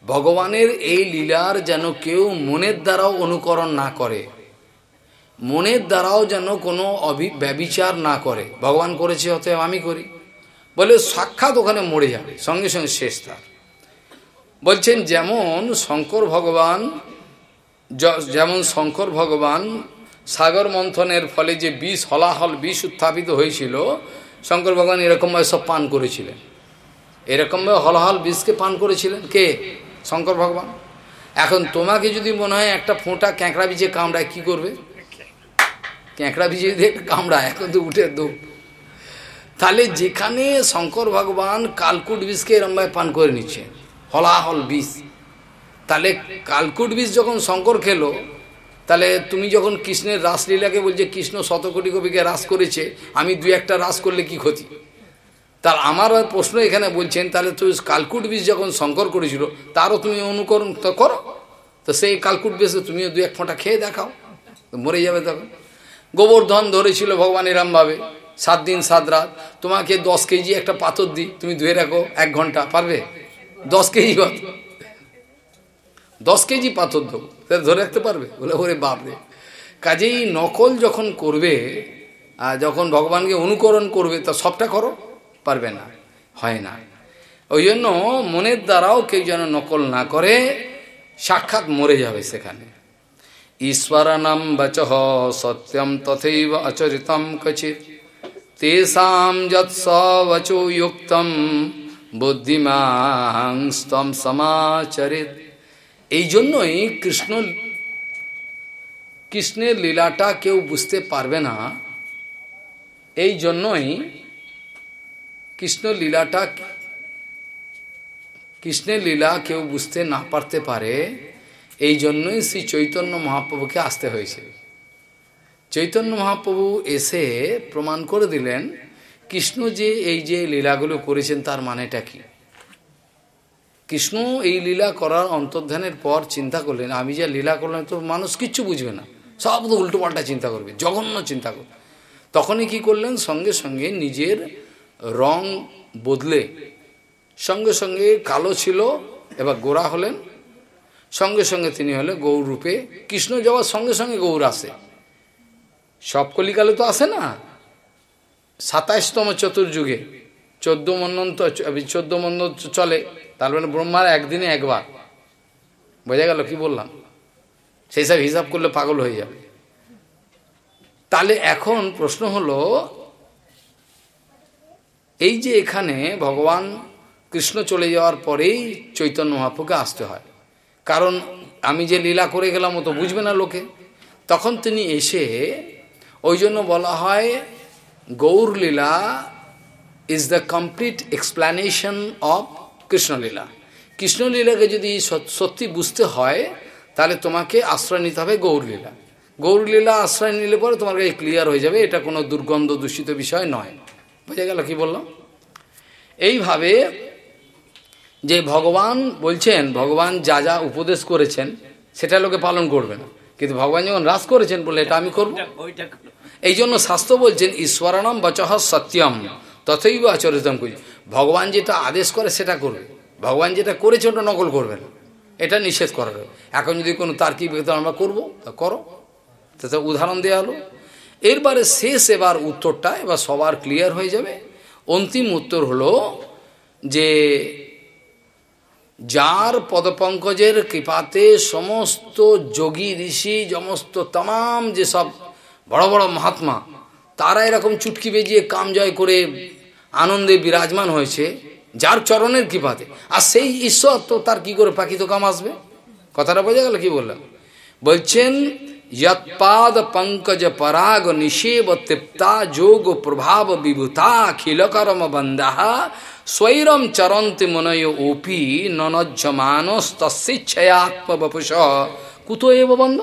S1: ভগবানের এই লীলার যেন কেউ মনের দ্বারাও অনুকরণ না করে, মনের দ্বারাও যেন কোনো অভি, ব্যবিচার না করে। ভগবান করেছে অতএব আমি করি। বলে সাক্ষাৎ ওখানে মরে যাবে, সঙ্গে সঙ্গে শেষ তার। বলছেন, যেমন শঙ্কর ভগবান যেমন শঙ্কর ভগবান সাগর মন্থনের ফলে যে বিষ হলাহল বিষ উত্থাপিত হয়েছিল, শঙ্কর ভগবান এরকমভাবে সব পান করেছিলেন। এরকমভাবে হলাহল বিষকে পান করেছিলেন কে? শঙ্কর ভগবান। এখন তোমাকে যদি মনে হয় একটা ফোঁটা ক্যাঁকড়া বিজে কামড়ায়, কি করবে? ক্যাঁকড়া বিজে যদি একটা কামড়ায়, এখন তো উঠে দৌ তাহলে যেখানে শঙ্কর ভগবান কালকুট বিষকে এরমভাবে পান করে নিচ্ছে হলাহল বিষ তাহলে কালকুট বিষ যখন শঙ্কর খেলো, তাহলে তুমি যখন কৃষ্ণের রাসলীলাকে বলছে, কৃষ্ণ শতকোটি কবিকে রাস করেছে, আমি দু একটা রাস করলে কি ক্ষতি? তার আমার প্রশ্ন এখানে বলছেন, তাহলে তুই কালকুট বিষ যখন শঙ্কর করেছিল, তারও তুমি অনুকরণ তো করো। তো সেই কালকুট বিষে তুমিও দু এক ফোঁটা খেয়ে দেখাও মরে যাবে তখন। গোবর্ধন ধরেছিল ভগবান এরমভাবে, সাত দিন, সাত রাত, তোমাকে দশ কেজি একটা পাথর দিই, তুমি ধুয়ে রাখো এক ঘণ্টা, পারবে? দশ কেজি দশ কেজি পাথর দেবো ধরে রাখতে পারবে? বলে, ওরে বাপরে। কাজেই নকল যখন করবে, আর যখন ভগবানকে অনুকরণ করবে, তা সবটা করো, পারবে না, হয় না। ওই জন্য মনের দ্বারাও কেউ যেন নকল না করে, সাক্ষাৎ মরে যাবে সেখানে। ঈশ্বরানাম বচ সত্যম তথৈব আচরিতম কচিত তেষাম যৎসবচো বুদ্ধিমাং বুদ্ধিমাংস্তম সমাচরিত। এই জন্যই কৃষ্ণ কৃষ্ণের লীলাটা কেউ বুঝতে পারবে না। এই জন্যই কৃষ্ণ লীলাটা কৃষ্ণের লীলা কেউ বুঝতে না পারতে পারে, এই জন্যই শ্রী চৈতন্য মহাপ্রভুকে আসতে হয়েছে। চৈতন্য মহাপ্রভু এসে প্রমাণ করে দিলেন, কৃষ্ণ যে এই যে লীলাগুলো করেছেন তার মানেটা কি? কৃষ্ণ এই লীলা করার অন্তর্ধানের পর চিন্তা করলেন, আমি যা লীলা করলাম তো মানুষ কিচ্ছু বুঝবে না। সব তো উল্টো পাল্টা চিন্তা করবে, জঘন্য চিন্তা করবে। তখনই কি করলেন, সঙ্গে সঙ্গে নিজের রং বদলে, সঙ্গে সঙ্গে কালো ছিল, এবার গোড়া হলেন। সঙ্গে সঙ্গে তিনি হলে গৌর রূপে। কৃষ্ণ যাওয়ার সঙ্গে সঙ্গে গৌর আসে। সব কলিকালে তো আসে না। সাতাইশতম চতুর্যুগে, চোদ্দ মন্নন্ত চোদ্দ মন্ন চলে। তার মানে ব্রহ্মার একদিনে একবার। বোঝা গেল কি বললাম? সেই সব হিসাব করলে পাগল হয়ে যাবে। তাহলে এখন প্রশ্ন হলো, এই যে এখানে ভগবান কৃষ্ণ চলে যাওয়ার পরেই চৈতন্য মহাপুকে আসতে হয়। কারণ আমি যে লীলা করে গেলাম ও তো বুঝবে না লোকে। তখন তিনি এসে ওই জন্য বলা হয় Gaur lila is the complete explanation of Krishnalila. কৃষ্ণলীলাকে যদি সত্যি বুঝতে হয় তাহলে তোমাকে আশ্রয় নিতে হবে গৌরলীলা। গৌরলীলা আশ্রয় নিলে পরে তোমার কাছে ক্লিয়ার হয়ে যাবে এটা কোনো দুর্গন্ধ দূষিত বিষয় নয়। বোঝা গেল কি বললাম? এইভাবে যে ভগবান বলছেন ভগবান যা যা উপদেশ করেছেন সেটা লোকে পালন করবে না। কিন্তু ভগবান যখন রাস করেছেন বলে এটা আমি করব। এই জন্য শাস্ত্র বলছেন ঈশ্বরানাম বচহ সত্যম তথৈব আচরিতম করি ভগবান যেটা আদেশ করে সেটা করবে। ভগবান যেটা করেছে ওটা নকল করবে না। এটা নিষেধ করা এখন যদি কোনো তার্কিক বেতন আমরা করব, তা করো। তাতে উদাহরণ দেওয়া হলো। এরবারে শেষ এবার উত্তরটা, এবার সবার ক্লিয়ার হয়ে যাবে। অন্তিম উত্তর হলো যে যার পদপঙ্কজের কৃপাতে সমস্ত যোগী, ঋষি, সমস্ত তাম যেসব বড় বড় মহাত্মা, তারা এরকম চুটকি বেজিয়ে কাম জয় করে আনন্দে বিরাজমান হয়েছে, যার চরণের কৃপাতে। আর সেই ঈশ্বর তো তার কি করে পাখিত কাম আসবে? কথাটা বোঝা গেল, কি বললাম? বলছেন, যৎপাদ পঙ্কজ পরাগ নিষেব তৃপ্তা যোগ প্রভাব বিভূতা খিলকরম বন্দাহা স্বৈরম চরন্তি মনয় ওপি ননজ্জমানস তস্বেচ্ছয়াত্মবপুষ কুত এব বন্ধ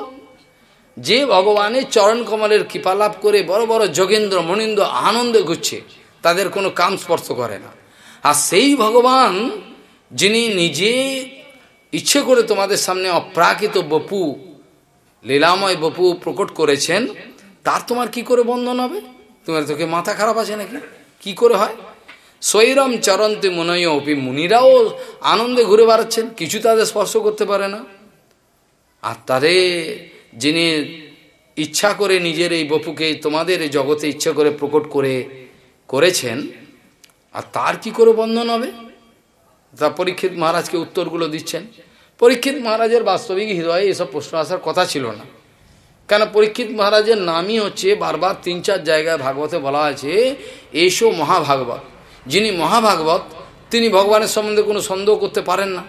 S1: যে ভগবানের চরণ কমলের কৃপা লাভ করে বড় বড় যোগেন্দ্র, মনীন্দ্র আনন্দে ঘুরছে। তাদের কোনো কাম স্পর্শ করে না। আর সেই ভগবান, যিনি নিজে ইচ্ছে করে তোমাদের সামনে অপ্রাকৃত বপু, লীলাময় বপু প্রকট করেছেন, তার তোমার কি করে বন্ধন হবে? তোমার তোকে মাথা খারাপ আছে নাকি? কি করে হয়? সৈরম চরন্তে মনয় অপি মুনিরাও আনন্দে ঘুরে বেড়াচ্ছেন, কিছু তাদের স্পর্শ করতে পারে না। আর তারে যিনি ইচ্ছা করে নিজের এই বপুকে তোমাদের জগতে ইচ্ছা করে প্রকট করে করেছেন, আর তার কি করে বন্ধন হবে? তা পরীক্ষিত মহারাজকে উত্তরগুলো দিচ্ছেন। পরীক্ষিত মহারাজের বাস্তবিক হৃদয়ে এসব প্রশ্ন আসার কথা ছিল না। কেন পরীক্ষিত মহারাজের নামই হচ্ছে বারবার তিন চার জায়গায় ভাগবতে বলা আছে, এসো মহাভাগবত। যিনি মহাভাগবত, তিনি ভগবানের সম্বন্ধে কোনো সন্দেহ করতে পারেন না।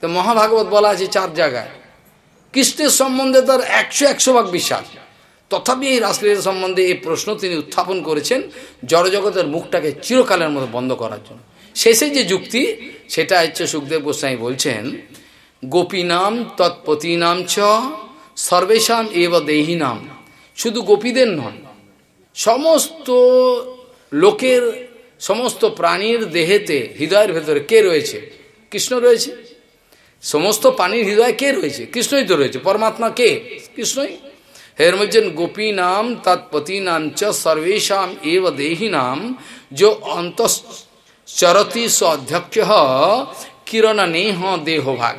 S1: তো মহাভাগবত বলা আছে চার জায়গায়। কৃষ্ণের সম্বন্ধে তার একশো একশো ভাগ বিশ্বাস। তথাপি এই রাসলীলা সম্বন্ধে এই প্রশ্ন তিনি উত্থাপন করেছেন জড়জগতের মুখটাকে চিরকালের মতো বন্ধ করার জন্য। শেষে যে যুক্তি, সেটা হচ্ছে সুখদেব গোস্বাই বলছেন গোপী গোপীনাম তৎপতিনাম চ, সর্বেশাম এব দেহী নাম শুধু গোপীদের নয়, সমস্ত লোকের, সমস্ত প্রাণীর দেহেতে হৃদয়ের ভেতরে কে রয়েছে? কৃষ্ণ রয়েছে। সমস্ত প্রাণীর হৃদয় কে রয়েছে? কৃষ্ণই তো রয়েছে। পরমাত্মা কে? কৃষ্ণই। মধ্যে গোপী নাম তৎপতি নাম চ সর্বেশাম এব দেহী নাম जो স অধ্যক্ষ কিরণ নেহ দেহভাগ।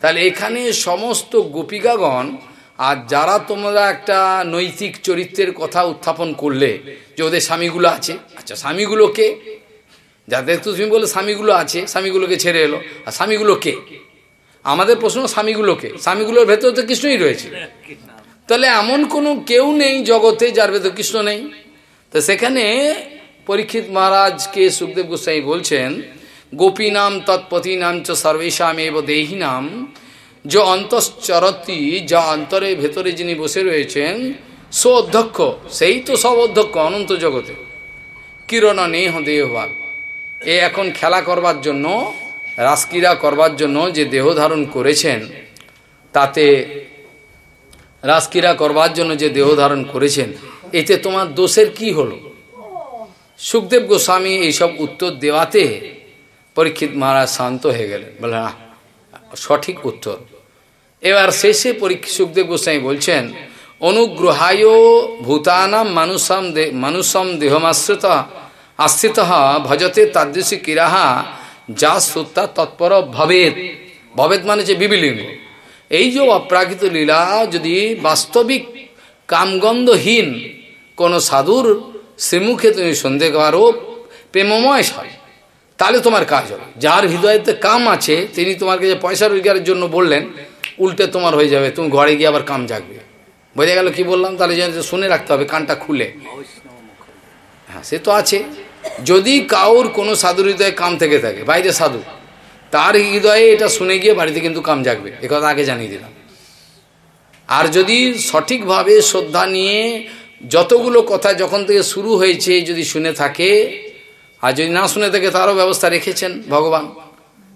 S1: তাহলে এখানে সমস্ত গোপিকাগণ আর যারা তোমরা একটা নৈতিক চরিত্রের কথা উত্থাপন করলে, যে ওদের স্বামীগুলো আছে আচ্ছা স্বামীগুলো কে? যাদের তুমি বলে স্বামীগুলো আছে, স্বামীগুলোকে ছেড়ে এলো, আর স্বামীগুলো কে? আমাদের প্রশ্ন স্বামীগুলোকে স্বামীগুলোর ভেতরে তো কৃষ্ণই রয়েছে। তাহলে এমন কোনো কেউ নেই জগতে যার ভেতর কৃষ্ণ নেই? তো সেখানে পরীক্ষিত মহারাজকে সুখদেব গোস্বাই বলছেন গোপী নাম তৎপতি নাম চ সর্বেশাম এব দেহী নাম যে অন্তশ্চরতি, যা অন্তরে ভেতরে যিনি বসে রয়েছেন, সো অধ্যক্ষ, সেই তো সব অধ্যক্ষ অনন্ত জগতে। কিরণ নেহ দেহভাগ। এ এখন খেলা করবার জন্য রাসক্রীড়া করবার জন্য যে দেহ ধারণ করেছেন, তাতে রাসক্রীড়া করবার জন্য যে দেহ ধারণ করেছেন, এতে তোমার দোষের কি হলো? সুখদেব গোস্বামী এইসব উত্তর দেওয়াতে পরীক্ষিত মহারাজ শান্ত হয়ে গেলেন। বলে সঠিক উত্তর। এবার শেষে পরীক্ষিত সুখদেব গোস্বামী বলছেন, অনুগ্রহায় ভূতানাম মানুষম মানুষম দেহমাশ্রিত, আশ্রিত ভজতে তাদৃশী কিরাহা যা শ্রোতা তৎপর ভবেদ। ভবেদ মানে যে বিবিলিঙ্গ। এই যে অপ্রাকৃত লীলা যদি বাস্তবিক কামগন্ধহীন কোন সাধুর শ্রীমুখে তুমি সন্দেহ করো, প্রেমময় হয় তাহলে তোমার কাজ হবে। যার হৃদয়তে কাম আছে, তিনি তোমার কাছে পয়সা রোজগারের জন্য বললেন, উল্টে তোমার হয়ে যাবে, তুমি ঘরে গিয়ে আবার কাম জাগবে। বোঝা গেল কি বললাম? তাহলে শুনে রাখতে হবে, কানটা খুলে। হ্যাঁ সে তো আছে। যদি কাউর কোনো সাধুর হৃদয়ে কাম থেকে থাকে, বাইরে সাধু তার হৃদয়ে এটা শুনে গিয়ে বাড়িতে কিন্তু কাম জাগবে। এ কথা আগে জানিয়ে দিলাম। আর যদি সঠিকভাবে শ্রদ্ধা নিয়ে যতগুলো কথা যখন থেকে শুরু হয়েছে যদি শুনে থাকে, আর যদি না শুনে থাকে, তারও ব্যবস্থা রেখেছেন ভগবান।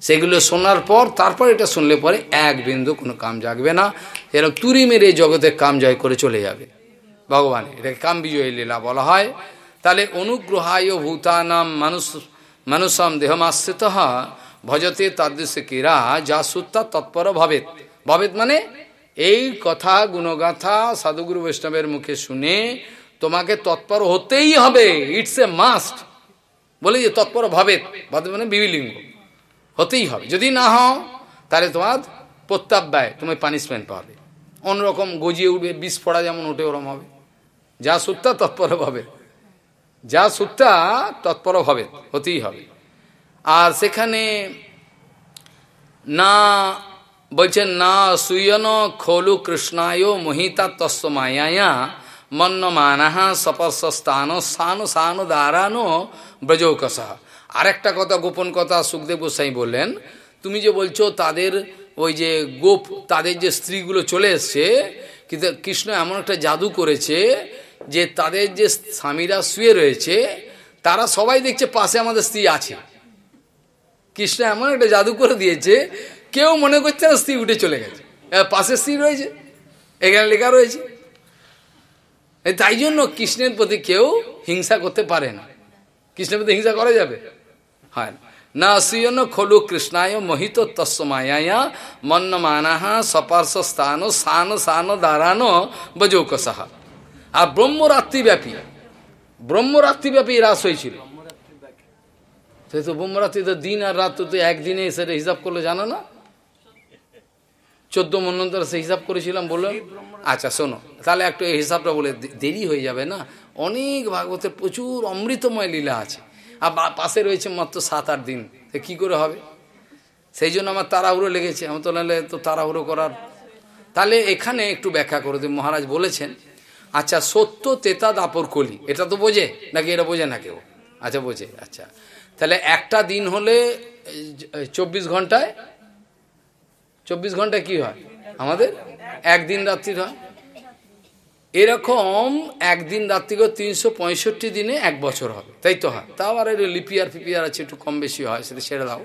S1: সেগুলো শোনার পর, তারপর এটা শুনলে পরে এক বিন্দু কোনো কাম জাগবে না। এরকম তুরি মেরে জগতে কাম জয় করে চলে যাবে। ভগবান, এটাকে কাম বিজয় লীলা বলা হয়। তাহলে অনুগ্রহায় ভূতানাম মানুষ মানুষম দেহমাশ্রিত ভজতে তাদৃশ্য কিরা, যা সুত্তা তৎপর ভবেত। ভবেত মানে এই কথা গুণগাথা সাধুগুরু বৈষ্ণবের মুখে শুনে তোমাকে তৎপর হতেই হবে, ইটস এ মাস্ট। বলে যে তৎপর ভবেত ভবেত মানে বিবিলিঙ্গ। হতেই হবে। যদি না হও, তাহলে তোমার প্রত্যাব্যায়, তুমি পানিশমেন্ট পাবে। অন্যরকম গজিয়ে উঠবে, বিষ পড়া যেমন উঠে ওরম হবে। যা সুত্তা তৎপর হবে যা সুত্তা তৎপর হবে হতেই হবে। আর সেখানে না, বলছেন, না, সুয়ন খোলু কৃষ্ণায় মোহিতা তস্ব মায়া মন্ন মানাহা সপর্শ স্থান স্থান স্থান দাঁড়ানো ব্রজৌকস আরেকটা কথা, গোপন কথা সুখদেব গোসাই বললেন, তুমি যে বলছো তাদের ওই যে গোপ, তাদের যে স্ত্রীগুলো চলে এসছে, কিন্তু কৃষ্ণ এমন একটা জাদু করেছে যে তাদের যে স্বামীরা শুয়ে রয়েছে, তারা সবাই দেখছে পাশে আমাদের স্ত্রী আছে। কৃষ্ণ এমন একটা জাদু করে দিয়েছে, কেউ মনে করছে না স্ত্রী উঠে চলে গেছে। পাশে স্ত্রী রয়েছে, এখানে লেখা রয়েছে। তাই জন্য কৃষ্ণের প্রতি কেউ হিংসা করতে পারে না। কৃষ্ণের প্রতি হিংসা করা যাবে? হয় না। শ্রীয়ন খলু কৃষ্ণায় মোহিত তস্য মায়া মন্ন মানাহা সপার্শ স্থান স্থান স্থান দাঁড়ানো বজৌকসাহা। আর ব্রহ্মরাত্রিব্যাপী ব্রহ্মরাত্রিব্যাপী হ্রাস হয়েছিল। সেই তো ব্রহ্মরাত্রি তো দিন আর রাত তো একদিনে সেটা হিসাব করলে জানো না? চোদ্দ মন্বন্তর সে হিসাব করেছিলাম বলল আচ্ছা শোনো তাহলে একটু এই হিসাবটা বলে দেরি হয়ে যাবে না? অনেক ভাগবতের প্রচুর অমৃতময় লীলা আছে। আর পাশে রয়েছে মাত্র সাত আট দিন। কি করে হবে? সেই জন্য আমার তাড়াহুড়ো লেগেছে। আমি তো নাহলে তো তাড়াহুড়ো করার। তাহলে এখানে একটু ব্যাখ্যা করে দিন মহারাজ বলেছেন আচ্ছা সত্য তেতা দাপর কলি এটা তো বোঝে? নাকি এটা বোঝে না কেউ? আচ্ছা বোঝে আচ্ছা। তাহলে একটা দিন হলে চব্বিশ ঘন্টায়? চব্বিশ ঘন্টায় কি হয়? আমাদের? একদিন রাত্রির হয়। এরকম একদিন রাত্রিকে তিনশো পঁয়ষট্টি দিনে এক বছর হবে। তাই তো হয়? তাও আর লিপিয়ার ফিপিয়ার আছে, একটু কম বেশি হয়, সেটা ছেড়ে দাও।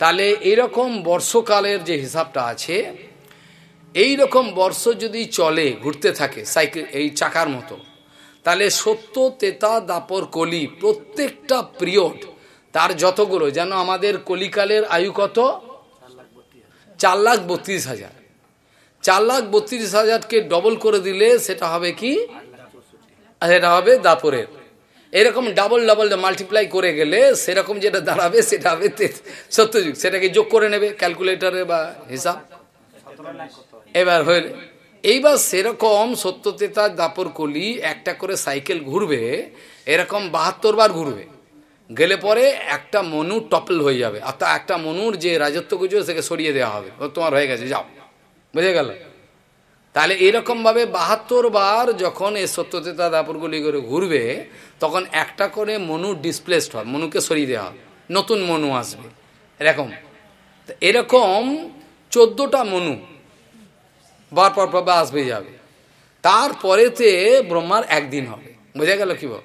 S1: তাহলে এরকম বর্ষকালের যে হিসাবটা আছে এই রকম বর্ষ যদি চলে, ঘুরতে থাকে, সাইকেল, এই চাকার মতো, তাহলে সত্য, তেতা, দাপর, কলি প্রত্যেকটা পিরিয়ড তার যতগুলো, যেন আমাদের কলিকালের আয়ু কত? চার লাখ বত্রিশ হাজার। চার লাখ বত্রিশ হাজারকে ডবল করে দিলে সেটা হবে কি? সেটা হবে দাপরের। এরকম ডাবল ডাবল মাল্টিপ্লাই করে গেলে সেরকম যেটা দাঁড়াবে, সেটা হবে সত্যযুগ। সেটাকে যোগ করে নেবে ক্যালকুলেটারে বা হিসাব। এবার হইলে এইবার সেরকম সত্যতেতা দাপর কলি একটা করে সাইকেল ঘুরবে, এরকম বাহাত্তর বার ঘুরবে। গেলে পরে একটা মনু টপল হয়ে যাবে। আর তা একটা মনুর যে রাজত্ব গুজো সেকে সরিয়ে দেওয়া হবে। ও তোমার হয়ে গেছে যাও। বুঝে গেল? তাহলে এরকমভাবে বাহাত্তর বার যখন এই সত্যতেতা দাপরগুলি করে ঘুরবে তখন একটা করে মনু ডিসপ্লেসড হয় মনুকে সরিয়ে দেওয়া হয় নতুন মনু আসবে। এরকম। এরকম চোদ্দটা মনু বার পর পর আসবে যাবে। তারপরেতে ব্রহ্মার একদিন হবে। বোঝা গেল কি বল?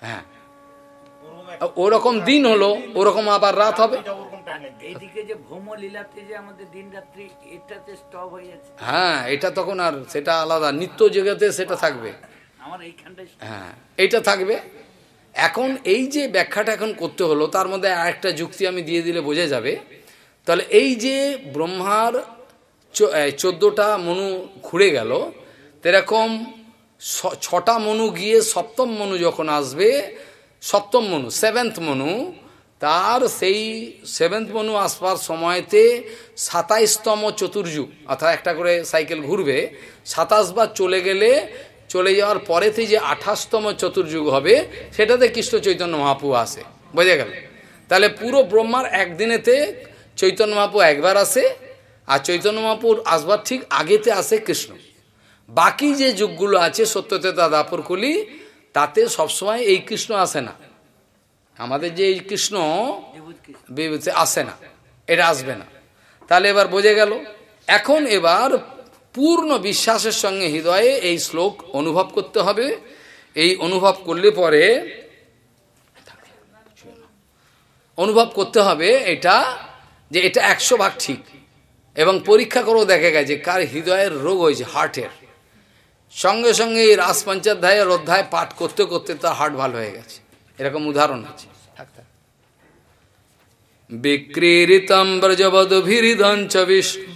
S1: হ্যাঁ। ওরকম দিন হলো ওরকম আবার রাত হবে।
S2: হয়ে
S1: হ্যাঁ এটা তখন আর সেটা আলাদা। নিত্য জগতে সেটা থাকবে। হ্যাঁ এটা থাকবে। এখন এই যে ব্যাখ্যাটা এখন করতে হলো তার মধ্যে আরেকটা যুক্তি আমি দিয়ে দিলে বোঝা যাবে। তাহলে এই যে ব্রহ্মার চোদ্দটা মনু ঘুরে গেল তেরকম ছটা মনু গিয়ে সপ্তম মনু যখন আসবে সপ্তম মনু সেভেন্থ মনু, তার সেই সেভেন্থ মনু আসবার সময়তে সাতাইশতম চতুর্যুগ, অর্থাৎ একটা করে সাইকেল ঘুরবে, সাতাশ বার চলে গেলে, চলে যাওয়ার পরেতে যে আঠাশতম চতুর্যুগ হবে, সেটাতে কৃষ্ণ চৈতন্য মহাপু আসে। বোঝা গেল? তাহলে পুরো ব্রহ্মার একদিনেতে চৈতন্য মহাপু একবার আসে, আর চৈতন্য মহাপুর আসবার ঠিক আগেতে আসে কৃষ্ণ। বাকি যে যুগগুলো আছে সত্যতেতা দাপরকুলি তাতে সবসময় এই কৃষ্ণ আসে না। আমাদের যে এই কৃষ্ণ আসে না, এটা আসবে না। তাহলে এবার বোঝে গেল, এখন এবার পূর্ণ বিশ্বাসের সঙ্গে হৃদয়ে এই শ্লোক অনুভব করতে হবে। এই অনুভব করলে পরে অনুভব করতে হবে এটা, যে এটা একশো ভাগ ঠিক। এবং পরীক্ষা করেও দেখা গেছে কার হৃদয়ের রোগ হয়েছে হার্টের সঙ্গে সঙ্গে এই রাস পঞ্চাধ্যায়ের অধ্যায় পাঠ করতে করতে তার হার্ট ভালো হয়ে গেছে। এরকম উদাহরণ আছে। বিক্রীড়িতম ব্রজবদভিরিদম চ বিষ্ণু।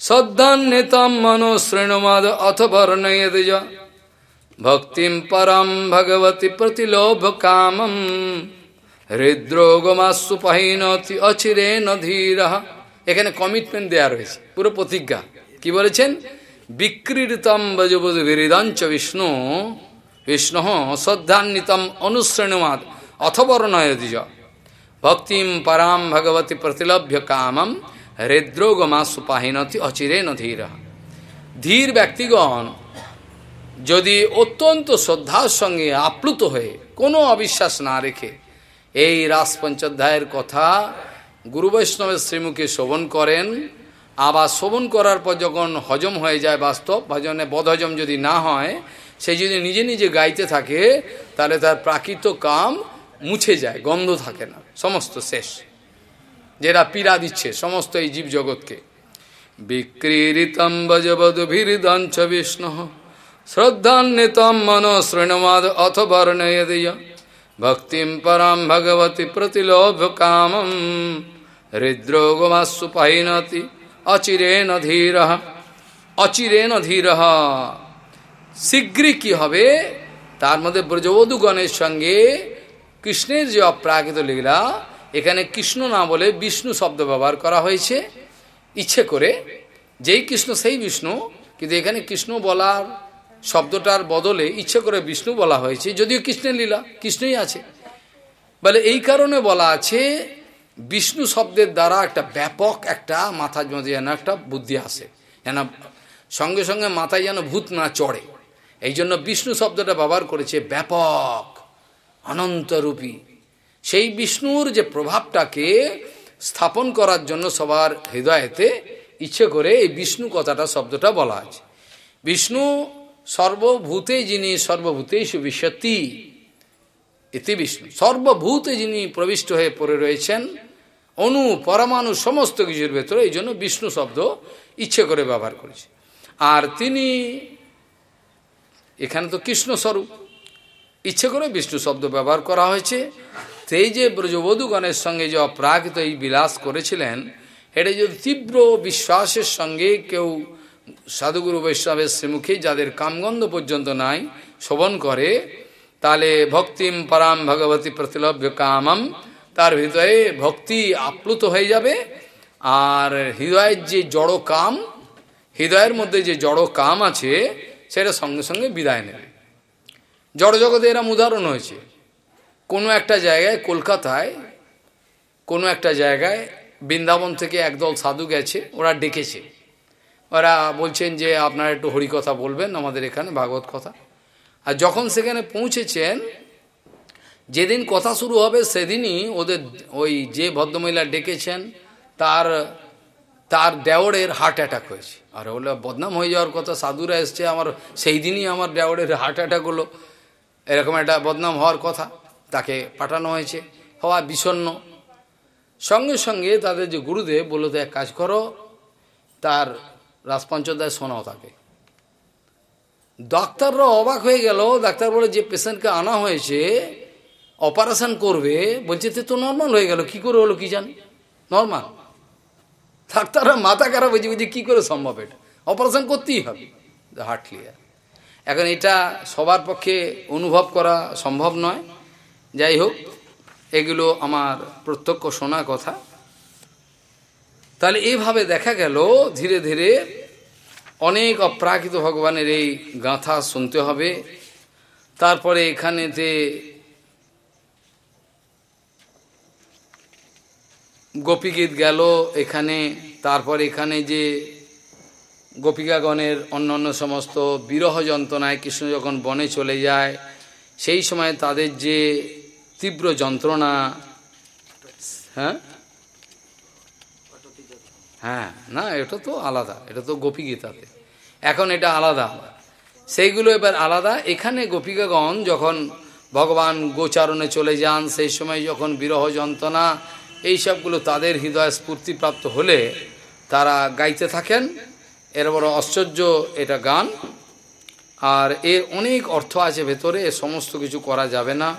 S1: সদ্ধান্বিতম মনো শৃণুমাদ অথ বর্ণয়দ ভক্তিম পরম ভগবতী প্রতিলোভ কামম। হৃদ্রোগমাসু পাহিনতি অচিরে নধীর এখানে কমিটমেন্ট দেয়া রয়েছে। পুরো প্রতিজ্ঞা। কি বলেছেন? বিক্রীড়িতম বজবদভিরিদঞ্চ বিষ্ণু। বিষ্ণু শ্রদ্ধান্বিতম অনুশ্রেণুমাদ অথবর্ণয়দিজ ভক্তিম পরাম ভগবতী প্রতিলভ্য কামম হৃদ্রোগমা সুপাহিনতি অচিরে ধীর। ধীর ব্যক্তিগণ, যদি অত্যন্ত শ্রদ্ধার সঙ্গে আপ্লুত হয়ে কোনো অবিশ্বাস না রেখে এই রাস পঞ্চোধ্যায়ের কথা গুরু বৈষ্ণবের শ্রীমুখে শোভন করেন আবার শোভন করার পর যখন হজম হয়ে যায় বাস্তব, ভজনে বদহজম যদি না হয়, সে যদি নিজে নিজে গাইতে থাকে, তাহলে তার প্রাকৃত কাম মুছে যায়, গন্ধ থাকে না, সমস্ত শেষ। যেটা পীড়া দিচ্ছে সমস্ত এই জীব জগৎকে বিক্রীড়িতম বজবদভিদঞ্চ বিষ্ণু, শ্রদ্ধান্বিতম মনো শৃণমাদ অথ বর্ণয়দীয় ভক্তিম পরাম ভগবতী প্রতিলোভ কামম হৃদ্রোগমাসু পাইনতি অচিরেন ধীর অচিরেন ধীর। শীঘ্রই কি হবে? তার মধ্যে ব্রজবধূগণের সঙ্গে কৃষ্ণের যে অপ্রাকৃত লীলা, এখানে কৃষ্ণ না বলে বিষ্ণু শব্দ ব্যবহার করা হয়েছে। ইচ্ছে করে, যেই কৃষ্ণ সেই বিষ্ণু, কিন্তু এখানে কৃষ্ণ বলার শব্দটার বদলে ইচ্ছে করে বিষ্ণু বলা হয়েছে, যদিও কৃষ্ণের লীলা, কৃষ্ণই আছে। বলে এই কারণে বলা আছে বিষ্ণু শব্দের দ্বারা একটা ব্যাপক একটা মাথার মধ্যে যেন একটা বুদ্ধি আসে। যেন সঙ্গে সঙ্গে মাথায় যেন ভূত না চড়ে। এই জন্য বিষ্ণু শব্দটা ব্যবহার করেছে ব্যাপক, অনন্তরূপী। সেই বিষ্ণুর যে প্রভাবটাকে স্থাপন করার জন্য সবার হৃদয়েতে ইচ্ছে করে এই বিষ্ণু কথাটা, শব্দটা বলা আছে। বিষ্ণু সর্বভূতে যিনি সর্বভূতেই সুবিশ্বতি এতে বিষ্ণু। সর্বভূতে যিনি প্রবিষ্ট হয়ে পড়ে রয়েছেন অনু পরমাণু, সমস্ত কিছুর ভেতরে এই জন্য বিষ্ণু শব্দ ইচ্ছে করে ব্যবহার করেছে। আর তিনি এখানে তো কৃষ্ণ স্বরূপ। ইচ্ছে করে বিষ্ণু শব্দ ব্যবহার করা হয়েছে। সেই যে ব্রজবধূগণের সঙ্গে যে অপ্রাকৃত এই বিলাস করেছিলেন, এটা যদি তীব্র বিশ্বাসের সঙ্গে কেউ সাধুগুরু বৈষ্ণবের শ্রীমুখে যাদের কামগন্ধ পর্যন্ত নাই, শোভন করে, তাহলে ভক্তিম পরাম ভগবতী প্রতিলভ্য কামম তার হৃদয়ে ভক্তি আপ্লুত হয়ে যাবে, আর হৃদয়ের যে জড় কাম, হৃদয়ের মধ্যে যে জড় কাম আছে, সেটা সঙ্গে সঙ্গে বিদায় নেবে। জড়জগতে এরম উদাহরণ হয়েছে। কোনো একটা জায়গায় কলকাতায়, কোনো একটা জায়গায় বৃন্দাবন থেকে একদল সাধু গেছে, ওরা ডেকেছে। ওরা বলছেন যে, আপনারা একটু হরিকথা বলবেন, আমাদের এখানে ভাগবত কথা। আর যখন সেখানে পৌঁছেছেন যেদিন কথা শুরু হবে, সেদিনই ওদের ওই যে ভদ্রমহিলা ডেকেছেন, তার তার দেওরের হার্ট অ্যাটাক হয়েছে। আর ওগুলো বদনাম হয়ে যাওয়ার কথা, সাধুরা এসছে আমার সেই দিনই আমার দেওরের হার্ট অ্যাটাক হলো। এরকম একটা বদনাম হওয়ার কথা তাকে পাঠানো হয়েছে। হওয়া বিষণ্ন সঙ্গে সঙ্গে তাদের যে গুরুদেব বলল তো এক কাজ করো, তার রাজপঞ্চদায় শোনাও তাকে। ডাক্তাররা অবাক হয়ে গেল। ডাক্তার বলে, যে পেশেন্টকে আনা হয়েছে অপারেশন করবে, বলছে, তো নর্মাল হয়ে গেল, কি করে হলো কি জানি? নর্মাল ডাক্তাররা মাথা খারাপ হয়েছে বুঝি কী করে সম্ভব এটা? অপারেশন করতেই হবে হার্ট ক্লিয়ার এখন এটা সবার পক্ষে অনুভব করা সম্ভব নয়। যাই হোক, এগুলো আমার প্রত্যক্ষ শোনা কথা। তাহলে এইভাবে দেখা গেল, ধীরে ধীরে অনেক অপ্রাকৃত ভগবানের এই গাথা শুনতে হবে। তারপরে এখানেতে গোপীগীত গেল, এখানে, তারপর এখানে যে গোপিকাগণের অন্য অন্য সমস্ত বিরহ যন্ত্রণায় কৃষ্ণ যখন বনে চলে যায়, সেই সময় তাদের যে তীব্র যন্ত্রণা হ্যাঁ? হ্যাঁ না, এটা তো আলাদা, এটা তো গোপীগীতাতে। এখন এটা আলাদা। সেইগুলো এবার আলাদা। এখানে গোপিকাগণ যখন ভগবান গোচারণে চলে যান, সেই সময় যখন বিরহ যন্ত্রণা এই সবগুলো তাদের হৃদয় স্ফূর্তিপ্রাপ্ত হলে তারা গাইতে থাকেন। এর বড় আশ্চর্য এটা গান। আর এর অনেক অর্থ আছে ভেতরে, এ সমস্ত কিছু করা যাবে না।